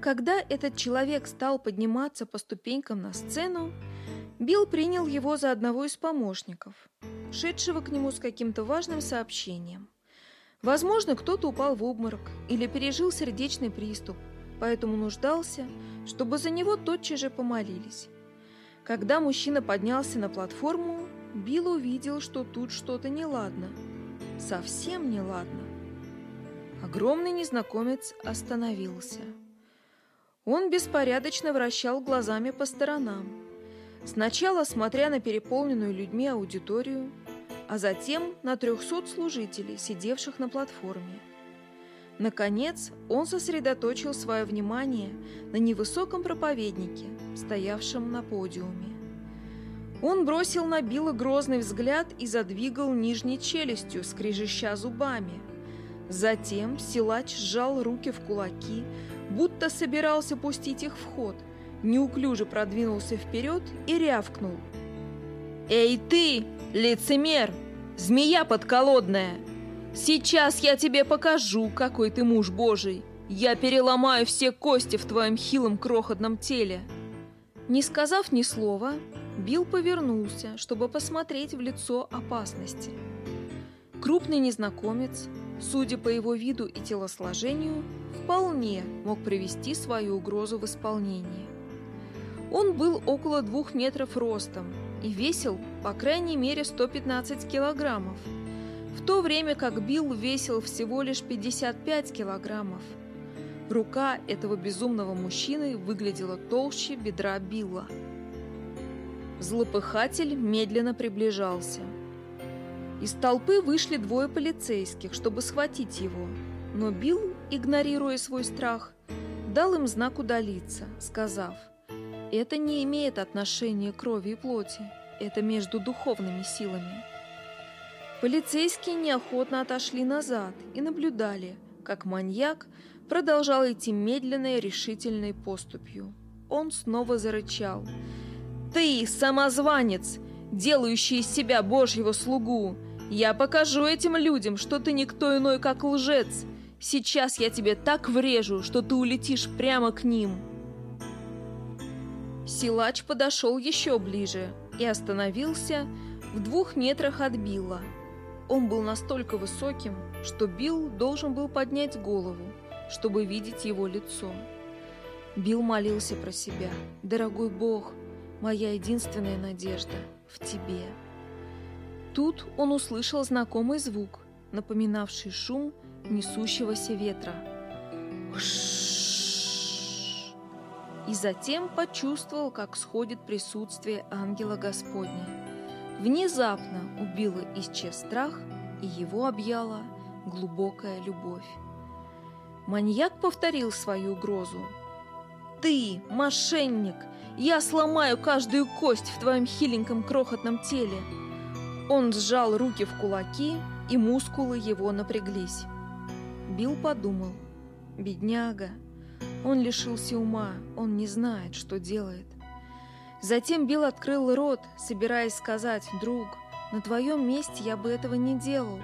Когда этот человек стал подниматься по ступенькам на сцену, Билл принял его за одного из помощников, шедшего к нему с каким-то важным сообщением. Возможно, кто-то упал в обморок или пережил сердечный приступ, поэтому нуждался, чтобы за него тотчас же помолились. Когда мужчина поднялся на платформу, Билл увидел, что тут что-то неладно. Совсем неладно. Огромный незнакомец остановился. Он беспорядочно вращал глазами по сторонам. Сначала смотря на переполненную людьми аудиторию, а затем на трехсот служителей, сидевших на платформе. Наконец, он сосредоточил свое внимание на невысоком проповеднике, стоявшем на подиуме. Он бросил на Билла грозный взгляд и задвигал нижней челюстью, скрежеща зубами. Затем силач сжал руки в кулаки, будто собирался пустить их в ход, неуклюже продвинулся вперед и рявкнул. «Эй ты, лицемер! Змея подколодная!» Сейчас я тебе покажу, какой ты муж Божий. Я переломаю все кости в твоем хилом крохотном теле. Не сказав ни слова, Билл повернулся, чтобы посмотреть в лицо опасности. Крупный незнакомец, судя по его виду и телосложению, вполне мог привести свою угрозу в исполнение. Он был около двух метров ростом и весил, по крайней мере, 115 килограммов – в то время как Билл весил всего лишь 55 килограммов. Рука этого безумного мужчины выглядела толще бедра Билла. Злопыхатель медленно приближался. Из толпы вышли двое полицейских, чтобы схватить его, но Билл, игнорируя свой страх, дал им знак удалиться, сказав, «Это не имеет отношения к крови и плоти, это между духовными силами». Полицейские неохотно отошли назад и наблюдали, как маньяк продолжал идти медленной решительной поступью. Он снова зарычал. «Ты, самозванец, делающий из себя Божьего слугу! Я покажу этим людям, что ты никто иной, как лжец! Сейчас я тебе так врежу, что ты улетишь прямо к ним!» Силач подошел еще ближе и остановился в двух метрах от Билла. Он был настолько высоким, что Билл должен был поднять голову, чтобы видеть его лицо. Билл молился про себя. «Дорогой Бог, моя единственная надежда в Тебе». Тут он услышал знакомый звук, напоминавший шум несущегося ветра. И затем почувствовал, как сходит присутствие ангела Господня. Внезапно убило исчез страх, и его объяла глубокая любовь. Маньяк повторил свою угрозу. «Ты, мошенник! Я сломаю каждую кость в твоем хиленьком крохотном теле!» Он сжал руки в кулаки, и мускулы его напряглись. Билл подумал. «Бедняга! Он лишился ума, он не знает, что делает». Затем Билл открыл рот, собираясь сказать «Друг, на твоем месте я бы этого не делал».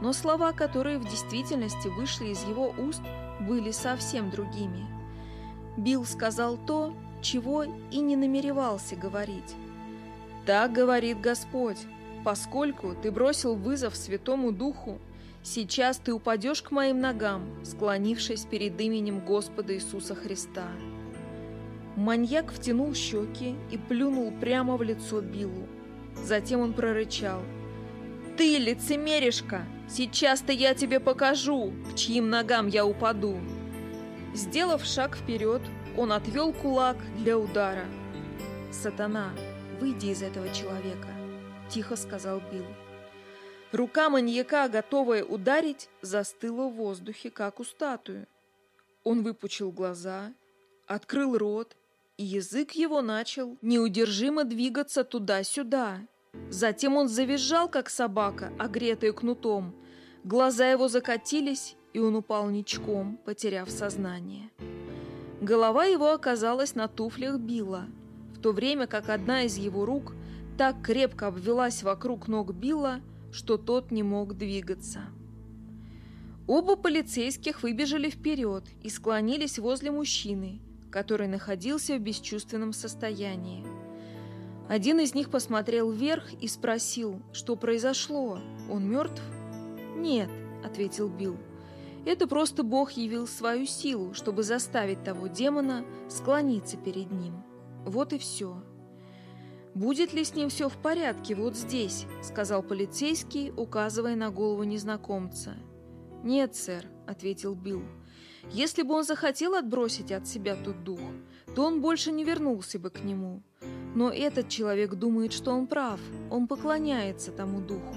Но слова, которые в действительности вышли из его уст, были совсем другими. Билл сказал то, чего и не намеревался говорить. «Так говорит Господь, Поскольку ты бросил вызов Святому Духу, сейчас ты упадешь к моим ногам, склонившись перед именем Господа Иисуса Христа. Маньяк втянул щеки и плюнул прямо в лицо Биллу. Затем он прорычал. «Ты, лицемеришка! Сейчас-то я тебе покажу, к чьим ногам я упаду!» Сделав шаг вперед, он отвел кулак для удара. «Сатана, выйди из этого человека!» — тихо сказал Билл. Рука маньяка, готовая ударить, застыла в воздухе, как у статуи. Он выпучил глаза, открыл рот, и язык его начал неудержимо двигаться туда-сюда. Затем он завизжал, как собака, огретая кнутом. Глаза его закатились, и он упал ничком, потеряв сознание. Голова его оказалась на туфлях Билла, в то время как одна из его рук – так крепко обвелась вокруг ног Билла, что тот не мог двигаться. Оба полицейских выбежали вперед и склонились возле мужчины, который находился в бесчувственном состоянии. Один из них посмотрел вверх и спросил, что произошло. Он мертв? «Нет», — ответил Билл. «Это просто Бог явил свою силу, чтобы заставить того демона склониться перед ним. Вот и все». «Будет ли с ним все в порядке вот здесь?» — сказал полицейский, указывая на голову незнакомца. «Нет, сэр», — ответил Билл. «Если бы он захотел отбросить от себя тот дух, то он больше не вернулся бы к нему. Но этот человек думает, что он прав, он поклоняется тому духу,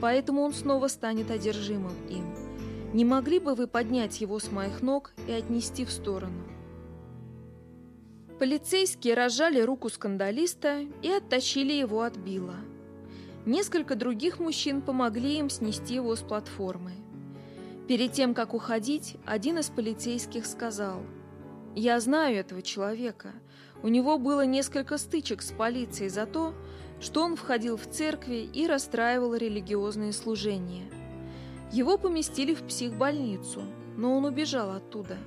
поэтому он снова станет одержимым им. Не могли бы вы поднять его с моих ног и отнести в сторону?» Полицейские разжали руку скандалиста и оттащили его от Билла. Несколько других мужчин помогли им снести его с платформы. Перед тем, как уходить, один из полицейских сказал, «Я знаю этого человека. У него было несколько стычек с полицией за то, что он входил в церкви и расстраивал религиозные служения. Его поместили в психбольницу, но он убежал оттуда.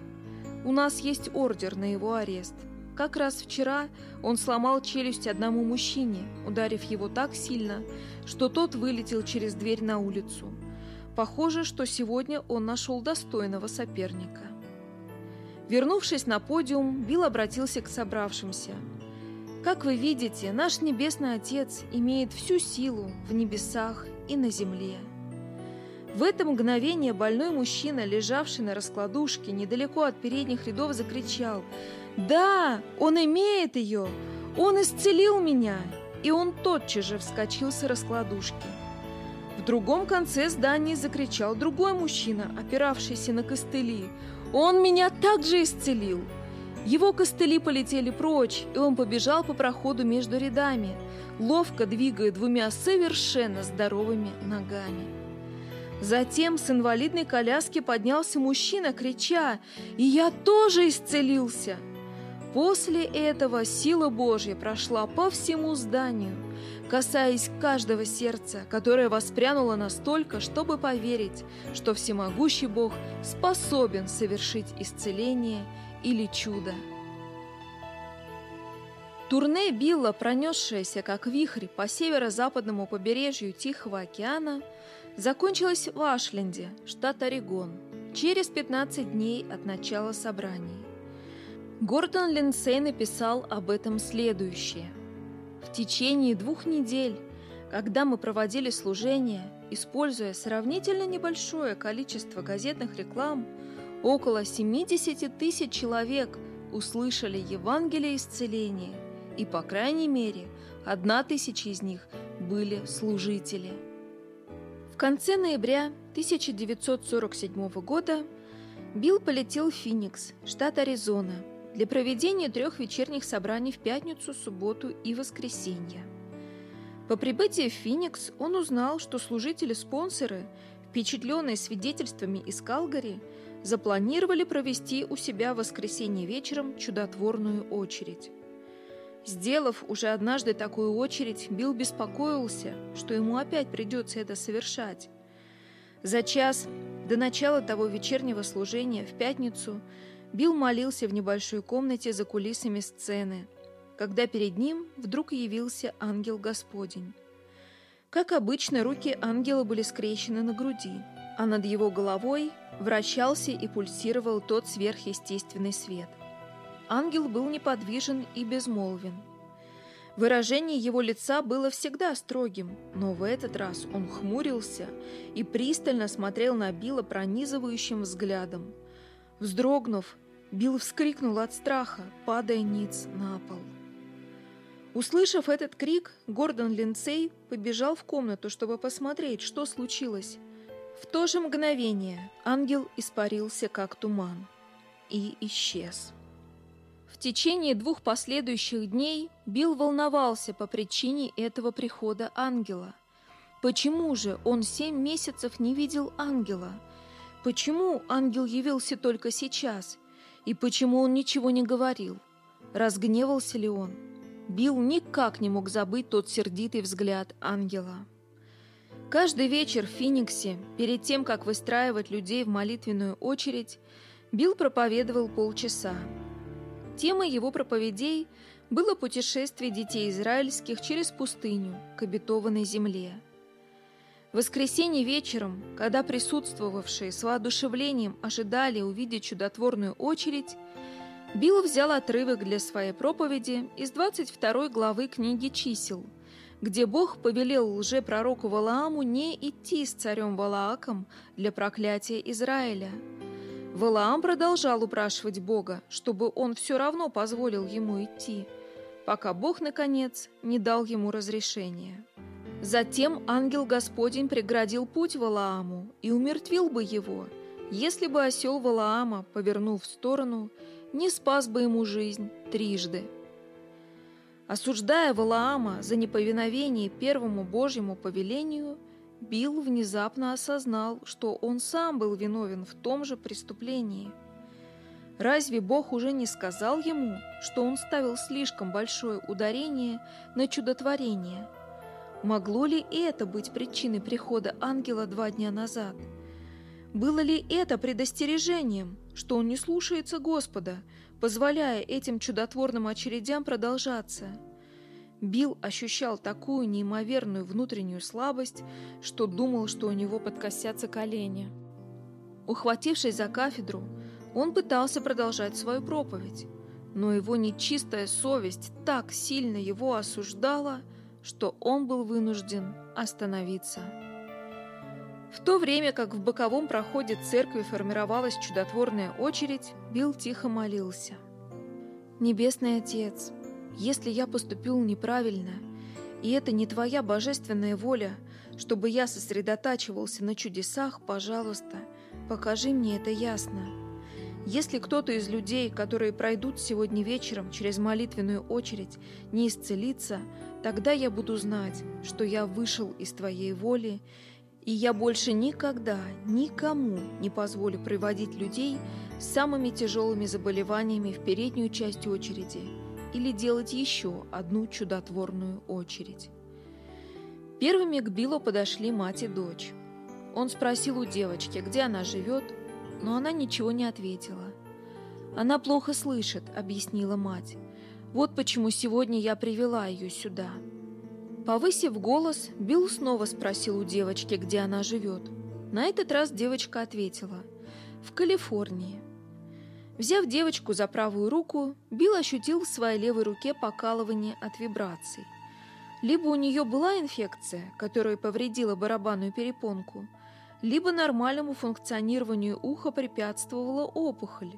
У нас есть ордер на его арест». Как раз вчера он сломал челюсть одному мужчине, ударив его так сильно, что тот вылетел через дверь на улицу. Похоже, что сегодня он нашел достойного соперника. Вернувшись на подиум, Билл обратился к собравшимся. «Как вы видите, наш Небесный Отец имеет всю силу в небесах и на земле». В это мгновение больной мужчина, лежавший на раскладушке недалеко от передних рядов, закричал «Да, он имеет ее! Он исцелил меня!» И он тотчас же вскочил с раскладушки. В другом конце здания закричал другой мужчина, опиравшийся на костыли. «Он меня также исцелил!» Его костыли полетели прочь, и он побежал по проходу между рядами, ловко двигая двумя совершенно здоровыми ногами. Затем с инвалидной коляски поднялся мужчина, крича «И я тоже исцелился!» После этого сила Божья прошла по всему зданию, касаясь каждого сердца, которое воспрянуло настолько, чтобы поверить, что всемогущий Бог способен совершить исцеление или чудо. Турне Билла, пронесшееся как вихрь по северо-западному побережью Тихого океана, закончилась в Ашленде, штат Орегон, через 15 дней от начала собраний. Гордон Линдсей написал об этом следующее. В течение двух недель, когда мы проводили служение, используя сравнительно небольшое количество газетных реклам, около 70 тысяч человек услышали Евангелие исцеления, и, по крайней мере, одна тысяча из них были служители. В конце ноября 1947 года Билл полетел в Феникс, штат Аризона, для проведения трех вечерних собраний в пятницу, субботу и воскресенье. По прибытии в Феникс он узнал, что служители-спонсоры, впечатленные свидетельствами из Калгари, запланировали провести у себя в воскресенье вечером чудотворную очередь. Сделав уже однажды такую очередь, Билл беспокоился, что ему опять придется это совершать. За час до начала того вечернего служения в пятницу Билл молился в небольшой комнате за кулисами сцены, когда перед ним вдруг явился ангел Господень. Как обычно, руки ангела были скрещены на груди, а над его головой вращался и пульсировал тот сверхъестественный свет – Ангел был неподвижен и безмолвен. Выражение его лица было всегда строгим, но в этот раз он хмурился и пристально смотрел на Билла пронизывающим взглядом. Вздрогнув, Билл вскрикнул от страха, падая ниц на пол. Услышав этот крик, Гордон Линцей побежал в комнату, чтобы посмотреть, что случилось. В то же мгновение ангел испарился, как туман, и исчез течение двух последующих дней Билл волновался по причине этого прихода ангела. Почему же он семь месяцев не видел ангела? Почему ангел явился только сейчас? И почему он ничего не говорил? Разгневался ли он? Билл никак не мог забыть тот сердитый взгляд ангела. Каждый вечер в Фениксе, перед тем, как выстраивать людей в молитвенную очередь, Билл проповедовал полчаса. Темой его проповедей было путешествие детей израильских через пустыню к обетованной земле. В воскресенье вечером, когда присутствовавшие с воодушевлением ожидали увидеть чудотворную очередь, Билл взял отрывок для своей проповеди из 22 главы книги «Чисел», где Бог повелел лжепророку Валааму не идти с царем Валааком для проклятия Израиля – Валаам продолжал упрашивать Бога, чтобы он все равно позволил ему идти, пока Бог, наконец, не дал ему разрешения. Затем ангел Господень преградил путь Валааму и умертвил бы его, если бы осел Валаама, повернув в сторону, не спас бы ему жизнь трижды. Осуждая Валаама за неповиновение первому Божьему повелению – Билл внезапно осознал, что он сам был виновен в том же преступлении. Разве Бог уже не сказал ему, что он ставил слишком большое ударение на чудотворение? Могло ли это быть причиной прихода ангела два дня назад? Было ли это предостережением, что он не слушается Господа, позволяя этим чудотворным очередям продолжаться? Билл ощущал такую неимоверную внутреннюю слабость, что думал, что у него подкосятся колени. Ухватившись за кафедру, он пытался продолжать свою проповедь, но его нечистая совесть так сильно его осуждала, что он был вынужден остановиться. В то время как в боковом проходе церкви формировалась чудотворная очередь, Билл тихо молился. «Небесный Отец, если я поступил неправильно, и это не твоя божественная воля, чтобы я сосредотачивался на чудесах, пожалуйста, покажи мне это ясно. Если кто-то из людей, которые пройдут сегодня вечером через молитвенную очередь, не исцелится, тогда я буду знать, что я вышел из твоей воли, и я больше никогда никому не позволю приводить людей с самыми тяжелыми заболеваниями в переднюю часть очереди или делать еще одну чудотворную очередь. Первыми к Биллу подошли мать и дочь. Он спросил у девочки, где она живет, но она ничего не ответила. «Она плохо слышит», — объяснила мать. «Вот почему сегодня я привела ее сюда». Повысив голос, Билл снова спросил у девочки, где она живет. На этот раз девочка ответила «В Калифорнии». Взяв девочку за правую руку, Билл ощутил в своей левой руке покалывание от вибраций. Либо у нее была инфекция, которая повредила барабанную перепонку, либо нормальному функционированию уха препятствовала опухоль,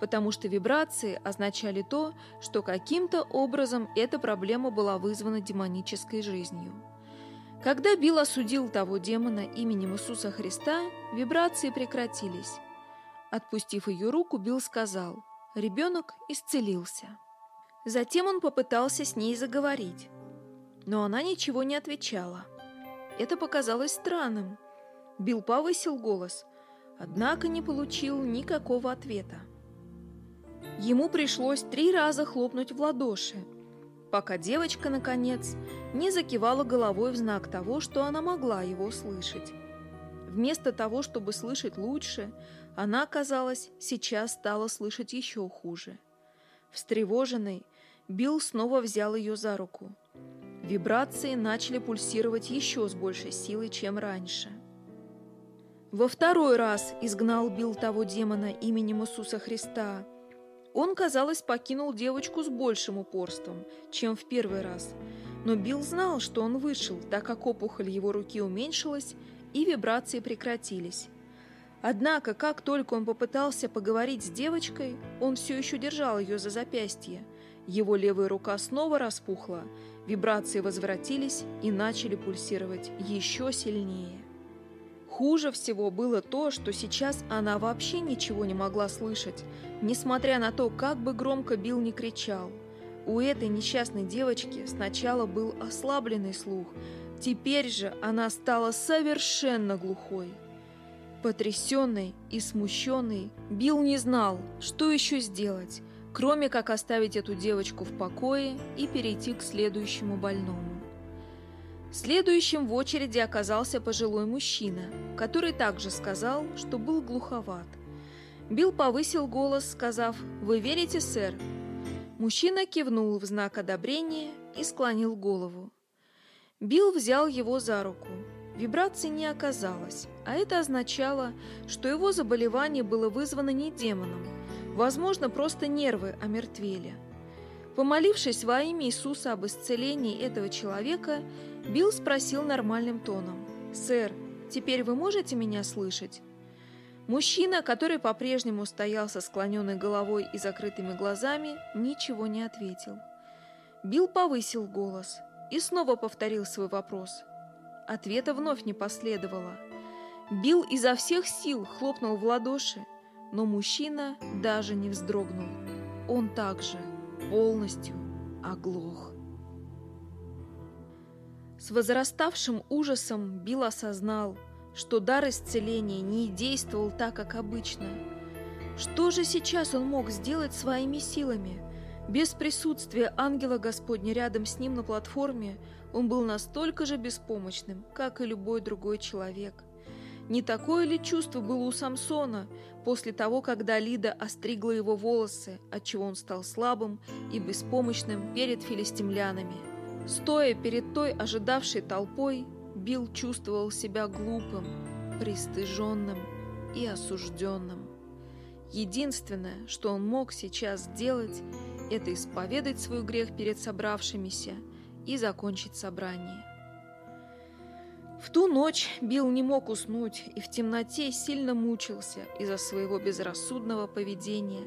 потому что вибрации означали то, что каким-то образом эта проблема была вызвана демонической жизнью. Когда Билл осудил того демона именем Иисуса Христа, вибрации прекратились. Отпустив ее руку, Билл сказал, ребенок исцелился. Затем он попытался с ней заговорить, но она ничего не отвечала. Это показалось странным – Билл повысил голос, однако не получил никакого ответа. Ему пришлось три раза хлопнуть в ладоши, пока девочка, наконец, не закивала головой в знак того, что она могла его слышать. Вместо того, чтобы слышать лучше, она, казалось, сейчас стала слышать еще хуже. Встревоженный, Билл снова взял ее за руку. Вибрации начали пульсировать еще с большей силой, чем раньше. Во второй раз изгнал Билл того демона именем Иисуса Христа. Он, казалось, покинул девочку с большим упорством, чем в первый раз. Но Билл знал, что он вышел, так как опухоль его руки уменьшилась и вибрации прекратились. Однако, как только он попытался поговорить с девочкой, он все еще держал ее за запястье. Его левая рука снова распухла, вибрации возвратились и начали пульсировать еще сильнее. Хуже всего было то, что сейчас она вообще ничего не могла слышать, несмотря на то, как бы громко Билл не кричал. У этой несчастной девочки сначала был ослабленный слух, теперь же она стала совершенно глухой. Потрясенный и смущенный, Билл не знал, что еще сделать, кроме как оставить эту девочку в покое и перейти к следующему больному. Следующим в очереди оказался пожилой мужчина, который также сказал, что был глуховат. Билл повысил голос, сказав «Вы верите, сэр?» Мужчина кивнул в знак одобрения и склонил голову. Билл взял его за руку. Вибраций не оказалось, а это означало, что его заболевание было вызвано не демоном, возможно, просто нервы омертвели. Помолившись во имя Иисуса об исцелении этого человека, Билл спросил нормальным тоном. «Сэр, теперь вы можете меня слышать?» Мужчина, который по-прежнему стоял со склоненной головой и закрытыми глазами, ничего не ответил. Билл повысил голос и снова повторил свой вопрос. Ответа вновь не последовало. Билл изо всех сил хлопнул в ладоши, но мужчина даже не вздрогнул. Он также полностью оглох. С возраставшим ужасом Билл осознал, что дар исцеления не действовал так, как обычно. Что же сейчас он мог сделать своими силами? Без присутствия ангела Господня рядом с ним на платформе он был настолько же беспомощным, как и любой другой человек. Не такое ли чувство было у Самсона после того, когда Лида остригла его волосы, отчего он стал слабым и беспомощным перед филистимлянами? Стоя перед той ожидавшей толпой, Билл чувствовал себя глупым, пристыженным и осужденным. Единственное, что он мог сейчас сделать, это исповедать свой грех перед собравшимися и закончить собрание. В ту ночь Билл не мог уснуть и в темноте сильно мучился из-за своего безрассудного поведения.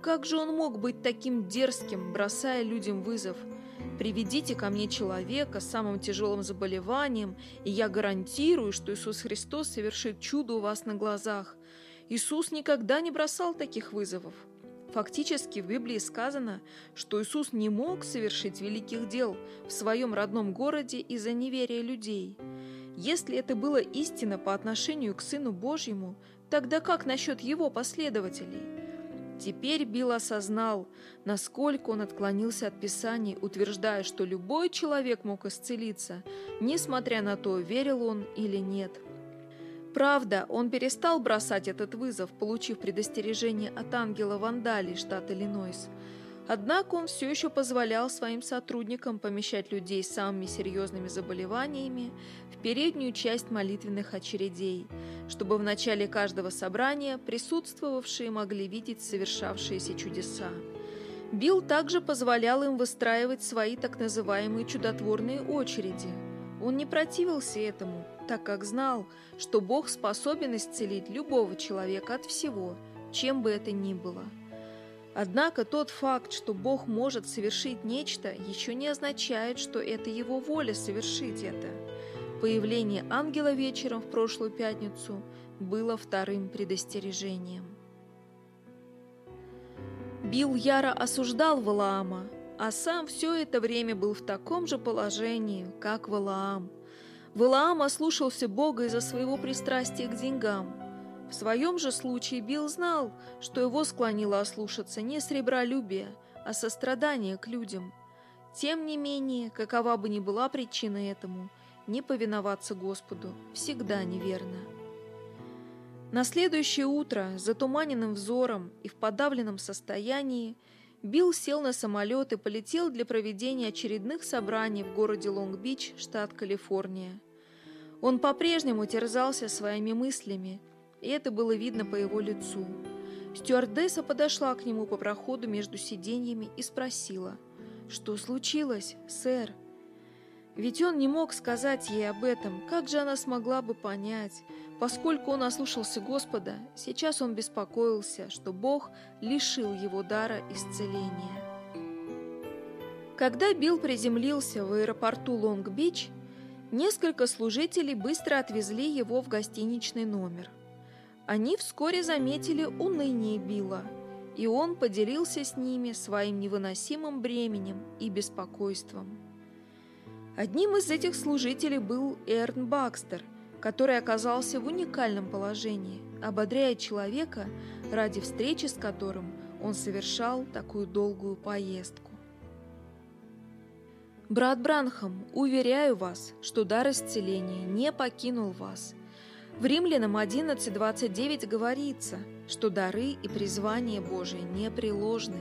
Как же он мог быть таким дерзким, бросая людям вызов – Приведите ко мне человека с самым тяжелым заболеванием, и я гарантирую, что Иисус Христос совершит чудо у вас на глазах. Иисус никогда не бросал таких вызовов. Фактически в Библии сказано, что Иисус не мог совершить великих дел в своем родном городе из-за неверия людей. Если это было истина по отношению к Сыну Божьему, тогда как насчет его последователей? Теперь Билл осознал, насколько он отклонился от Писаний, утверждая, что любой человек мог исцелиться, несмотря на то, верил он или нет. Правда, он перестал бросать этот вызов, получив предостережение от ангела Вандали, штат Иллинойс. Однако он все еще позволял своим сотрудникам помещать людей с самыми серьезными заболеваниями в переднюю часть молитвенных очередей, чтобы в начале каждого собрания присутствовавшие могли видеть совершавшиеся чудеса. Билл также позволял им выстраивать свои так называемые чудотворные очереди. Он не противился этому, так как знал, что Бог способен исцелить любого человека от всего, чем бы это ни было – Однако тот факт, что Бог может совершить нечто, еще не означает, что это Его воля совершить это. Появление ангела вечером в прошлую пятницу было вторым предостережением. Билл яро осуждал Валаама, а сам все это время был в таком же положении, как Валаам. Валаам ослушался Бога из-за своего пристрастия к деньгам – в своем же случае Билл знал, что его склонило ослушаться не сребролюбие, а сострадание к людям. Тем не менее, какова бы ни была причина этому, не повиноваться Господу всегда неверно. На следующее утро, затуманенным взором и в подавленном состоянии, Билл сел на самолет и полетел для проведения очередных собраний в городе Лонг-Бич, штат Калифорния. Он по-прежнему терзался своими мыслями, и это было видно по его лицу. Стюардесса подошла к нему по проходу между сиденьями и спросила, «Что случилось, сэр?» Ведь он не мог сказать ей об этом, как же она смогла бы понять? Поскольку он ослушался Господа, сейчас он беспокоился, что Бог лишил его дара исцеления. Когда Билл приземлился в аэропорту Лонг-Бич, несколько служителей быстро отвезли его в гостиничный номер – они вскоре заметили уныние Билла, и он поделился с ними своим невыносимым бременем и беспокойством. Одним из этих служителей был Эрн Бакстер, который оказался в уникальном положении, ободряя человека, ради встречи с которым он совершал такую долгую поездку. «Брат Бранхам, уверяю вас, что дар исцеления не покинул вас – в Римлянам 11.29 говорится, что дары и призвания Божии непреложны.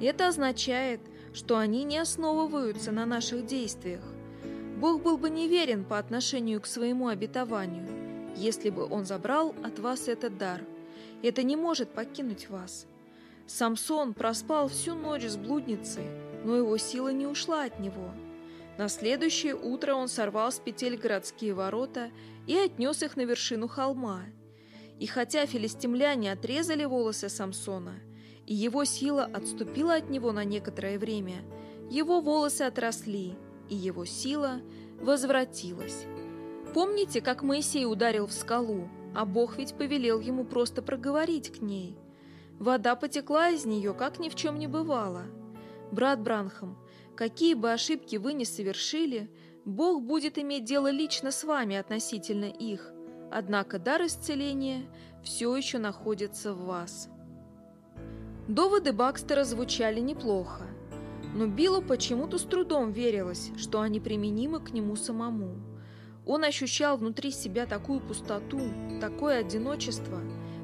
Это означает, что они не основываются на наших действиях. Бог был бы неверен по отношению к своему обетованию, если бы Он забрал от вас этот дар. Это не может покинуть вас. Самсон проспал всю ночь с блудницей, но его сила не ушла от него – на следующее утро он сорвал с петель городские ворота и отнес их на вершину холма. И хотя филистимляне отрезали волосы Самсона, и его сила отступила от него на некоторое время, его волосы отросли, и его сила возвратилась. Помните, как Моисей ударил в скалу, а Бог ведь повелел ему просто проговорить к ней? Вода потекла из нее, как ни в чем не бывало. Брат Бранхам, Какие бы ошибки вы ни совершили, Бог будет иметь дело лично с вами относительно их, однако дар исцеления все еще находится в вас. Доводы Бакстера звучали неплохо, но Биллу почему-то с трудом верилось, что они применимы к нему самому. Он ощущал внутри себя такую пустоту, такое одиночество,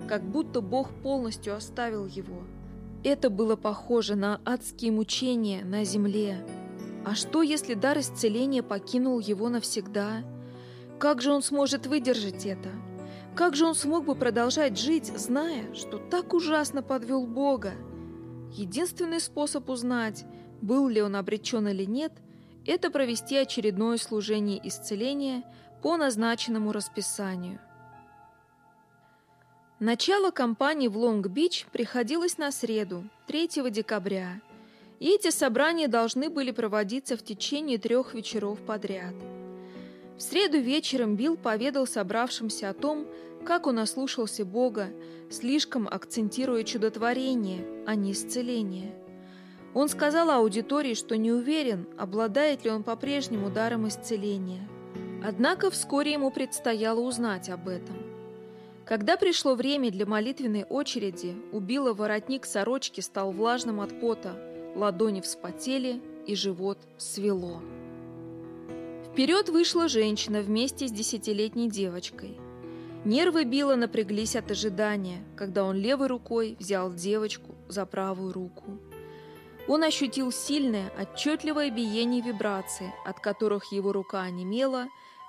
как будто Бог полностью оставил его – это было похоже на адские мучения на земле. А что, если дар исцеления покинул его навсегда? Как же он сможет выдержать это? Как же он смог бы продолжать жить, зная, что так ужасно подвел Бога? Единственный способ узнать, был ли он обречен или нет, это провести очередное служение исцеления по назначенному расписанию – Начало кампании в Лонг-Бич приходилось на среду, 3 декабря, и эти собрания должны были проводиться в течение трех вечеров подряд. В среду вечером Билл поведал собравшимся о том, как он ослушался Бога, слишком акцентируя чудотворение, а не исцеление. Он сказал аудитории, что не уверен, обладает ли он по-прежнему даром исцеления. Однако вскоре ему предстояло узнать об этом – когда пришло время для молитвенной очереди, у Билла воротник сорочки стал влажным от пота, ладони вспотели и живот свело. Вперед вышла женщина вместе с десятилетней девочкой. Нервы Билла напряглись от ожидания, когда он левой рукой взял девочку за правую руку. Он ощутил сильное, отчетливое биение вибрации, от которых его рука онемела,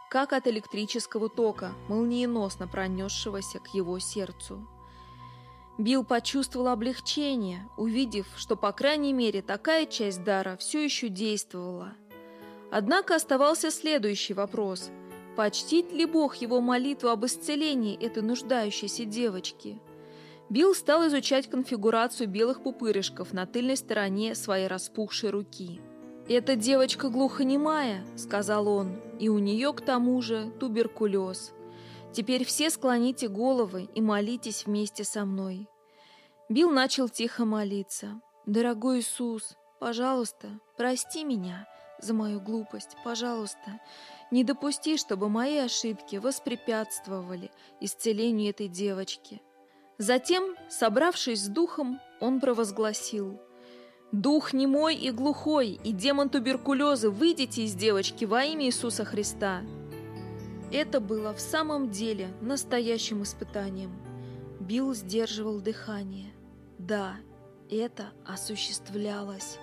как от электрического тока, молниеносно пронесшегося к его сердцу. Билл почувствовал облегчение, увидев, что, по крайней мере, такая часть дара все еще действовала. Однако оставался следующий вопрос. Почтит ли Бог его молитву об исцелении этой нуждающейся девочки – Билл стал изучать конфигурацию белых пупырышков на тыльной стороне своей распухшей руки. «Эта девочка глухонемая», — сказал он, — «и у нее, к тому же, туберкулез. Теперь все склоните головы и молитесь вместе со мной». Билл начал тихо молиться. «Дорогой Иисус, пожалуйста, прости меня за мою глупость, пожалуйста. Не допусти, чтобы мои ошибки воспрепятствовали исцелению этой девочки. Затем, собравшись с духом, он провозгласил «Дух немой и глухой, и демон туберкулеза, выйдите из девочки во имя Иисуса Христа!» Это было в самом деле настоящим испытанием. Билл сдерживал дыхание. Да, это осуществлялось.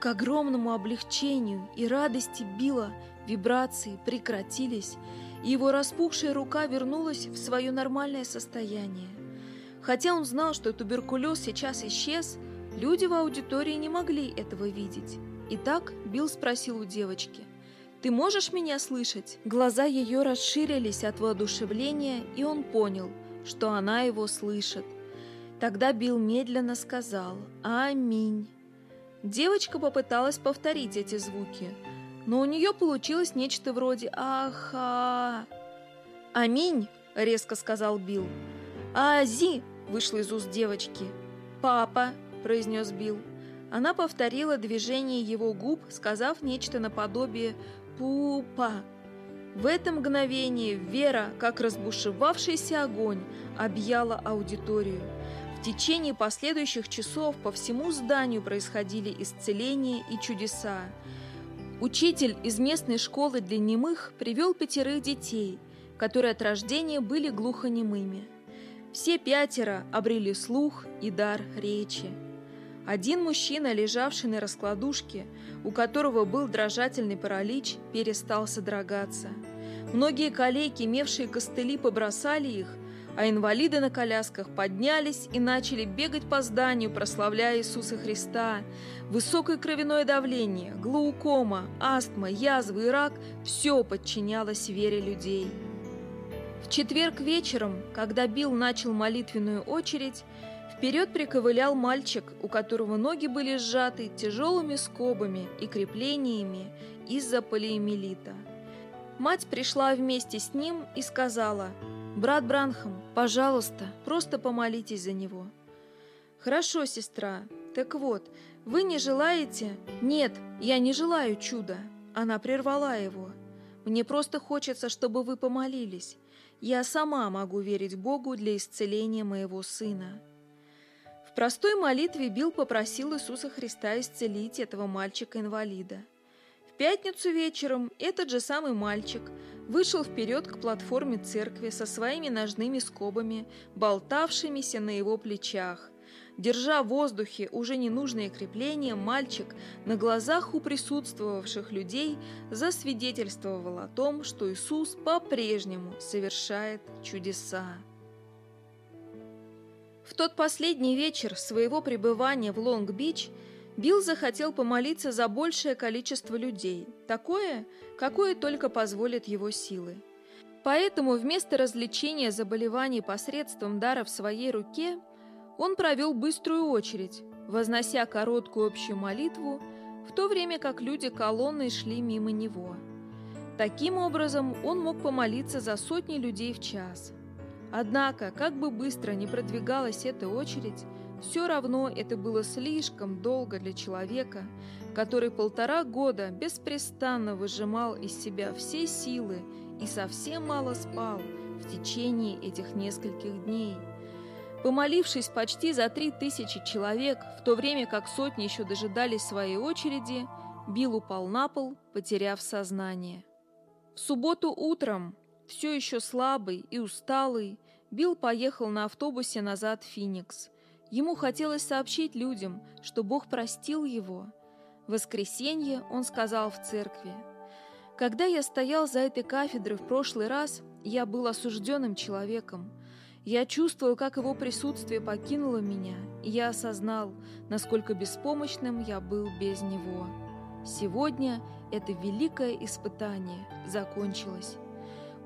К огромному облегчению и радости Билла вибрации прекратились, и его распухшая рука вернулась в свое нормальное состояние. Хотя он знал, что туберкулез сейчас исчез, люди в аудитории не могли этого видеть. Итак, Билл спросил у девочки, «Ты можешь меня слышать?» Глаза ее расширились от воодушевления, и он понял, что она его слышит. Тогда Билл медленно сказал «Аминь». Девочка попыталась повторить эти звуки, но у нее получилось нечто вроде «Аха». «Аминь», — резко сказал Билл. «Ази», вышло из уст девочки. «Папа», – произнес Билл. Она повторила движение его губ, сказав нечто наподобие «пупа». В это мгновение Вера, как разбушевавшийся огонь, объяла аудиторию. В течение последующих часов по всему зданию происходили исцеления и чудеса. Учитель из местной школы для немых привел пятерых детей, которые от рождения были глухонемыми. Все пятеро обрели слух и дар речи. Один мужчина, лежавший на раскладушке, у которого был дрожательный паралич, перестал содрогаться. Многие коллеги, имевшие костыли, побросали их, а инвалиды на колясках поднялись и начали бегать по зданию, прославляя Иисуса Христа. Высокое кровяное давление, глаукома, астма, язвы и рак – все подчинялось вере людей. В четверг вечером, когда Билл начал молитвенную очередь, вперед приковылял мальчик, у которого ноги были сжаты тяжелыми скобами и креплениями из-за полиэмилита. Мать пришла вместе с ним и сказала, «Брат Бранхам, пожалуйста, просто помолитесь за него». «Хорошо, сестра. Так вот, вы не желаете...» «Нет, я не желаю чуда». Она прервала его. «Мне просто хочется, чтобы вы помолились. Я сама могу верить Богу для исцеления моего сына. Простой молитве Билл попросил Иисуса Христа исцелить этого мальчика-инвалида. В пятницу вечером этот же самый мальчик вышел вперед к платформе церкви со своими ножными скобами, болтавшимися на его плечах – Держа в воздухе уже ненужные крепления, мальчик на глазах у присутствовавших людей засвидетельствовал о том, что Иисус по-прежнему совершает чудеса. В тот последний вечер своего пребывания в Лонг-Бич Билл захотел помолиться за большее количество людей, такое, какое только позволят его силы. Поэтому вместо развлечения заболеваний посредством дара в своей руке – он провел быструю очередь, вознося короткую общую молитву, в то время как люди колонной шли мимо него. Таким образом, он мог помолиться за сотни людей в час. Однако, как бы быстро ни продвигалась эта очередь, все равно это было слишком долго для человека, который полтора года беспрестанно выжимал из себя все силы и совсем мало спал в течение этих нескольких дней – Помолившись почти за три тысячи человек, в то время как сотни еще дожидались своей очереди, Билл упал на пол, потеряв сознание. В субботу утром, все еще слабый и усталый, Билл поехал на автобусе назад в Финикс. Ему хотелось сообщить людям, что Бог простил его. В воскресенье он сказал в церкви, «Когда я стоял за этой кафедрой в прошлый раз, я был осужденным человеком. Я чувствовал, как его присутствие покинуло меня, и я осознал, насколько беспомощным я был без него. Сегодня это великое испытание закончилось.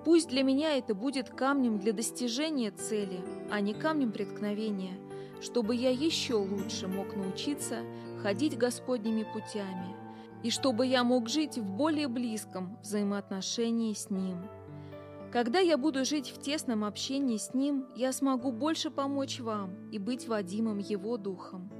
Пусть для меня это будет камнем для достижения цели, а не камнем преткновения, чтобы я еще лучше мог научиться ходить Господними путями, и чтобы я мог жить в более близком взаимоотношении с Ним. Когда я буду жить в тесном общении с Ним, я смогу больше помочь вам и быть водимым Его Духом.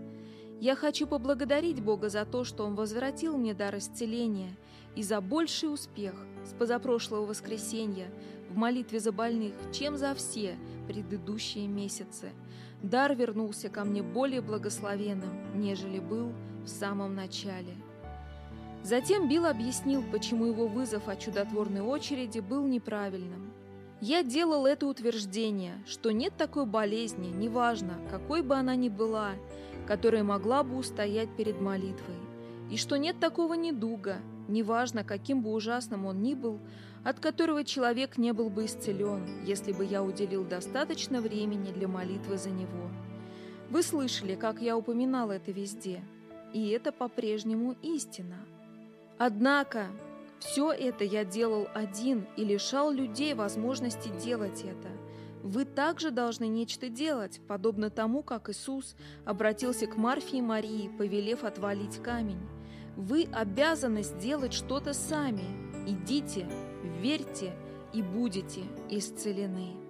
Я хочу поблагодарить Бога за то, что Он возвратил мне дар исцеления и за больший успех с позапрошлого воскресенья в молитве за больных, чем за все предыдущие месяцы. Дар вернулся ко мне более благословенным, нежели был в самом начале. Затем Билл объяснил, почему его вызов о чудотворной очереди был неправильным. Я делал это утверждение, что нет такой болезни, неважно, какой бы она ни была, которая могла бы устоять перед молитвой, и что нет такого недуга, неважно, каким бы ужасным он ни был, от которого человек не был бы исцелен, если бы я уделил достаточно времени для молитвы за него. Вы слышали, как я упоминал это везде, и это по-прежнему истина. Однако все это я делал один и лишал людей возможности делать это. Вы также должны нечто делать, подобно тому, как Иисус обратился к Марфе и Марии, повелев отвалить камень. Вы обязаны сделать что-то сами. Идите, верьте и будете исцелены.